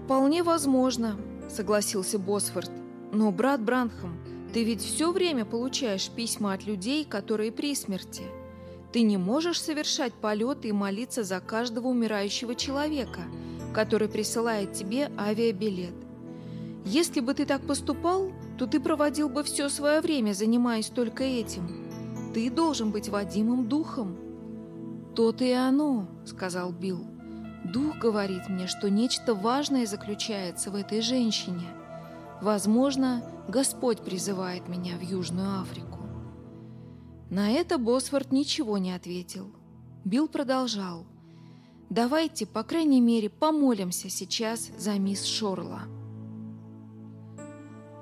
«Вполне возможно», — согласился Босфорд. «Но, брат Бранхам, ты ведь все время получаешь письма от людей, которые при смерти. Ты не можешь совершать полеты и молиться за каждого умирающего человека, который присылает тебе авиабилет. Если бы ты так поступал, то ты проводил бы все свое время, занимаясь только этим. Ты должен быть Вадимом Духом. «То-то и оно», — сказал Билл. «Дух говорит мне, что нечто важное заключается в этой женщине. Возможно, Господь призывает меня в Южную Африку». На это Босфорд ничего не ответил. Билл продолжал. «Давайте, по крайней мере, помолимся сейчас за мисс Шорла».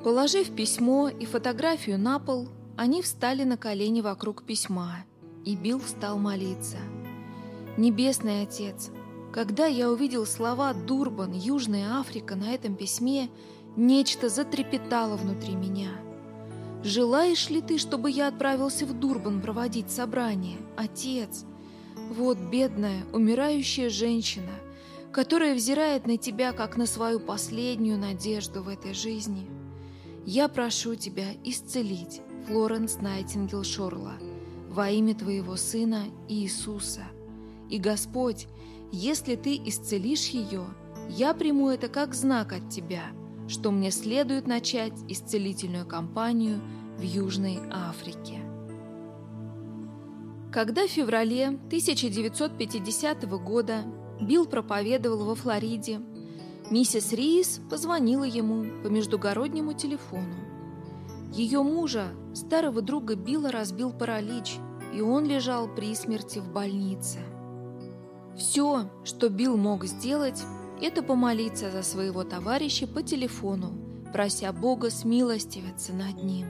Положив письмо и фотографию на пол, они встали на колени вокруг письма, и Билл стал молиться. «Небесный Отец, когда я увидел слова «Дурбан», «Южная Африка» на этом письме, нечто затрепетало внутри меня. Желаешь ли ты, чтобы я отправился в Дурбан проводить собрание, Отец? Вот бедная, умирающая женщина, которая взирает на тебя, как на свою последнюю надежду в этой жизни». Я прошу тебя исцелить Флоренс Найтингел Шорла во имя Твоего Сына Иисуса. И, Господь, если Ты исцелишь ее, я приму это как знак от Тебя, что мне следует начать исцелительную кампанию в Южной Африке. Когда в феврале 1950 года Билл проповедовал во Флориде, Миссис Рис позвонила ему по междугороднему телефону. Ее мужа, старого друга Билла, разбил паралич, и он лежал при смерти в больнице. Все, что Билл мог сделать, это помолиться за своего товарища по телефону, прося Бога смилостивиться над ним.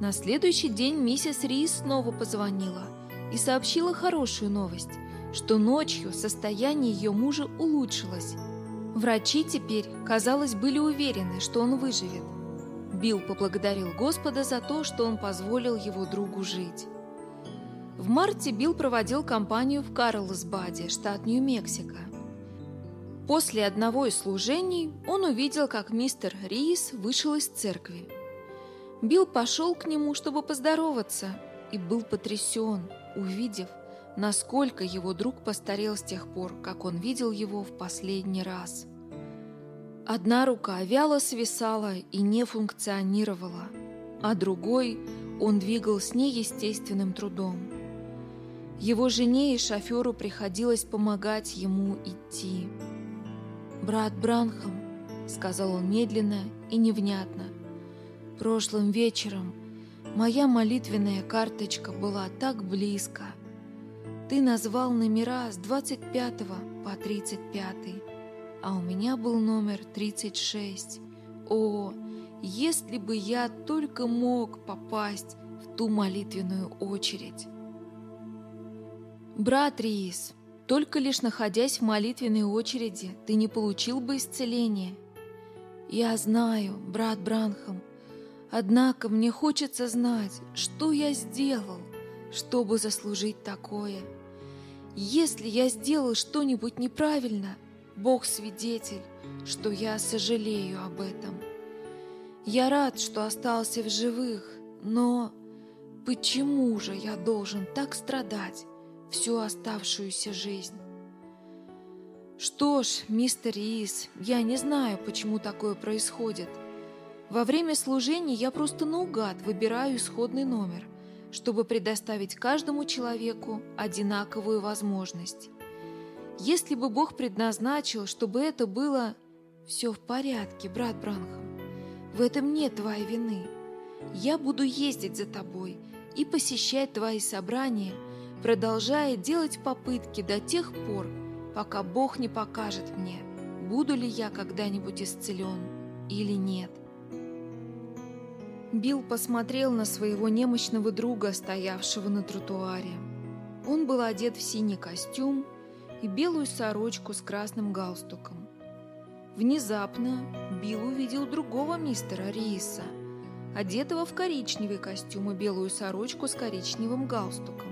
На следующий день миссис Рис снова позвонила и сообщила хорошую новость, что ночью состояние ее мужа улучшилось, Врачи теперь, казалось, были уверены, что он выживет. Билл поблагодарил Господа за то, что он позволил его другу жить. В марте Билл проводил кампанию в Карлсбаде, штат Нью-Мексико. После одного из служений он увидел, как мистер Рис вышел из церкви. Билл пошел к нему, чтобы поздороваться, и был потрясен, увидев, насколько его друг постарел с тех пор, как он видел его в последний раз. Одна рука вяло свисала и не функционировала, а другой он двигал с неестественным трудом. Его жене и шоферу приходилось помогать ему идти. «Брат Бранхам», — сказал он медленно и невнятно, — «прошлым вечером моя молитвенная карточка была так близко, ты назвал номера с 25 по 35, а у меня был номер 36. О, если бы я только мог попасть в ту молитвенную очередь. Брат Риис, только лишь находясь в молитвенной очереди, ты не получил бы исцеления. Я знаю, брат Бранхам, однако мне хочется знать, что я сделал, чтобы заслужить такое. Если я сделал что-нибудь неправильно, Бог свидетель, что я сожалею об этом. Я рад, что остался в живых, но почему же я должен так страдать всю оставшуюся жизнь? Что ж, мистер Рис, я не знаю, почему такое происходит. Во время служения я просто наугад выбираю исходный номер, чтобы предоставить каждому человеку одинаковую возможность. Если бы Бог предназначил, чтобы это было «все в порядке, брат Бранхам, в этом нет твоей вины. Я буду ездить за тобой и посещать твои собрания, продолжая делать попытки до тех пор, пока Бог не покажет мне, буду ли я когда-нибудь исцелен или нет». Билл посмотрел на своего немощного друга, стоявшего на тротуаре. Он был одет в синий костюм и белую сорочку с красным галстуком. Внезапно Билл увидел другого мистера Риса, одетого в коричневый костюм и белую сорочку с коричневым галстуком.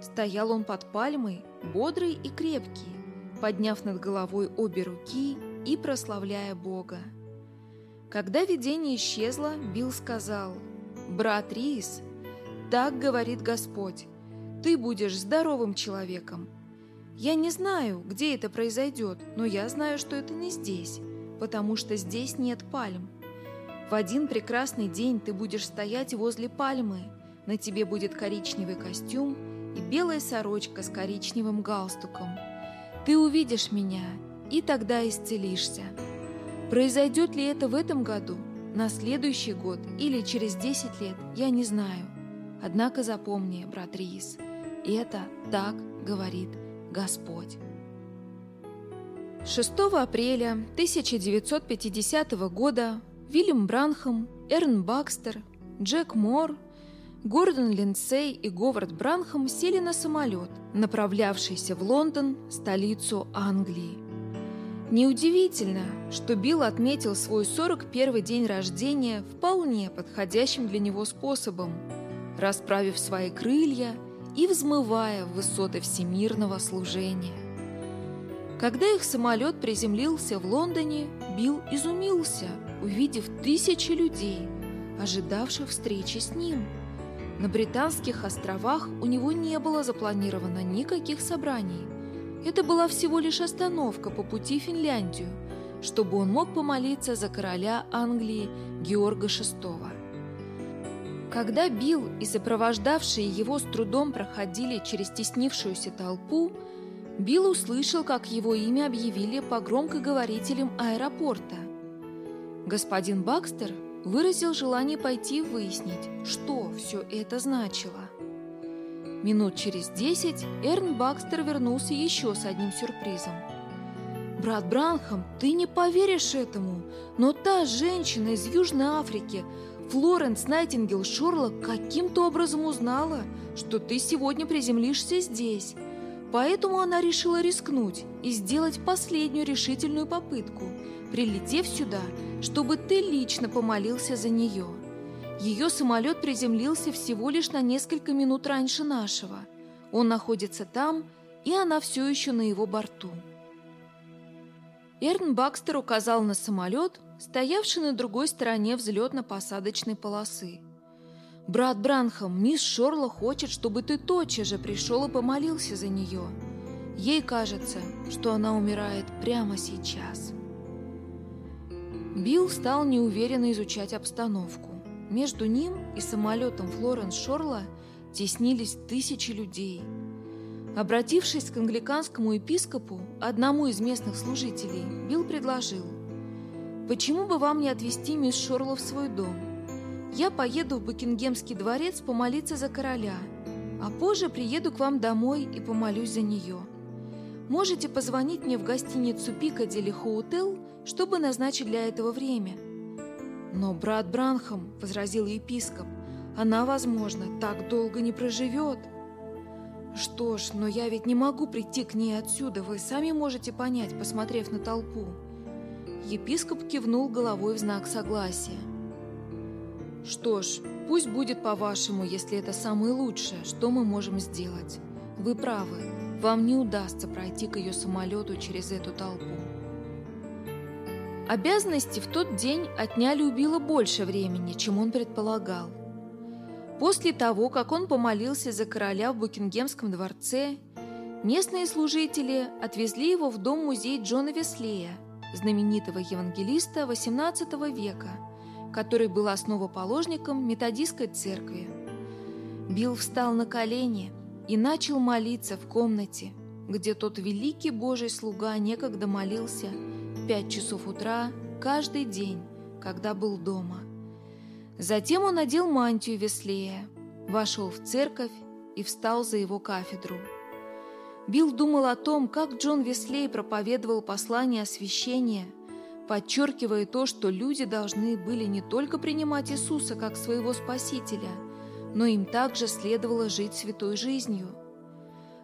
Стоял он под пальмой, бодрый и крепкий, подняв над головой обе руки и прославляя Бога. Когда видение исчезло, Билл сказал, «Брат Рис, так говорит Господь, ты будешь здоровым человеком. Я не знаю, где это произойдет, но я знаю, что это не здесь, потому что здесь нет пальм. В один прекрасный день ты будешь стоять возле пальмы, на тебе будет коричневый костюм и белая сорочка с коричневым галстуком. Ты увидишь меня, и тогда исцелишься». Произойдет ли это в этом году, на следующий год или через 10 лет, я не знаю. Однако запомни, брат Рис, это так говорит Господь. 6 апреля 1950 года Вильям Бранхам, Эрн Бакстер, Джек Мор, Гордон Линдсей и Говард Бранхам сели на самолет, направлявшийся в Лондон, столицу Англии. Неудивительно, что Билл отметил свой 41 день рождения вполне подходящим для него способом, расправив свои крылья и взмывая в высоты всемирного служения. Когда их самолет приземлился в Лондоне, Билл изумился, увидев тысячи людей, ожидавших встречи с ним. На Британских островах у него не было запланировано никаких собраний – это была всего лишь остановка по пути в Финляндию, чтобы он мог помолиться за короля Англии Георга VI. Когда Билл и сопровождавшие его с трудом проходили через теснившуюся толпу, Билл услышал, как его имя объявили по громкоговорителям аэропорта. Господин Бакстер выразил желание пойти выяснить, что все это значило. Минут через десять Эрн Бакстер вернулся еще с одним сюрпризом. «Брат Бранхам, ты не поверишь этому, но та женщина из Южной Африки, Флоренс Найтингел Шорлок, каким-то образом узнала, что ты сегодня приземлишься здесь. Поэтому она решила рискнуть и сделать последнюю решительную попытку, прилетев сюда, чтобы ты лично помолился за нее». Ее самолет приземлился всего лишь на несколько минут раньше нашего. Он находится там, и она все еще на его борту. Эрн Бакстер указал на самолет, стоявший на другой стороне взлетно-посадочной полосы. «Брат Бранхам, мисс Шорла хочет, чтобы ты тотчас же пришел и помолился за нее. Ей кажется, что она умирает прямо сейчас». Билл стал неуверенно изучать обстановку. Между ним и самолетом Флоренс Шорла теснились тысячи людей. Обратившись к англиканскому епископу, одному из местных служителей, Билл предложил, «Почему бы вам не отвезти мисс Шорла в свой дом? Я поеду в Букингемский дворец помолиться за короля, а позже приеду к вам домой и помолюсь за нее. Можете позвонить мне в гостиницу Пикадилли Хоутел, чтобы назначить для этого время». «Но брат Бранхам», — возразил епископ, — «она, возможно, так долго не проживет». «Что ж, но я ведь не могу прийти к ней отсюда, вы сами можете понять, посмотрев на толпу». Епископ кивнул головой в знак согласия. «Что ж, пусть будет по-вашему, если это самое лучшее, что мы можем сделать. Вы правы, вам не удастся пройти к ее самолету через эту толпу». Обязанности в тот день отняли у Билла больше времени, чем он предполагал. После того, как он помолился за короля в Букингемском дворце, местные служители отвезли его в дом-музей Джона Веслея, знаменитого евангелиста XVIII века, который был основоположником методистской церкви. Билл встал на колени и начал молиться в комнате, где тот великий Божий слуга некогда молился – пять часов утра каждый день, когда был дома. Затем он надел мантию Веслея, вошел в церковь и встал за его кафедру. Билл думал о том, как Джон Веслей проповедовал послание освящения, подчеркивая то, что люди должны были не только принимать Иисуса как своего Спасителя, но им также следовало жить святой жизнью.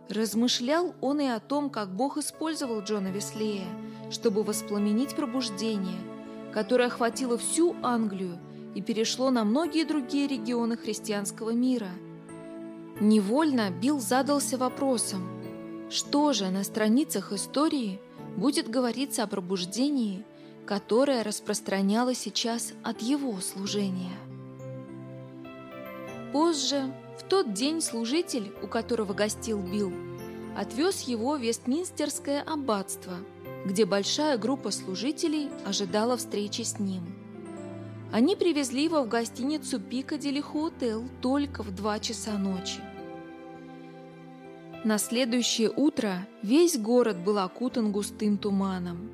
Размышлял он и о том, как Бог использовал Джона Веслея – чтобы воспламенить пробуждение, которое охватило всю Англию и перешло на многие другие регионы христианского мира. Невольно Билл задался вопросом, что же на страницах истории будет говориться о пробуждении, которое распространялось сейчас от его служения. Позже, в тот день служитель, у которого гостил Билл, отвез его в Вестминстерское аббатство – где большая группа служителей ожидала встречи с ним. Они привезли его в гостиницу Пикадилли Хоутел только в 2 часа ночи. На следующее утро весь город был окутан густым туманом.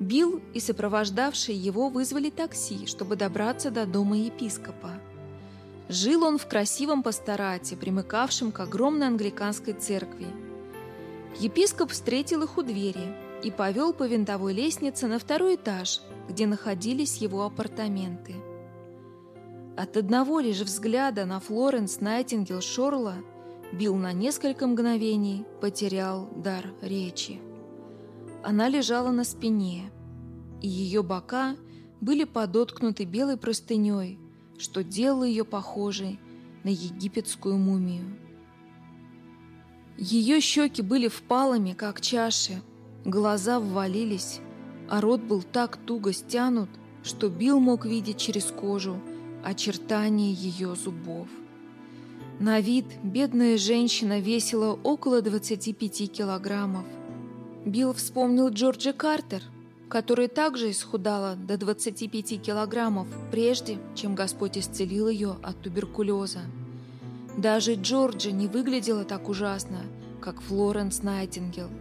Билл и сопровождавшие его вызвали такси, чтобы добраться до дома епископа. Жил он в красивом пасторате, примыкавшем к огромной англиканской церкви. Епископ встретил их у двери – и повел по винтовой лестнице на второй этаж, где находились его апартаменты. От одного лишь взгляда на Флоренс Найтингел Шорла Билл на несколько мгновений потерял дар речи. Она лежала на спине, и ее бока были подоткнуты белой простыней, что делало ее похожей на египетскую мумию. Ее щеки были впалыми, как чаши, Глаза ввалились, а рот был так туго стянут, что Билл мог видеть через кожу очертания ее зубов. На вид бедная женщина весила около 25 килограммов. Билл вспомнил Джорджа Картер, которая также исхудала до 25 килограммов, прежде чем Господь исцелил ее от туберкулеза. Даже Джорджа не выглядела так ужасно, как Флоренс Найтингел –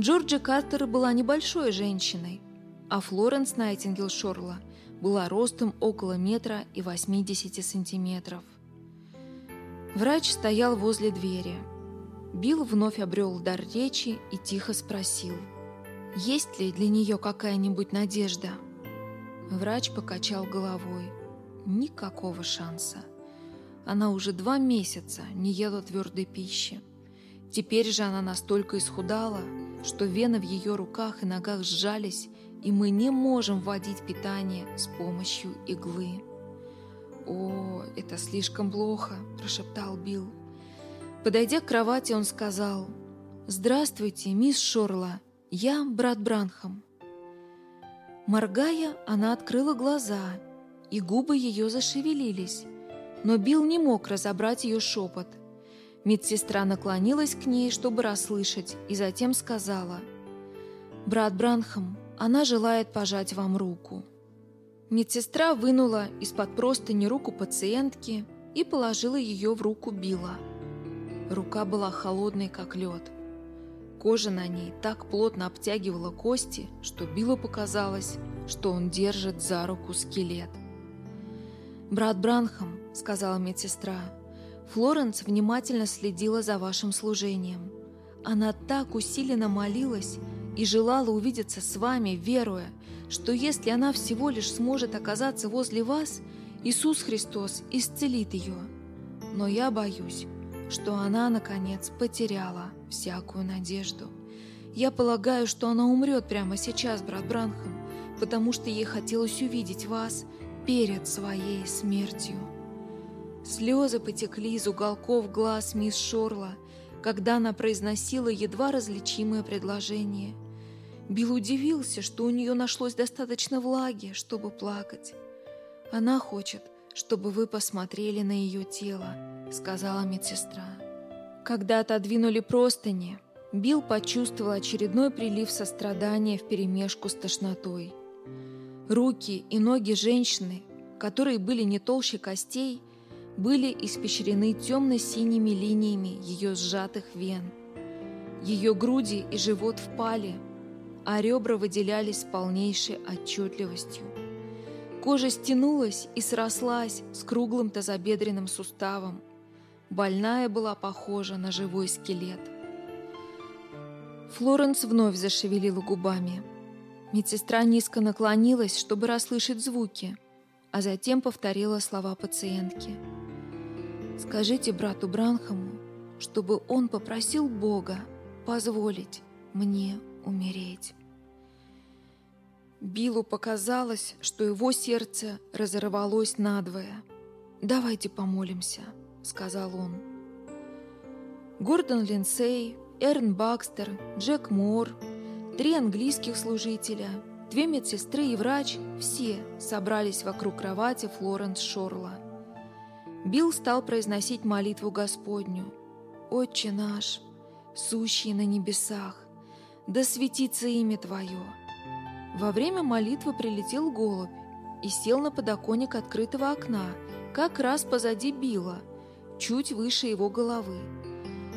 Джорджи Картер была небольшой женщиной, а Флоренс Найтингел Шорла была ростом около метра и 80 сантиметров. Врач стоял возле двери. Билл вновь обрел дар речи и тихо спросил, есть ли для нее какая-нибудь надежда. Врач покачал головой. Никакого шанса. Она уже два месяца не ела твердой пищи. Теперь же она настолько исхудала, что вены в ее руках и ногах сжались, и мы не можем вводить питание с помощью иглы. «О, это слишком плохо», – прошептал Билл. Подойдя к кровати, он сказал, «Здравствуйте, мисс Шорла, я брат Бранхам». Моргая, она открыла глаза, и губы ее зашевелились, но Билл не мог разобрать ее шепот. Медсестра наклонилась к ней, чтобы расслышать, и затем сказала, «Брат Бранхам, она желает пожать вам руку». Медсестра вынула из-под простыни руку пациентки и положила ее в руку Билла. Рука была холодной, как лед. Кожа на ней так плотно обтягивала кости, что Биллу показалось, что он держит за руку скелет. «Брат Бранхам», — сказала медсестра, — Флоренс внимательно следила за вашим служением. Она так усиленно молилась и желала увидеться с вами, веруя, что если она всего лишь сможет оказаться возле вас, Иисус Христос исцелит ее. Но я боюсь, что она, наконец, потеряла всякую надежду. Я полагаю, что она умрет прямо сейчас, брат Бранхам, потому что ей хотелось увидеть вас перед своей смертью. Слезы потекли из уголков глаз мисс Шорла, когда она произносила едва различимое предложение. Билл удивился, что у нее нашлось достаточно влаги, чтобы плакать. «Она хочет, чтобы вы посмотрели на ее тело», — сказала медсестра. Когда отодвинули простыни, Билл почувствовал очередной прилив сострадания вперемешку с тошнотой. Руки и ноги женщины, которые были не толще костей, были испещрены темно-синими линиями ее сжатых вен. Ее груди и живот впали, а ребра выделялись с полнейшей отчетливостью. Кожа стянулась и срослась с круглым тазобедренным суставом. Больная была похожа на живой скелет. Флоренс вновь зашевелила губами. Медсестра низко наклонилась, чтобы расслышать звуки, а затем повторила слова пациентки. «Скажите брату Бранхаму, чтобы он попросил Бога позволить мне умереть». Биллу показалось, что его сердце разорвалось надвое. «Давайте помолимся», — сказал он. Гордон Линсей, Эрн Бакстер, Джек Мор, три английских служителя, две медсестры и врач — все собрались вокруг кровати Флоренс Шорла. Билл стал произносить молитву Господню. «Отче наш, сущий на небесах, да светится имя Твое, во время молитвы прилетел голубь и сел на подоконник открытого окна, как раз позади Билла, чуть выше его головы.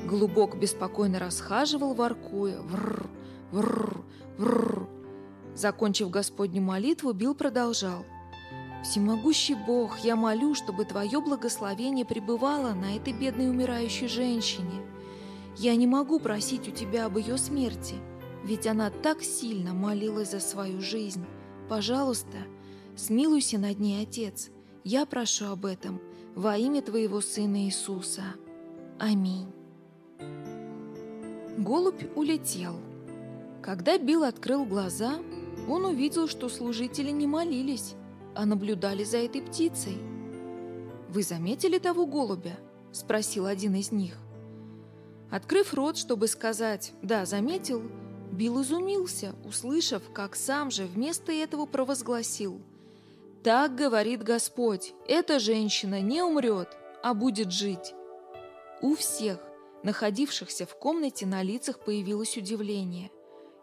Голубок беспокойно расхаживал, воркуя. Врр, врр, врр. Закончив Господню молитву, Билл продолжал. «Всемогущий Бог, я молю, чтобы Твое благословение пребывало на этой бедной умирающей женщине. Я не могу просить у Тебя об ее смерти, ведь она так сильно молилась за свою жизнь. Пожалуйста, смилуйся над ней, Отец. Я прошу об этом во имя Твоего Сына Иисуса. Аминь. Голубь улетел. Когда Билл открыл глаза, он увидел, что служители не молились, а наблюдали за этой птицей. «Вы заметили того голубя?» – спросил один из них. Открыв рот, чтобы сказать «да, заметил», Билл изумился, услышав, как сам же вместо этого провозгласил. «Так говорит Господь, эта женщина не умрет, а будет жить». У всех, находившихся в комнате, на лицах появилось удивление.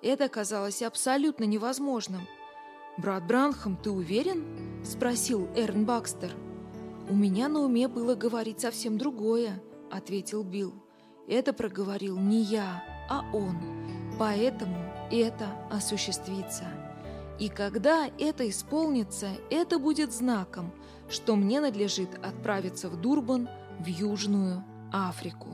Это казалось абсолютно невозможным. «Брат Бранхам, ты уверен?» – спросил Эрн Бакстер. «У меня на уме было говорить совсем другое», – ответил Билл. «Это проговорил не я, а он». Поэтому это осуществится. И когда это исполнится, это будет знаком, что мне надлежит отправиться в Дурбан, в Южную Африку.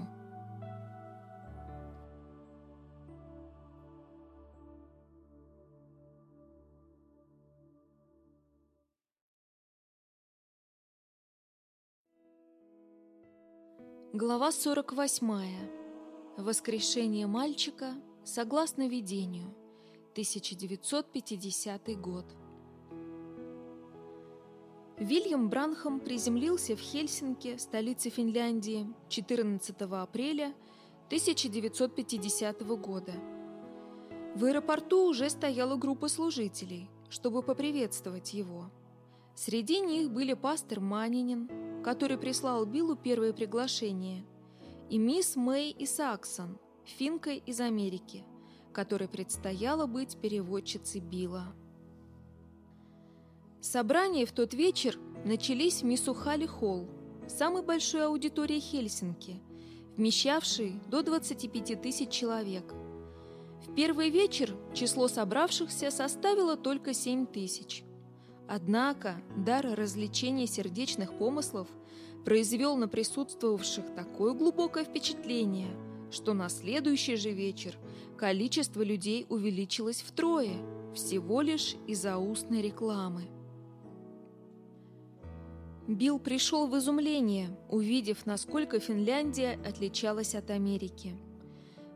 Глава 48. Воскрешение мальчика – Согласно видению, 1950 год. Вильям Бранхам приземлился в Хельсинки, столице Финляндии, 14 апреля 1950 года. В аэропорту уже стояла группа служителей, чтобы поприветствовать его. Среди них были пастор Манинин, который прислал Биллу первое приглашение, и мисс Мэй Исааксон, финкой из Америки, которой предстояло быть переводчицей Билла. Собрания в тот вечер начались в Мисухали Холл, самой большой аудитории Хельсинки, вмещавшей до 25 тысяч человек. В первый вечер число собравшихся составило только 7 тысяч. Однако дар развлечения сердечных помыслов произвел на присутствовавших такое глубокое впечатление – что на следующий же вечер количество людей увеличилось втрое, всего лишь из-за устной рекламы. Билл пришел в изумление, увидев, насколько Финляндия отличалась от Америки.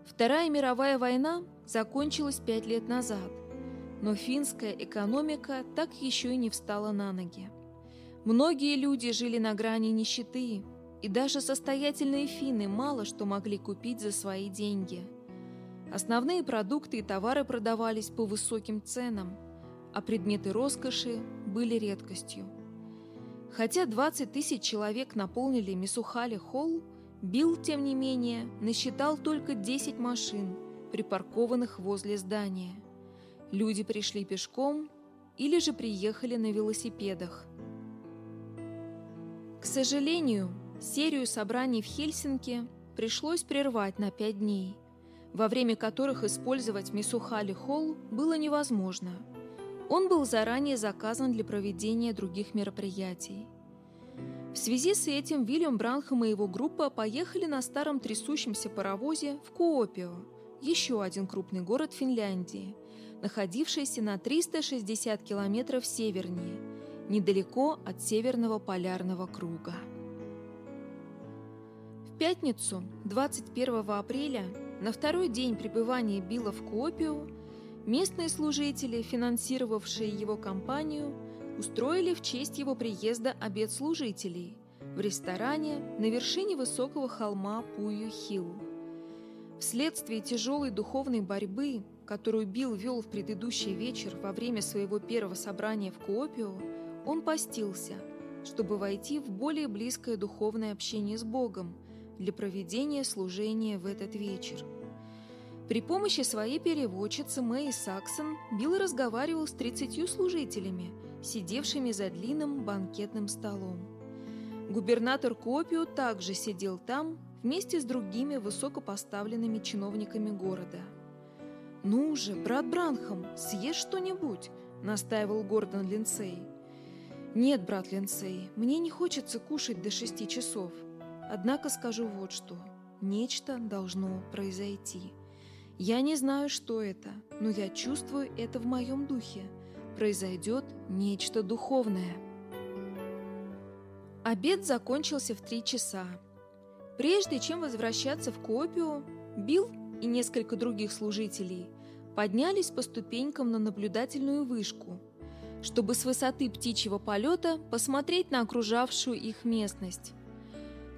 Вторая мировая война закончилась пять лет назад, но финская экономика так еще и не встала на ноги. Многие люди жили на грани нищеты, и даже состоятельные финны мало что могли купить за свои деньги. Основные продукты и товары продавались по высоким ценам, а предметы роскоши были редкостью. Хотя 20 тысяч человек наполнили Мисухали-холл, Билл, тем не менее, насчитал только 10 машин, припаркованных возле здания. Люди пришли пешком или же приехали на велосипедах. К сожалению, серию собраний в Хельсинки пришлось прервать на пять дней, во время которых использовать Мисухали-холл было невозможно. Он был заранее заказан для проведения других мероприятий. В связи с этим Вильям Бранхам и его группа поехали на старом трясущемся паровозе в Куопио, еще один крупный город Финляндии, находившийся на 360 километров севернее, недалеко от Северного полярного круга. В пятницу, 21 апреля, на второй день пребывания Билла в Куопио, местные служители, финансировавшие его компанию, устроили в честь его приезда обед служителей в ресторане на вершине высокого холма Пую-Хилл. Вследствие тяжелой духовной борьбы, которую Билл вел в предыдущий вечер во время своего первого собрания в Куопио, он постился, чтобы войти в более близкое духовное общение с Богом для проведения служения в этот вечер. При помощи своей переводчицы Мэй Саксон Билл разговаривал с 30 служителями, сидевшими за длинным банкетным столом. Губернатор Копио также сидел там вместе с другими высокопоставленными чиновниками города. «Ну же, брат Бранхам, съешь что-нибудь!» – настаивал Гордон Линцей. «Нет, брат Линцей, мне не хочется кушать до шести часов. Однако скажу вот что. Нечто должно произойти. Я не знаю, что это, но я чувствую это в моем духе. Произойдет нечто духовное». Обед закончился в три часа. Прежде чем возвращаться в Копию, Билл и несколько других служителей поднялись по ступенькам на наблюдательную вышку, чтобы с высоты птичьего полета посмотреть на окружавшую их местность.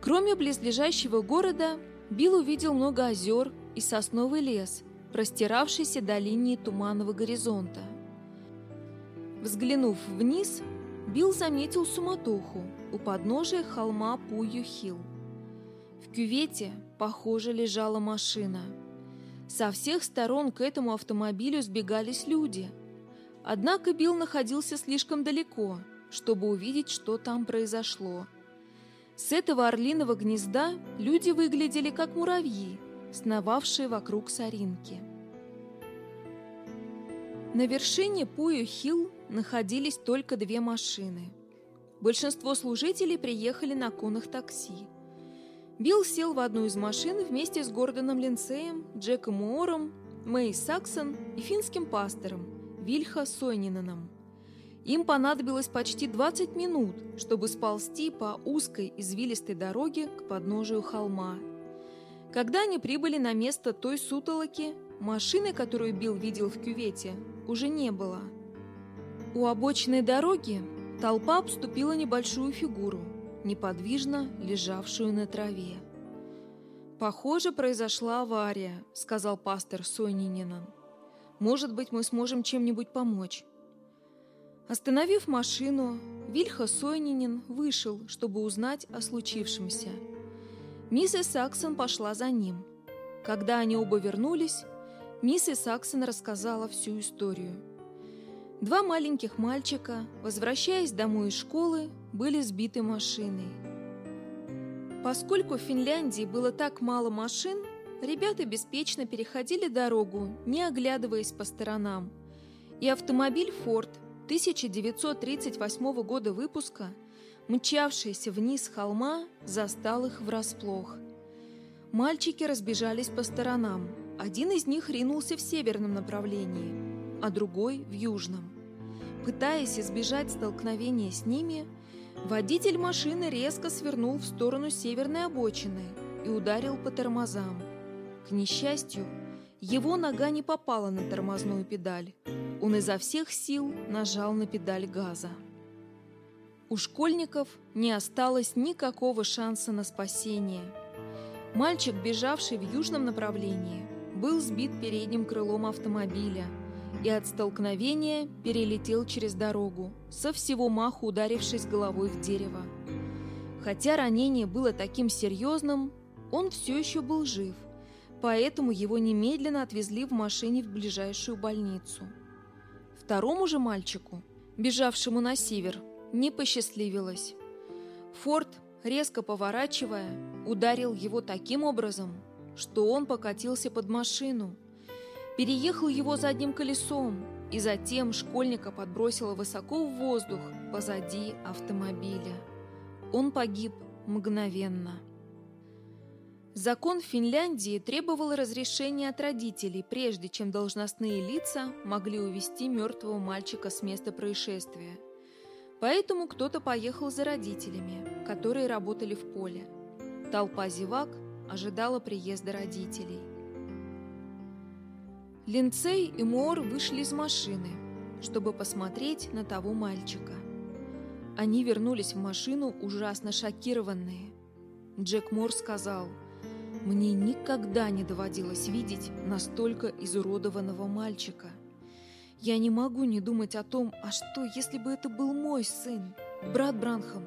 Кроме близлежащего города, Билл увидел много озер и сосновый лес, простиравшийся до линии туманного горизонта. Взглянув вниз, Билл заметил суматоху у подножия холма Пую-Хилл. В кювете, похоже, лежала машина. Со всех сторон к этому автомобилю сбегались люди. Однако Билл находился слишком далеко, чтобы увидеть, что там произошло. С этого орлиного гнезда люди выглядели как муравьи, сновавшие вокруг соринки. На вершине Пую-Хилл находились только две машины. Большинство служителей приехали на конных такси – Билл сел в одну из машин вместе с Гордоном Линсеем, Джеком Уором, Мэй Саксон и финским пастором Вильха Сойнинаном. Им понадобилось почти 20 минут, чтобы сползти по узкой извилистой дороге к подножию холма. Когда они прибыли на место той сутолоки, машины, которую Билл видел в кювете, уже не было. У обочины дороги толпа обступила небольшую фигуру – неподвижно лежавшую на траве. «Похоже, произошла авария», — сказал пастор Сойнининан. «Может быть, мы сможем чем-нибудь помочь». Остановив машину, Вильха Сойнинин вышел, чтобы узнать о случившемся. Миссис Саксон пошла за ним. Когда они оба вернулись, миссис Саксон рассказала всю историю. Два маленьких мальчика, возвращаясь домой из школы, были сбиты машиной. Поскольку в Финляндии было так мало машин, ребята беспечно переходили дорогу, не оглядываясь по сторонам. И автомобиль Ford 1938 года выпуска, мчавшийся вниз холма, застал их врасплох. Мальчики разбежались по сторонам. Один из них ринулся в северном направлении, а другой – в южном. Пытаясь избежать столкновения с ними, Водитель машины резко свернул в сторону северной обочины и ударил по тормозам. К несчастью, его нога не попала на тормозную педаль. Он изо всех сил нажал на педаль газа. У школьников не осталось никакого шанса на спасение. Мальчик, бежавший в южном направлении, был сбит передним крылом автомобиля и от столкновения перелетел через дорогу, со всего маху ударившись головой в дерево. Хотя ранение было таким серьезным, он все еще был жив, поэтому его немедленно отвезли в машине в ближайшую больницу. Второму же мальчику, бежавшему на север, не посчастливилось. Форд, резко поворачивая, ударил его таким образом, что он покатился под машину, переехал его задним колесом и затем школьника подбросило высоко в воздух позади автомобиля. Он погиб мгновенно. Закон Финляндии требовал разрешения от родителей, прежде чем должностные лица могли увезти мертвого мальчика с места происшествия. Поэтому кто-то поехал за родителями, которые работали в поле. Толпа зевак ожидала приезда родителей. Линцей и Мор вышли из машины, чтобы посмотреть на того мальчика. Они вернулись в машину ужасно шокированные. Джек Мор сказал, «Мне никогда не доводилось видеть настолько изуродованного мальчика. Я не могу не думать о том, а что, если бы это был мой сын? Брат Бранхам,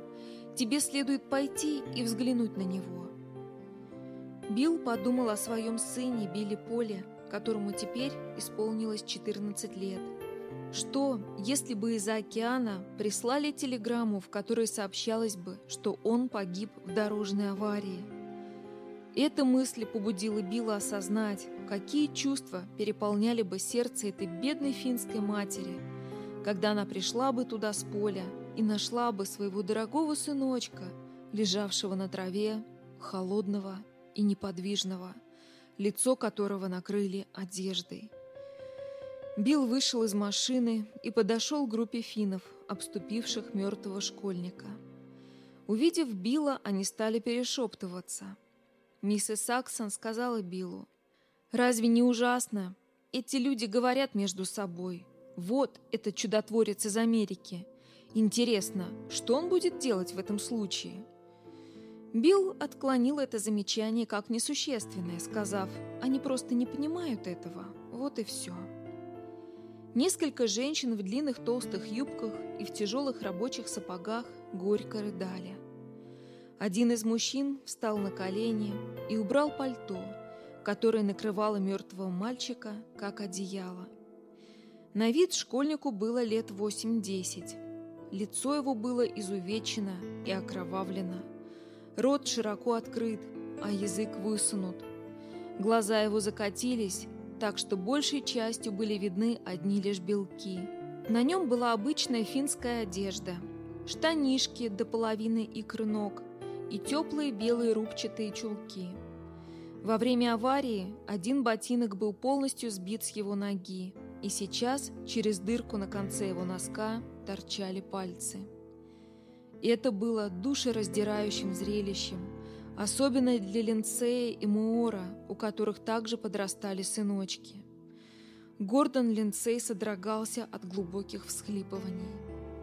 тебе следует пойти и взглянуть на него». Билл подумал о своем сыне Билли Поле, которому теперь исполнилось 14 лет. Что, если бы из-за океана прислали телеграмму, в которой сообщалось бы, что он погиб в дорожной аварии? Эта мысль побудила Билла осознать, какие чувства переполняли бы сердце этой бедной финской матери, когда она пришла бы туда с поля и нашла бы своего дорогого сыночка, лежавшего на траве, холодного и неподвижного, лицо которого накрыли одеждой. Билл вышел из машины и подошел к группе финнов, обступивших мертвого школьника. Увидев Билла, они стали перешептываться. Миссис Саксон сказала Биллу, «Разве не ужасно? Эти люди говорят между собой. Вот этот чудотворец из Америки. Интересно, что он будет делать в этом случае?» Билл отклонил это замечание как несущественное, сказав, «Они просто не понимают этого. Вот и все». Несколько женщин в длинных толстых юбках и в тяжелых рабочих сапогах горько рыдали. Один из мужчин встал на колени и убрал пальто, которое накрывало мертвого мальчика, как одеяло. На вид школьнику было лет 8-10. Лицо его было изувечено и окровавлено. Рот широко открыт, а язык высунут. Глаза его закатились, так что большей частью были видны одни лишь белки. На нем была обычная финская одежда, штанишки до половины икр ног и теплые белые рубчатые чулки. Во время аварии один ботинок был полностью сбит с его ноги, и сейчас через дырку на конце его носка торчали пальцы. И это было душераздирающим зрелищем, особенно для Линцея и Муора, у которых также подрастали сыночки. Гордон Линцей содрогался от глубоких всхлипываний.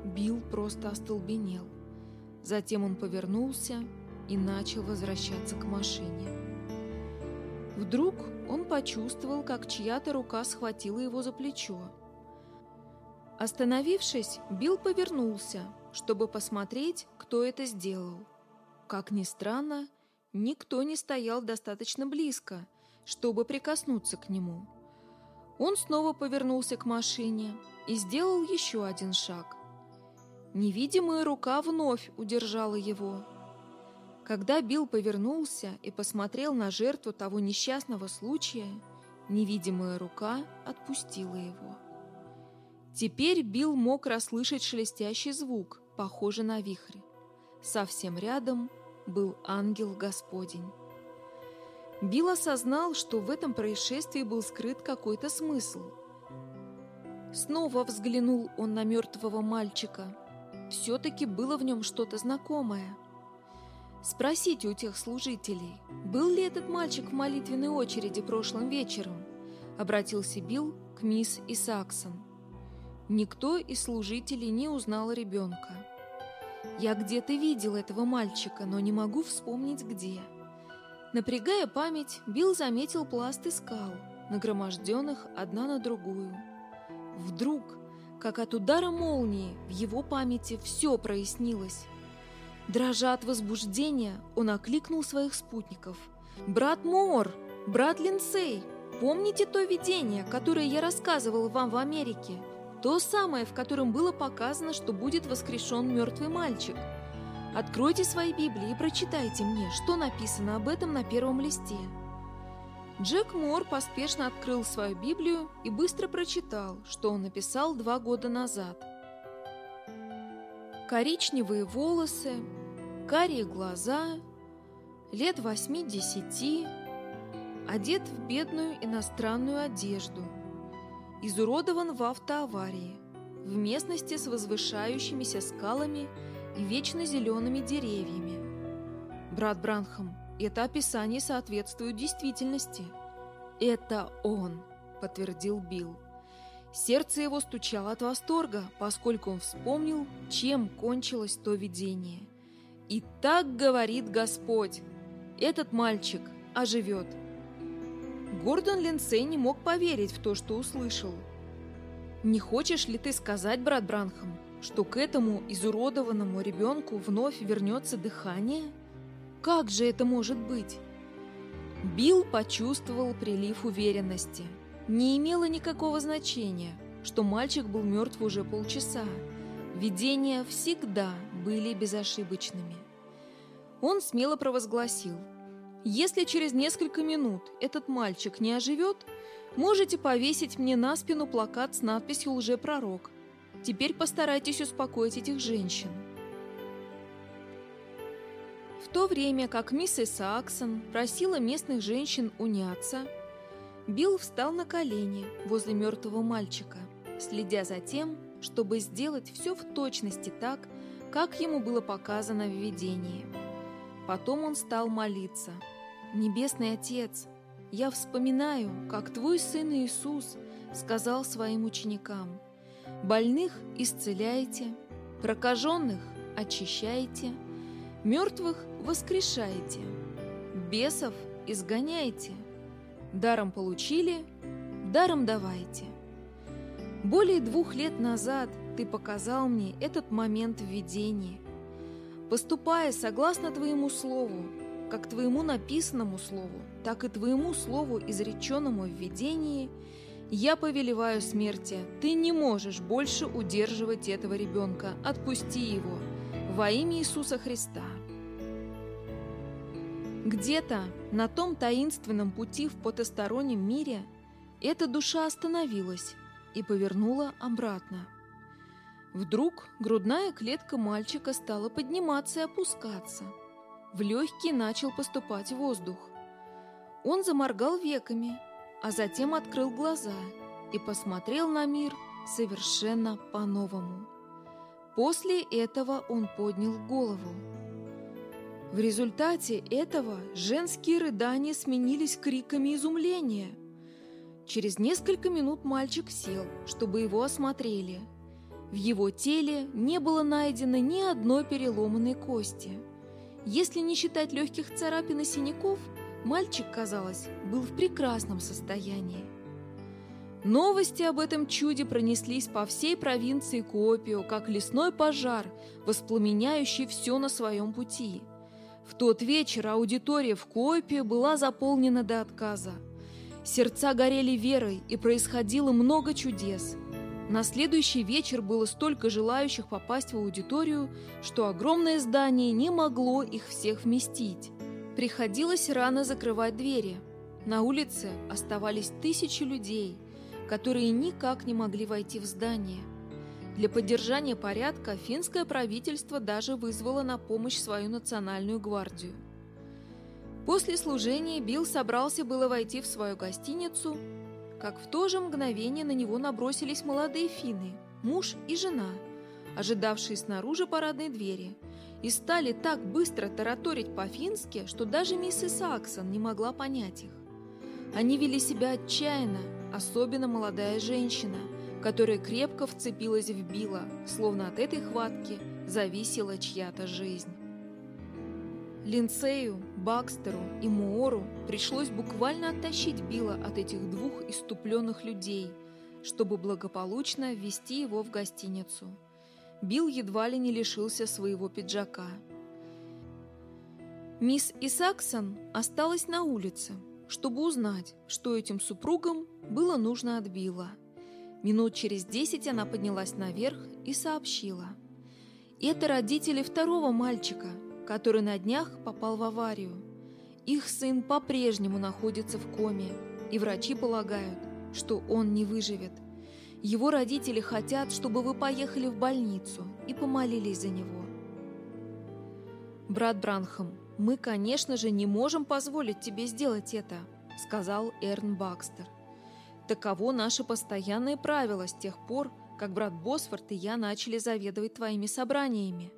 Билл просто остолбенел. Затем он повернулся и начал возвращаться к машине. Вдруг он почувствовал, как чья-то рука схватила его за плечо. Остановившись, Билл повернулся, чтобы посмотреть, кто это сделал. Как ни странно, Никто не стоял достаточно близко, чтобы прикоснуться к нему. Он снова повернулся к машине и сделал еще один шаг. Невидимая рука вновь удержала его. Когда Билл повернулся и посмотрел на жертву того несчастного случая, невидимая рука отпустила его. Теперь Билл мог расслышать шелестящий звук, похожий на вихрь. Совсем рядом был ангел Господень. Билл осознал, что в этом происшествии был скрыт какой-то смысл. Снова взглянул он на мертвого мальчика. Все-таки было в нем что-то знакомое. Спросите у тех служителей, был ли этот мальчик в молитвенной очереди прошлым вечером? Обратился Билл к мисс Исаксон. Никто из служителей не узнал ребенка. Я где-то видел этого мальчика, но не могу вспомнить где. Напрягая память, Билл заметил пласты скал, нагроможденных одна на другую. Вдруг, как от удара молнии, в его памяти все прояснилось. Дрожа от возбуждения, он окликнул своих спутников. «Брат Мор! Брат Линсей! Помните то видение, которое я рассказывал вам в Америке? То самое, в котором было показано, что будет воскрешен мертвый мальчик. Откройте свои Библии и прочитайте мне, что написано об этом на первом листе». Джек Мор поспешно открыл свою Библию и быстро прочитал, что он написал два года назад. Коричневые волосы, карие глаза, лет восьми-десяти, одет в бедную иностранную одежду, изуродован в автоаварии, в местности с возвышающимися скалами и вечно зелеными деревьями. Брат Бранхам, это описание соответствует действительности. Это он, подтвердил Билл. Сердце его стучало от восторга, поскольку он вспомнил, чем кончилось то видение. И так говорит Господь, этот мальчик оживет. Гордон Линсей не мог поверить в то, что услышал. «Не хочешь ли ты сказать, брат Бранхам, что к этому изуродованному ребенку вновь вернется дыхание? Как же это может быть?» Билл почувствовал прилив уверенности. Не имело никакого значения, что мальчик был мертв уже полчаса. Видения всегда были безошибочными. Он смело провозгласил – если через несколько минут этот мальчик не оживет, можете повесить мне на спину плакат с надписью «Лжепророк». Теперь постарайтесь успокоить этих женщин. В то время как миссис Саксон просила местных женщин уняться, Билл встал на колени возле мертвого мальчика, следя за тем, чтобы сделать все в точности так, как ему было показано в видении. Потом он стал молиться – Небесный Отец, я вспоминаю, как Твой Сын Иисус сказал своим ученикам, «Больных исцеляйте, прокаженных очищайте, мертвых воскрешайте, бесов изгоняйте, даром получили, даром давайте». Более двух лет назад Ты показал мне этот момент в видении. Поступая согласно Твоему Слову, как твоему написанному слову, так и твоему слову, изреченному в видении, я повелеваю смерти, ты не можешь больше удерживать этого ребенка, отпусти его, во имя Иисуса Христа. Где-то на том таинственном пути в потустороннем мире эта душа остановилась и повернула обратно. Вдруг грудная клетка мальчика стала подниматься и опускаться – в легкие начал поступать воздух. Он заморгал веками, а затем открыл глаза и посмотрел на мир совершенно по-новому. После этого он поднял голову. В результате этого женские рыдания сменились криками изумления. Через несколько минут мальчик сел, чтобы его осмотрели. В его теле не было найдено ни одной переломанной кости – если не считать легких царапин и синяков, мальчик, казалось, был в прекрасном состоянии. Новости об этом чуде пронеслись по всей провинции Копио, как лесной пожар, воспламеняющий все на своем пути. В тот вечер аудитория в Копио была заполнена до отказа. Сердца горели верой, и происходило много чудес – на следующий вечер было столько желающих попасть в аудиторию, что огромное здание не могло их всех вместить. Приходилось рано закрывать двери. На улице оставались тысячи людей, которые никак не могли войти в здание. Для поддержания порядка финское правительство даже вызвало на помощь свою национальную гвардию. После служения Билл собрался было войти в свою гостиницу, как в то же мгновение на него набросились молодые финны, муж и жена, ожидавшие снаружи парадной двери, и стали так быстро тараторить по-фински, что даже миссис Саксон не могла понять их. Они вели себя отчаянно, особенно молодая женщина, которая крепко вцепилась в Билла, словно от этой хватки зависела чья-то жизнь. Линцею Бакстеру и Моору пришлось буквально оттащить Билла от этих двух иступленных людей, чтобы благополучно ввести его в гостиницу. Билл едва ли не лишился своего пиджака. Мисс Исаксон осталась на улице, чтобы узнать, что этим супругам было нужно от Билла. Минут через десять она поднялась наверх и сообщила. «Это родители второго мальчика, который на днях попал в аварию. Их сын по-прежнему находится в коме, и врачи полагают, что он не выживет. Его родители хотят, чтобы вы поехали в больницу и помолились за него. «Брат Бранхам, мы, конечно же, не можем позволить тебе сделать это», сказал Эрн Бакстер. «Таково наше постоянное правило с тех пор, как брат Босфорд и я начали заведовать твоими собраниями.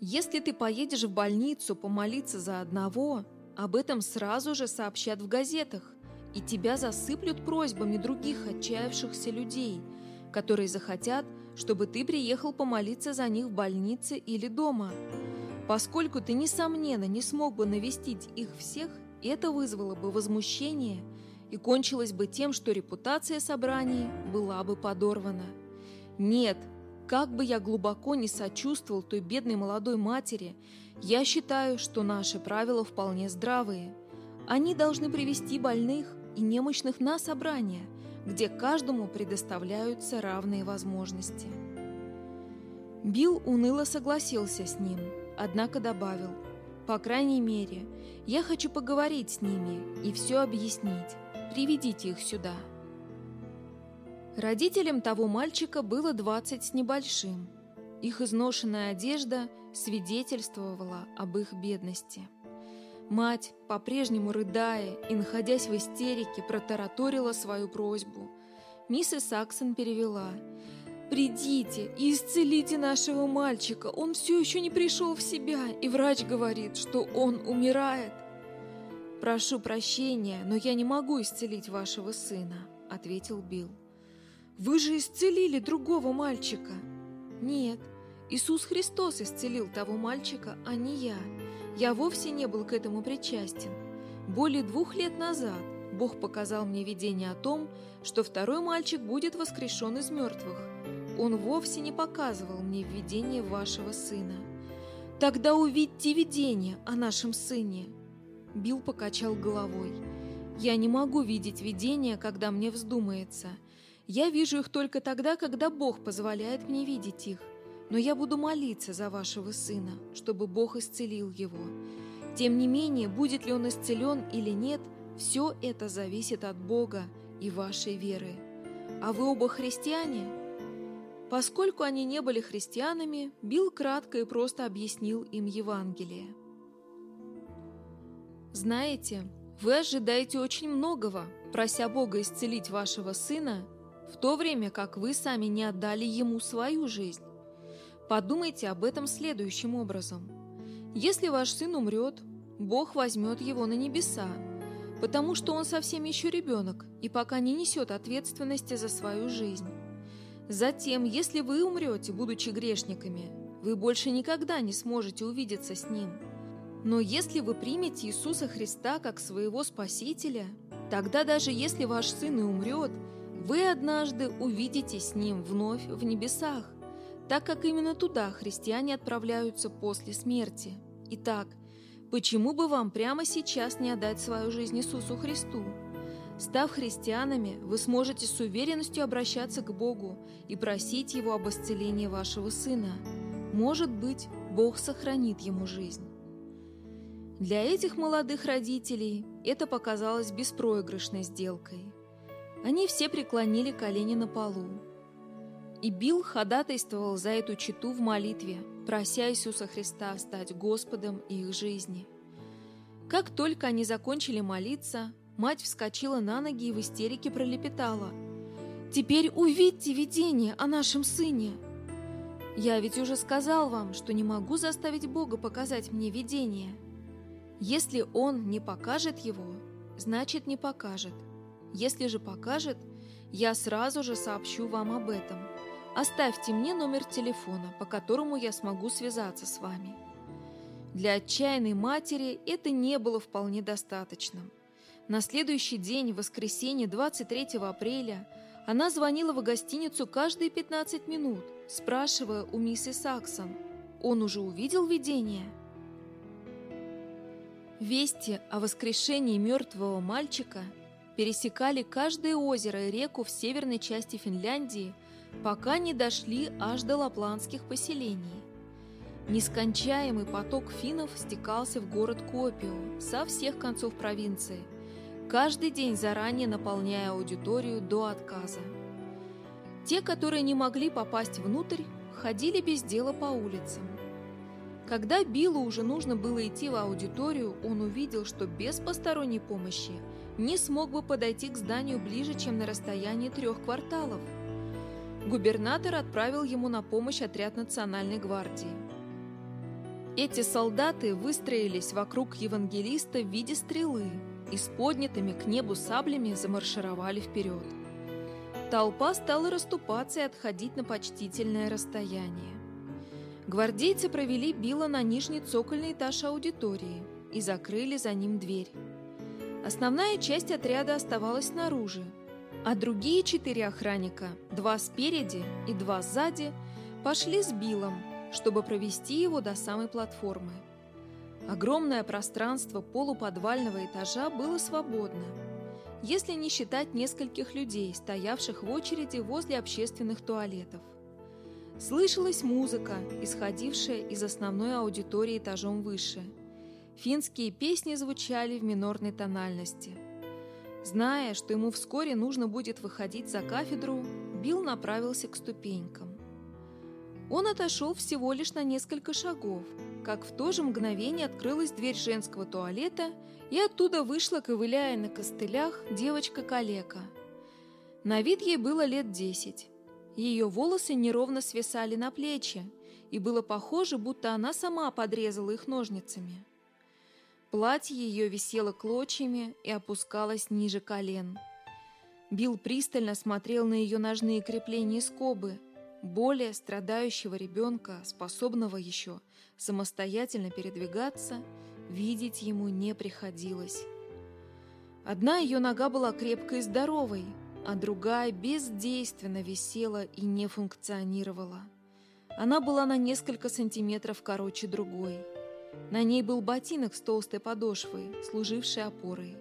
Если ты поедешь в больницу помолиться за одного, об этом сразу же сообщат в газетах, и тебя засыплют просьбами других отчаявшихся людей, которые захотят, чтобы ты приехал помолиться за них в больнице или дома. Поскольку ты, несомненно, не смог бы навестить их всех, это вызвало бы возмущение и кончилось бы тем, что репутация собраний была бы подорвана. Нет, как бы я глубоко не сочувствовал той бедной молодой матери, я считаю, что наши правила вполне здравые. Они должны привести больных и немощных на собрания, где каждому предоставляются равные возможности. Билл уныло согласился с ним, однако добавил, «По крайней мере, я хочу поговорить с ними и все объяснить. Приведите их сюда». Родителям того мальчика было двадцать с небольшим. Их изношенная одежда свидетельствовала об их бедности. Мать, по-прежнему рыдая и находясь в истерике, протараторила свою просьбу. Миссис Саксон перевела. «Придите и исцелите нашего мальчика, он все еще не пришел в себя, и врач говорит, что он умирает». «Прошу прощения, но я не могу исцелить вашего сына», — ответил Билл. «Вы же исцелили другого мальчика». «Нет, Иисус Христос исцелил того мальчика, а не я. Я вовсе не был к этому причастен. Более двух лет назад Бог показал мне видение о том, что второй мальчик будет воскрешен из мертвых. Он вовсе не показывал мне видение вашего сына. Тогда увидьте видение о нашем сыне. Билл покачал головой. Я не могу видеть видения, когда мне вздумается. Я вижу их только тогда, когда Бог позволяет мне видеть их но я буду молиться за вашего сына, чтобы Бог исцелил его. Тем не менее, будет ли он исцелен или нет, все это зависит от Бога и вашей веры. А вы оба христиане? Поскольку они не были христианами, Билл кратко и просто объяснил им Евангелие. Знаете, вы ожидаете очень многого, прося Бога исцелить вашего сына, в то время как вы сами не отдали ему свою жизнь. Подумайте об этом следующим образом. Если ваш сын умрет, Бог возьмет его на небеса, потому что он совсем еще ребенок и пока не несет ответственности за свою жизнь. Затем, если вы умрете, будучи грешниками, вы больше никогда не сможете увидеться с Ним. Но если вы примете Иисуса Христа как своего Спасителя, тогда даже если ваш сын и умрет, вы однажды увидитесь с Ним вновь в небесах так как именно туда христиане отправляются после смерти. Итак, почему бы вам прямо сейчас не отдать свою жизнь Иисусу Христу? Став христианами, вы сможете с уверенностью обращаться к Богу и просить Его об исцелении вашего сына. Может быть, Бог сохранит ему жизнь. Для этих молодых родителей это показалось беспроигрышной сделкой. Они все преклонили колени на полу, и Билл ходатайствовал за эту читу в молитве, прося Иисуса Христа стать Господом их жизни. Как только они закончили молиться, мать вскочила на ноги и в истерике пролепетала. «Теперь увидьте видение о нашем сыне!» «Я ведь уже сказал вам, что не могу заставить Бога показать мне видение. Если Он не покажет его, значит не покажет. Если же покажет, я сразу же сообщу вам об этом». Оставьте мне номер телефона, по которому я смогу связаться с вами. Для отчаянной матери это не было вполне достаточным. На следующий день, в воскресенье 23 апреля, она звонила в гостиницу каждые 15 минут, спрашивая у миссис Саксон, он уже увидел видение? Вести о воскрешении мертвого мальчика пересекали каждое озеро и реку в северной части Финляндии, пока не дошли аж до лапландских поселений. Нескончаемый поток финнов стекался в город Копио со всех концов провинции, каждый день заранее наполняя аудиторию до отказа. Те, которые не могли попасть внутрь, ходили без дела по улицам. Когда Биллу уже нужно было идти в аудиторию, он увидел, что без посторонней помощи не смог бы подойти к зданию ближе, чем на расстоянии трех кварталов. Губернатор отправил ему на помощь отряд Национальной гвардии. Эти солдаты выстроились вокруг евангелиста в виде стрелы и с поднятыми к небу саблями замаршировали вперед. Толпа стала расступаться и отходить на почтительное расстояние. Гвардейцы провели Билла на нижний цокольный этаж аудитории и закрыли за ним дверь. Основная часть отряда оставалась снаружи, а другие четыре охранника, два спереди и два сзади, пошли с Биллом, чтобы провести его до самой платформы. Огромное пространство полуподвального этажа было свободно, если не считать нескольких людей, стоявших в очереди возле общественных туалетов. Слышалась музыка, исходившая из основной аудитории этажом выше. Финские песни звучали в минорной тональности. Зная, что ему вскоре нужно будет выходить за кафедру, Билл направился к ступенькам. Он отошел всего лишь на несколько шагов, как в то же мгновение открылась дверь женского туалета, и оттуда вышла, ковыляя на костылях, девочка-калека. На вид ей было лет десять. Ее волосы неровно свисали на плечи, и было похоже, будто она сама подрезала их ножницами. Платье ее висело клочьями и опускалось ниже колен. Билл пристально смотрел на ее ножные крепления скобы, более страдающего ребенка, способного еще самостоятельно передвигаться, видеть ему не приходилось. Одна ее нога была крепкой и здоровой, а другая бездейственно висела и не функционировала. Она была на несколько сантиметров короче другой. На ней был ботинок с толстой подошвой, служивший опорой.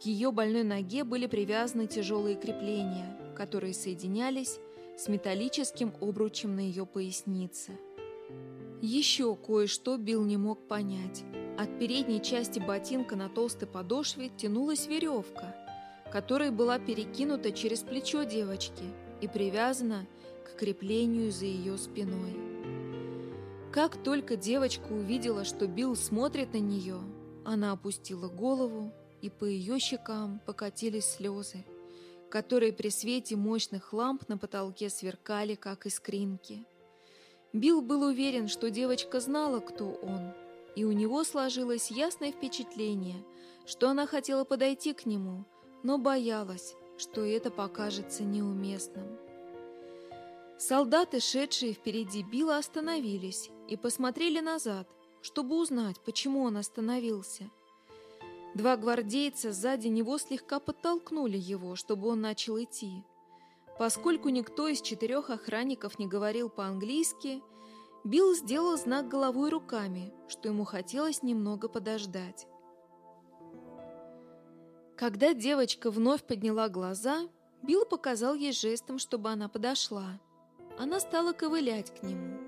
К ее больной ноге были привязаны тяжелые крепления, которые соединялись с металлическим обручем на ее пояснице. Еще кое-что Билл не мог понять. От передней части ботинка на толстой подошве тянулась веревка, которая была перекинута через плечо девочки и привязана к креплению за ее спиной. Как только девочка увидела, что Билл смотрит на нее, она опустила голову, и по ее щекам покатились слезы которые при свете мощных ламп на потолке сверкали, как искринки. Билл был уверен, что девочка знала, кто он, и у него сложилось ясное впечатление, что она хотела подойти к нему, но боялась, что это покажется неуместным. Солдаты, шедшие впереди Билла, остановились и посмотрели назад, чтобы узнать, почему он остановился – Два гвардейца сзади него слегка подтолкнули его, чтобы он начал идти. Поскольку никто из четырех охранников не говорил по-английски, Билл сделал знак головой руками, что ему хотелось немного подождать. Когда девочка вновь подняла глаза, Билл показал ей жестом, чтобы она подошла. Она стала ковылять к нему.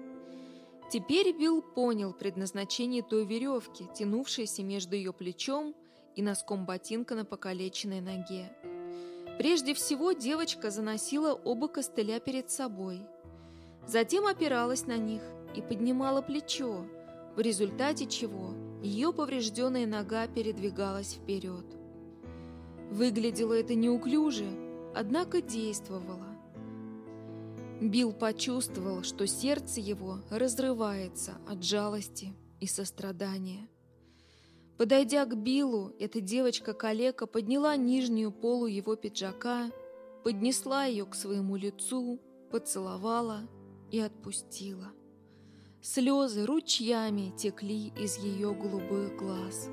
Теперь Билл понял предназначение той веревки, тянувшейся между ее плечом и носком ботинка на покалеченной ноге. Прежде всего девочка заносила оба костыля перед собой. Затем опиралась на них и поднимала плечо, в результате чего ее поврежденная нога передвигалась вперед. Выглядело это неуклюже, однако действовало. Билл почувствовал, что сердце его разрывается от жалости и сострадания. Подойдя к Биллу, эта девочка-калека подняла нижнюю полу его пиджака, поднесла ее к своему лицу, поцеловала и отпустила. Слезы ручьями текли из ее голубых глаз.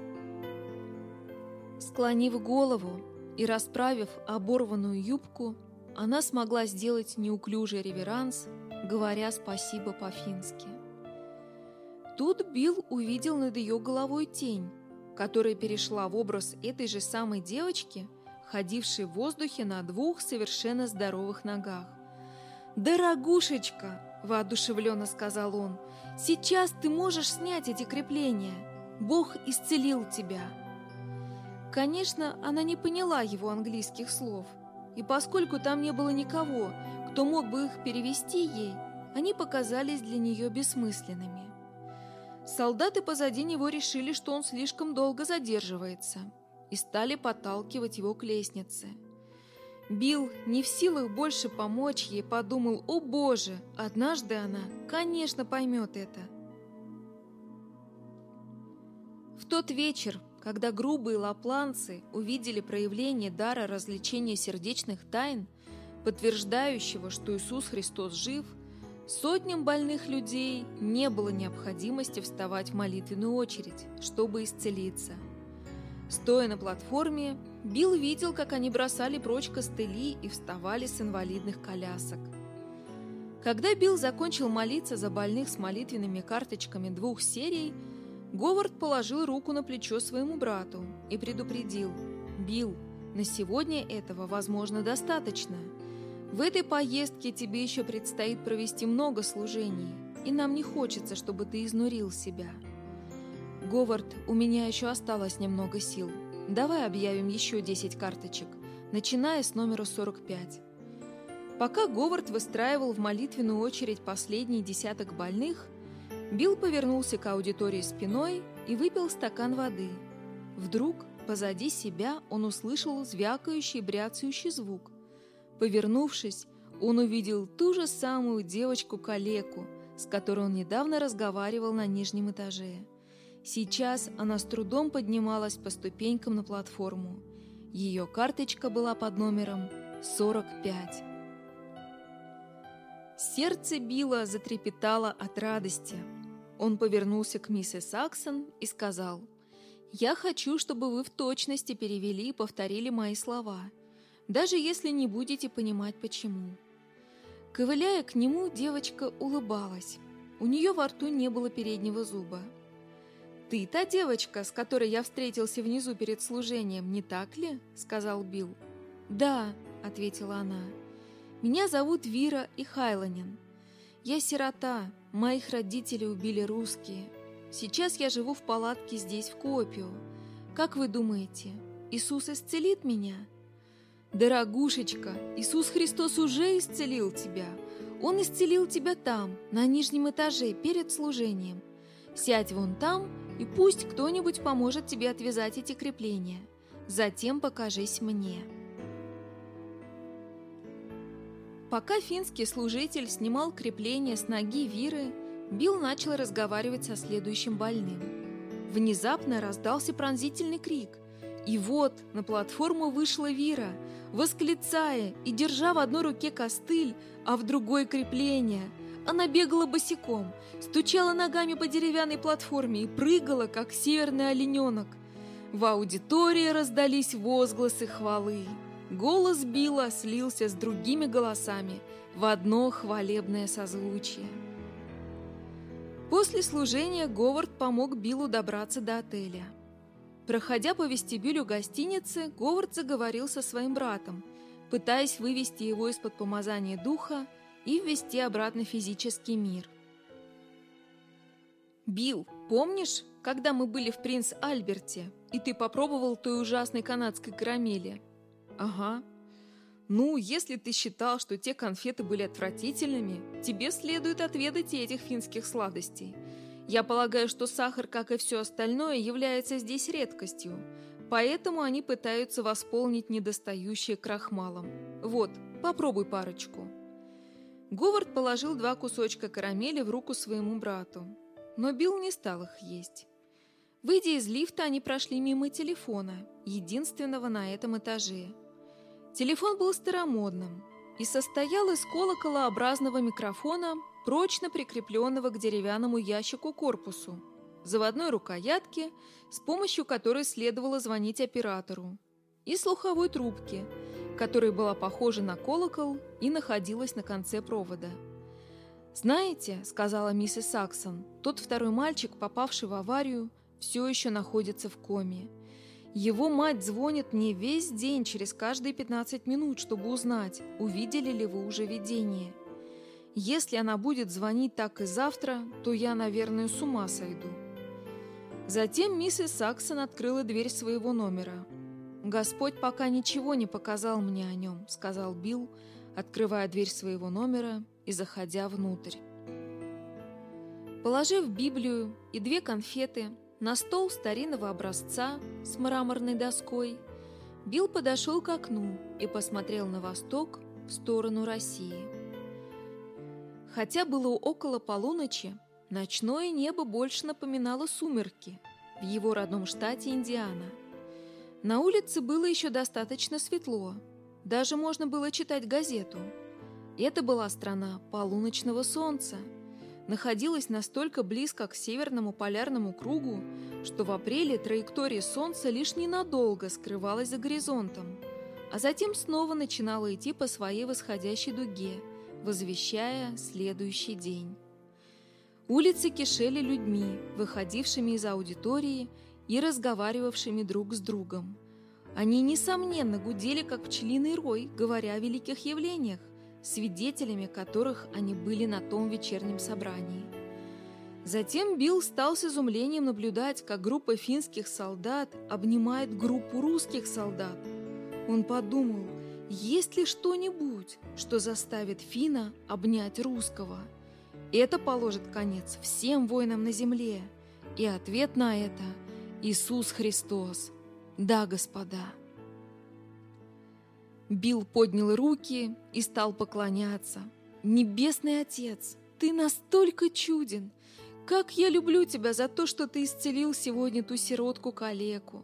Склонив голову и расправив оборванную юбку, она смогла сделать неуклюжий реверанс, говоря спасибо по-фински. Тут Билл увидел над ее головой тень, которая перешла в образ этой же самой девочки, ходившей в воздухе на двух совершенно здоровых ногах. «Дорогушечка!» – воодушевленно сказал он. «Сейчас ты можешь снять эти крепления. Бог исцелил тебя». Конечно, она не поняла его английских слов, и поскольку там не было никого, кто мог бы их перевести ей, они показались для нее бессмысленными. Солдаты позади него решили, что он слишком долго задерживается, и стали подталкивать его к лестнице. Билл, не в силах больше помочь ей, подумал, «О боже, однажды она, конечно, поймет это». В тот вечер, когда грубые лапланцы увидели проявление дара развлечения сердечных тайн, подтверждающего, что Иисус Христос жив – Сотням больных людей не было необходимости вставать в молитвенную очередь, чтобы исцелиться. Стоя на платформе, Билл видел, как они бросали прочь костыли и вставали с инвалидных колясок. Когда Билл закончил молиться за больных с молитвенными карточками двух серий, Говард положил руку на плечо своему брату и предупредил «Билл, на сегодня этого, возможно, достаточно. В этой поездке тебе еще предстоит провести много служений, и нам не хочется, чтобы ты изнурил себя. Говард, у меня еще осталось немного сил. Давай объявим еще 10 карточек, начиная с номера 45. Пока Говард выстраивал в молитвенную очередь последний десяток больных, Билл повернулся к аудитории спиной и выпил стакан воды. Вдруг позади себя он услышал звякающий бряцающий звук – Повернувшись, он увидел ту же самую девочку-калеку, с которой он недавно разговаривал на нижнем этаже. Сейчас она с трудом поднималась по ступенькам на платформу. Ее карточка была под номером 45. Сердце Билла затрепетало от радости. Он повернулся к миссис Саксон и сказал, «Я хочу, чтобы вы в точности перевели и повторили мои слова даже если не будете понимать почему. Ковыляя к нему, девочка улыбалась. У нее во рту не было переднего зуба. «Ты та девочка, с которой я встретился внизу перед служением, не так ли?» — сказал Билл. «Да», — ответила она. «Меня зовут Вира и Хайланин. Я сирота, моих родителей убили русские. Сейчас я живу в палатке здесь, в Копио. Как вы думаете, Иисус исцелит меня?» Дорогушечка, Иисус Христос уже исцелил тебя. Он исцелил тебя там, на нижнем этаже, перед служением. Сядь вон там, и пусть кто-нибудь поможет тебе отвязать эти крепления. Затем покажись мне. Пока финский служитель снимал крепление с ноги Виры, Билл начал разговаривать со следующим больным. Внезапно раздался пронзительный крик. И вот на платформу вышла Вира – восклицая и держа в одной руке костыль, а в другой крепление. Она бегала босиком, стучала ногами по деревянной платформе и прыгала, как северный олененок. В аудитории раздались возгласы хвалы. Голос Билла слился с другими голосами в одно хвалебное созвучие. После служения Говард помог Биллу добраться до отеля. Проходя по вестибюлю гостиницы, Говард заговорил со своим братом, пытаясь вывести его из-под помазания духа и ввести обратно физический мир. «Билл, помнишь, когда мы были в Принц Альберте, и ты попробовал той ужасной канадской карамели?» «Ага. Ну, если ты считал, что те конфеты были отвратительными, тебе следует отведать и этих финских сладостей». Я полагаю, что сахар, как и все остальное, является здесь редкостью, поэтому они пытаются восполнить недостающее крахмалом. Вот, попробуй парочку. Говард положил два кусочка карамели в руку своему брату, но Билл не стал их есть. Выйдя из лифта, они прошли мимо телефона, единственного на этом этаже. Телефон был старомодным и состоял из колоколообразного микрофона, прочно прикрепленного к деревянному ящику корпусу, заводной рукоятки, с помощью которой следовало звонить оператору, и слуховой трубки, которая была похожа на колокол и находилась на конце провода. «Знаете», — сказала миссис Саксон, — «тот второй мальчик, попавший в аварию, все еще находится в коме. Его мать звонит мне весь день через каждые 15 минут, чтобы узнать, увидели ли вы уже видение. Если она будет звонить так и завтра, то я, наверное, с ума сойду. Затем миссис Саксон открыла дверь своего номера. «Господь пока ничего не показал мне о нем», — сказал Билл, открывая дверь своего номера и заходя внутрь. Положив Библию и две конфеты, на стол старинного образца с мраморной доской Билл подошел к окну и посмотрел на восток в сторону России. Хотя было около полуночи, ночное небо больше напоминало сумерки в его родном штате Индиана. На улице было еще достаточно светло, даже можно было читать газету. Это была страна полуночного солнца – находилась настолько близко к северному полярному кругу, что в апреле траектория Солнца лишь ненадолго скрывалась за горизонтом, а затем снова начинала идти по своей восходящей дуге, возвещая следующий день. Улицы кишели людьми, выходившими из аудитории и разговаривавшими друг с другом. Они, несомненно, гудели, как пчелиный рой, говоря о великих явлениях, свидетелями которых они были на том вечернем собрании. Затем Билл стал с изумлением наблюдать, как группа финских солдат обнимает группу русских солдат. Он подумал, есть ли что-нибудь, что заставит Фина обнять русского? Это положит конец всем войнам на земле. И ответ на это – Иисус Христос. Да, господа. Билл поднял руки и стал поклоняться. «Небесный Отец, ты настолько чуден! Как я люблю тебя за то, что ты исцелил сегодня ту сиротку-калеку!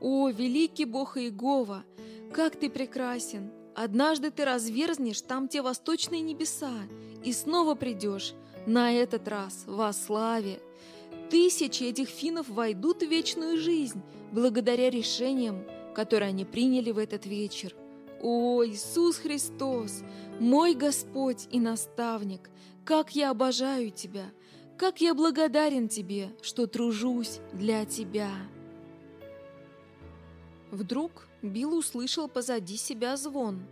О, великий Бог Иегова, как ты прекрасен! Однажды ты разверзнешь там те восточные небеса и снова придешь, на этот раз во славе! Тысячи этих финнов войдут в вечную жизнь благодаря решениям, которые они приняли в этот вечер – о, Иисус Христос, мой Господь и наставник, как я обожаю Тебя, как я благодарен Тебе, что тружусь для Тебя. Вдруг Билл услышал позади себя звон.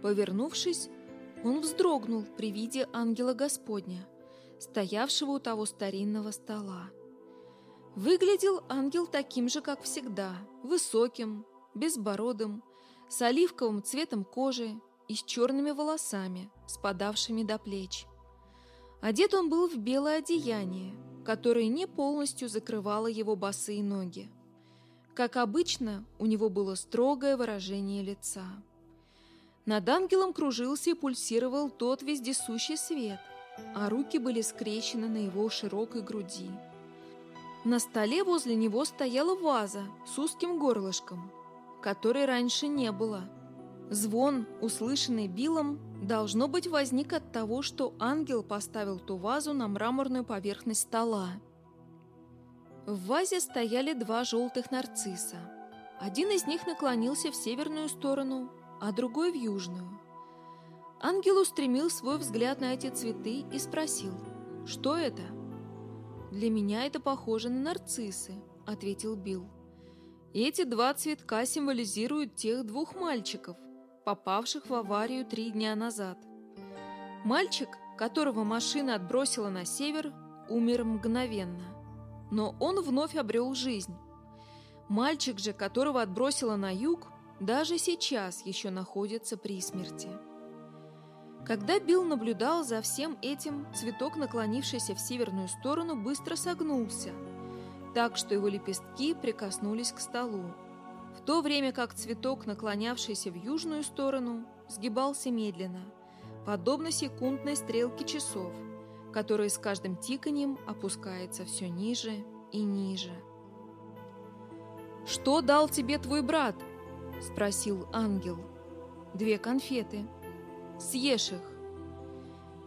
Повернувшись, он вздрогнул при виде ангела Господня, стоявшего у того старинного стола. Выглядел ангел таким же, как всегда, высоким, безбородым, с оливковым цветом кожи и с черными волосами, спадавшими до плеч. Одет он был в белое одеяние, которое не полностью закрывало его босые ноги. Как обычно, у него было строгое выражение лица. Над ангелом кружился и пульсировал тот вездесущий свет, а руки были скрещены на его широкой груди. На столе возле него стояла ваза с узким горлышком, которой раньше не было. Звон, услышанный Биллом, должно быть возник от того, что ангел поставил ту вазу на мраморную поверхность стола. В вазе стояли два желтых нарцисса. Один из них наклонился в северную сторону, а другой в южную. Ангел устремил свой взгляд на эти цветы и спросил, что это? «Для меня это похоже на нарциссы», — ответил Билл. Эти два цветка символизируют тех двух мальчиков, попавших в аварию три дня назад. Мальчик, которого машина отбросила на север, умер мгновенно, но он вновь обрел жизнь. Мальчик же, которого отбросило на юг, даже сейчас еще находится при смерти. Когда Билл наблюдал за всем этим, цветок, наклонившийся в северную сторону, быстро согнулся – так что его лепестки прикоснулись к столу, в то время как цветок, наклонявшийся в южную сторону, сгибался медленно, подобно секундной стрелке часов, которая с каждым тиканьем опускается все ниже и ниже. «Что дал тебе твой брат?» – спросил ангел. «Две конфеты. Съешь их».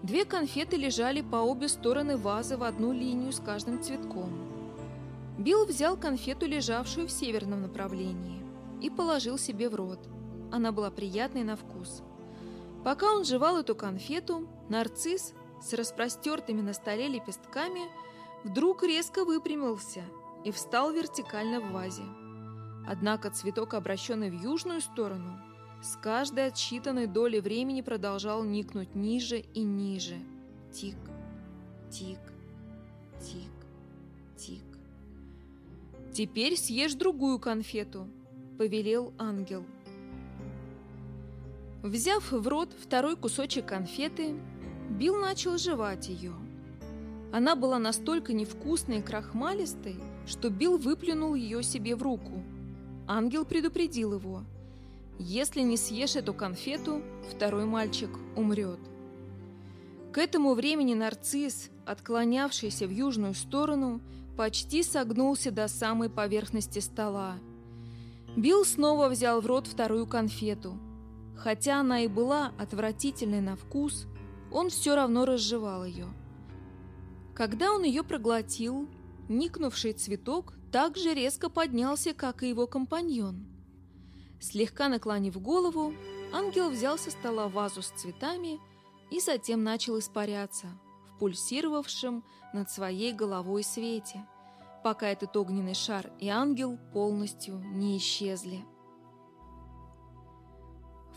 Две конфеты лежали по обе стороны вазы в одну линию с каждым цветком. Билл взял конфету, лежавшую в северном направлении, и положил себе в рот. Она была приятной на вкус. Пока он жевал эту конфету, нарцисс с распростертыми на столе лепестками вдруг резко выпрямился и встал вертикально в вазе. Однако цветок, обращенный в южную сторону, с каждой отсчитанной долей времени продолжал никнуть ниже и ниже. Тик, тик, тик. «Теперь съешь другую конфету», — повелел ангел. Взяв в рот второй кусочек конфеты, Билл начал жевать ее. Она была настолько невкусной и крахмалистой, что Билл выплюнул ее себе в руку. Ангел предупредил его. «Если не съешь эту конфету, второй мальчик умрет». К этому времени нарцисс, отклонявшийся в южную сторону, почти согнулся до самой поверхности стола. Билл снова взял в рот вторую конфету. Хотя она и была отвратительной на вкус, он все равно разжевал ее. Когда он ее проглотил, никнувший цветок так же резко поднялся, как и его компаньон. Слегка наклонив голову, ангел взял со стола вазу с цветами и затем начал испаряться в пульсировавшем над своей головой свете, пока этот огненный шар и ангел полностью не исчезли.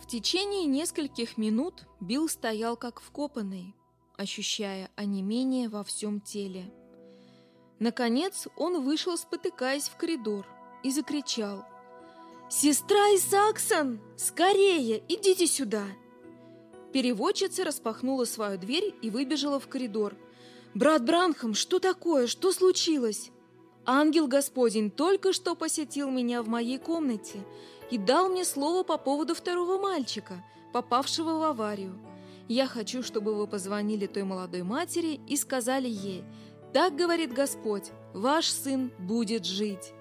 В течение нескольких минут Билл стоял как вкопанный, ощущая онемение во всем теле. Наконец он вышел, спотыкаясь в коридор, и закричал. «Сестра Исаксон! Скорее! Идите сюда!» Переводчица распахнула свою дверь и выбежала в коридор. «Брат Бранхам, что такое? Что случилось?» «Ангел Господень только что посетил меня в моей комнате и дал мне слово по поводу второго мальчика, попавшего в аварию. Я хочу, чтобы вы позвонили той молодой матери и сказали ей, «Так говорит Господь, ваш сын будет жить».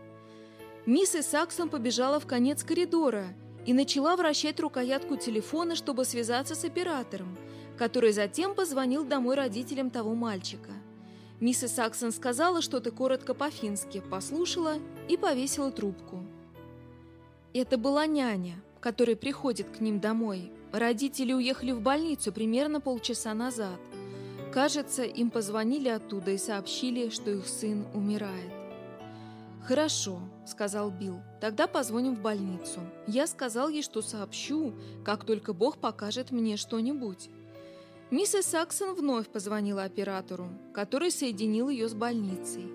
Мисс Исаксон побежала в конец коридора и начала вращать рукоятку телефона, чтобы связаться с оператором, который затем позвонил домой родителям того мальчика. Мисс Исаксон сказала что-то коротко по-фински, послушала и повесила трубку. Это была няня, которая приходит к ним домой. Родители уехали в больницу примерно полчаса назад. Кажется, им позвонили оттуда и сообщили, что их сын умирает. «Хорошо», — сказал Билл, — «тогда позвоним в больницу. Я сказал ей, что сообщу, как только Бог покажет мне что-нибудь». Миссис Саксон вновь позвонила оператору, который соединил ее с больницей.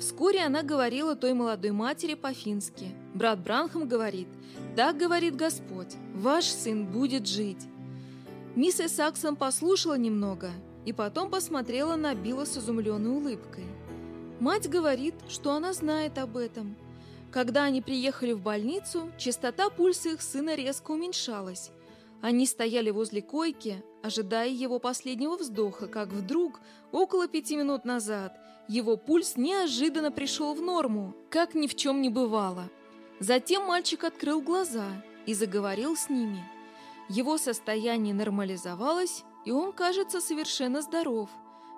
Вскоре она говорила той молодой матери по-фински. Брат Бранхам говорит, «Так говорит Господь, ваш сын будет жить». Миссис Саксон послушала немного и потом посмотрела на Билла с изумленной улыбкой. Мать говорит, что она знает об этом. Когда они приехали в больницу, частота пульса их сына резко уменьшалась. Они стояли возле койки, ожидая его последнего вздоха, как вдруг, около пяти минут назад, его пульс неожиданно пришел в норму, как ни в чем не бывало. Затем мальчик открыл глаза и заговорил с ними. Его состояние нормализовалось, и он кажется совершенно здоров.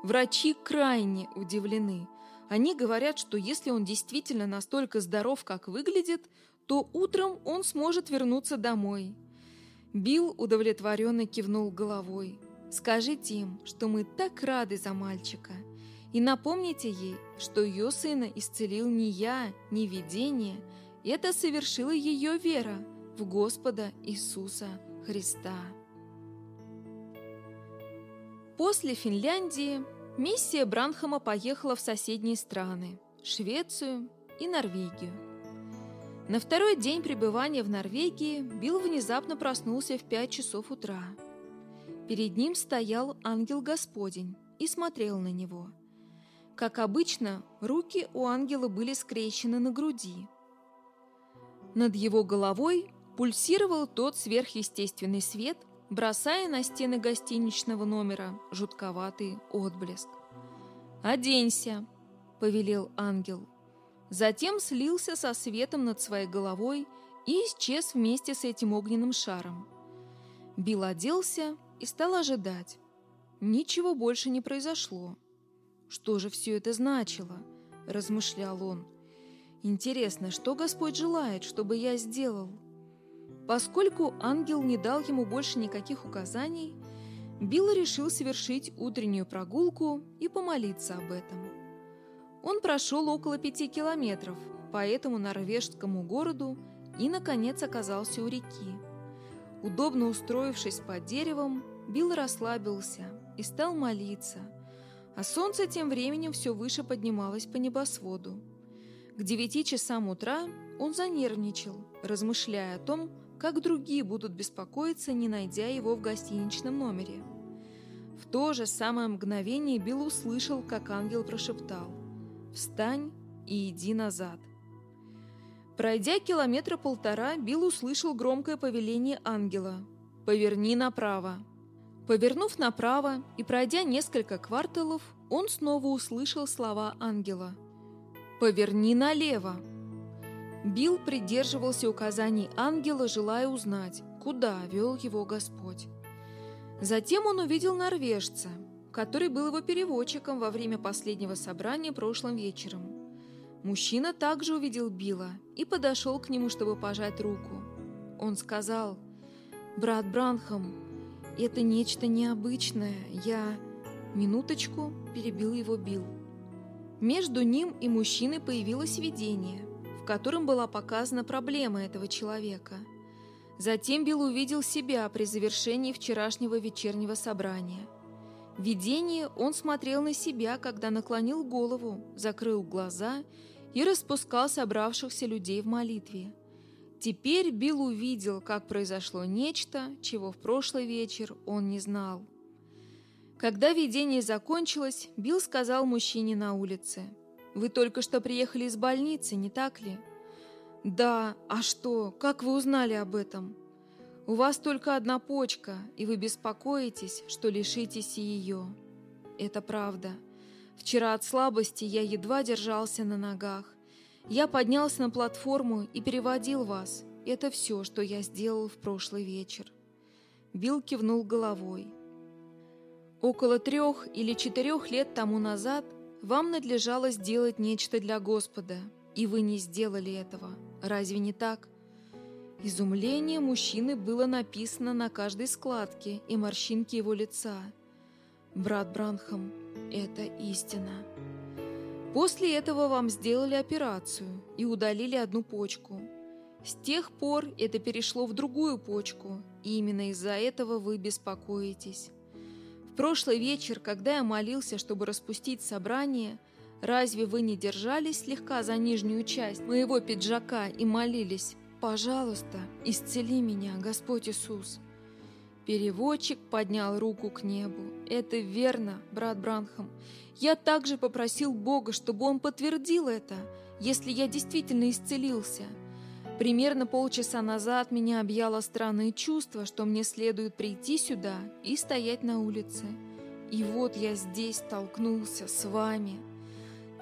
Врачи крайне удивлены. Они говорят, что если он действительно настолько здоров, как выглядит, то утром он сможет вернуться домой. Билл удовлетворенно кивнул головой. «Скажите им, что мы так рады за мальчика». И напомните ей, что ее сына исцелил не я, не видение, это совершила ее вера в Господа Иисуса Христа. После Финляндии миссия Бранхама поехала в соседние страны – Швецию и Норвегию. На второй день пребывания в Норвегии Билл внезапно проснулся в пять часов утра. Перед ним стоял ангел Господень и смотрел на него – как обычно, руки у ангела были скрещены на груди. Над его головой пульсировал тот сверхъестественный свет, бросая на стены гостиничного номера жутковатый отблеск. «Оденься!» — повелел ангел. Затем слился со светом над своей головой и исчез вместе с этим огненным шаром. Билл оделся и стал ожидать. ничего больше не произошло. Что же все это значило? размышлял он. Интересно, что Господь желает, чтобы я сделал? Поскольку ангел не дал ему больше никаких указаний, Билл решил совершить утреннюю прогулку и помолиться об этом. Он прошел около пяти километров по этому норвежскому городу и, наконец, оказался у реки. Удобно устроившись под деревом, Билл расслабился и стал молиться, а солнце тем временем все выше поднималось по небосводу. К девяти часам утра он занервничал, размышляя о том, как другие будут беспокоиться, не найдя его в гостиничном номере. В то же самое мгновение Билл услышал, как ангел прошептал «Встань и иди назад». Пройдя километра полтора, Билл услышал громкое повеление ангела «Поверни направо». Повернув направо и пройдя несколько кварталов, он снова услышал слова ангела «Поверни налево». Билл придерживался указаний ангела, желая узнать, куда вел его Господь. Затем он увидел норвежца, который был его переводчиком во время последнего собрания прошлым вечером. Мужчина также увидел Билла и подошел к нему, чтобы пожать руку. Он сказал, «Брат Бранхам, это нечто необычное. Я...» «Минуточку», — перебил его Билл. Между ним и мужчиной появилось видение, в котором была показана проблема этого человека. Затем Билл увидел себя при завершении вчерашнего вечернего собрания. В видении он смотрел на себя, когда наклонил голову, закрыл глаза и распускал собравшихся людей в молитве. Теперь Билл увидел, как произошло нечто, чего в прошлый вечер он не знал. Когда видение закончилось, Билл сказал мужчине на улице, «Вы только что приехали из больницы, не так ли?» «Да, а что? Как вы узнали об этом?» «У вас только одна почка, и вы беспокоитесь, что лишитесь ее». «Это правда. Вчера от слабости я едва держался на ногах. Я поднялся на платформу и переводил вас. Это все, что я сделал в прошлый вечер». Билл кивнул головой. «Около трех или четырех лет тому назад вам надлежало сделать нечто для Господа, и вы не сделали этого. Разве не так?» Изумление мужчины было написано на каждой складке и морщинке его лица. «Брат Бранхам, это истина». После этого вам сделали операцию и удалили одну почку. С тех пор это перешло в другую почку, и именно из-за этого вы беспокоитесь. Прошлый вечер, когда я молился, чтобы распустить собрание, разве вы не держались слегка за нижнюю часть моего пиджака и молились «Пожалуйста, исцели меня, Господь Иисус»? Переводчик поднял руку к небу. «Это верно, брат Бранхам. Я также попросил Бога, чтобы Он подтвердил это, если я действительно исцелился. Примерно полчаса назад меня объяло странное чувство, что мне следует прийти сюда и стоять на улице. И вот я здесь столкнулся с вами.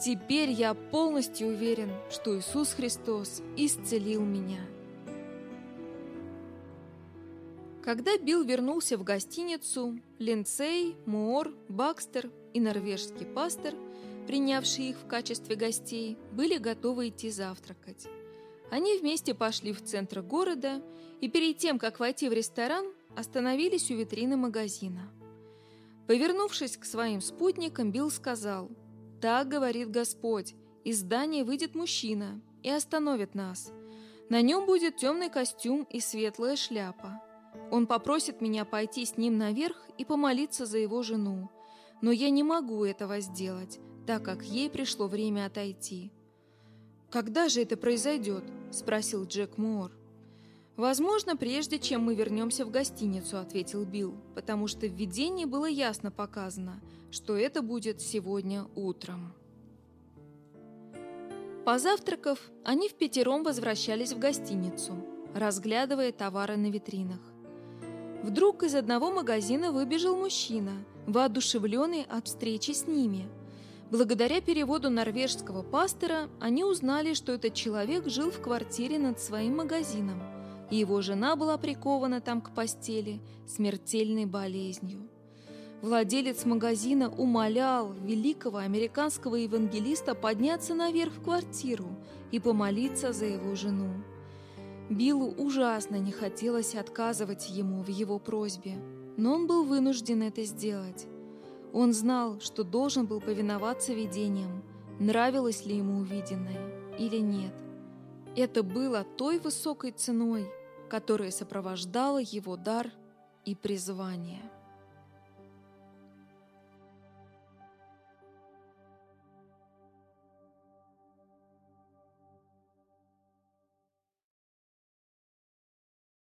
Теперь я полностью уверен, что Иисус Христос исцелил меня». Когда Билл вернулся в гостиницу, Линдсей, Муор, Бакстер и норвежский пастор, принявшие их в качестве гостей, были готовы идти завтракать. Они вместе пошли в центр города и перед тем, как войти в ресторан, остановились у витрины магазина. Повернувшись к своим спутникам, Билл сказал, «Так говорит Господь, из здания выйдет мужчина и остановит нас. На нем будет темный костюм и светлая шляпа. Он попросит меня пойти с ним наверх и помолиться за его жену, но я не могу этого сделать, так как ей пришло время отойти. «Когда же это произойдет?» – спросил Джек Муор. «Возможно, прежде чем мы вернемся в гостиницу», – ответил Билл, потому что в видении было ясно показано, что это будет сегодня утром. Позавтракав, они в пятером возвращались в гостиницу, разглядывая товары на витринах. Вдруг из одного магазина выбежал мужчина, воодушевленный от встречи с ними. Благодаря переводу норвежского пастора они узнали, что этот человек жил в квартире над своим магазином, и его жена была прикована там к постели смертельной болезнью. Владелец магазина умолял великого американского евангелиста подняться наверх в квартиру и помолиться за его жену. Биллу ужасно не хотелось отказывать ему в его просьбе, но он был вынужден это сделать. Он знал, что должен был повиноваться видениям, нравилось ли ему увиденное или нет. Это было той высокой ценой, которая сопровождала его дар и призвание.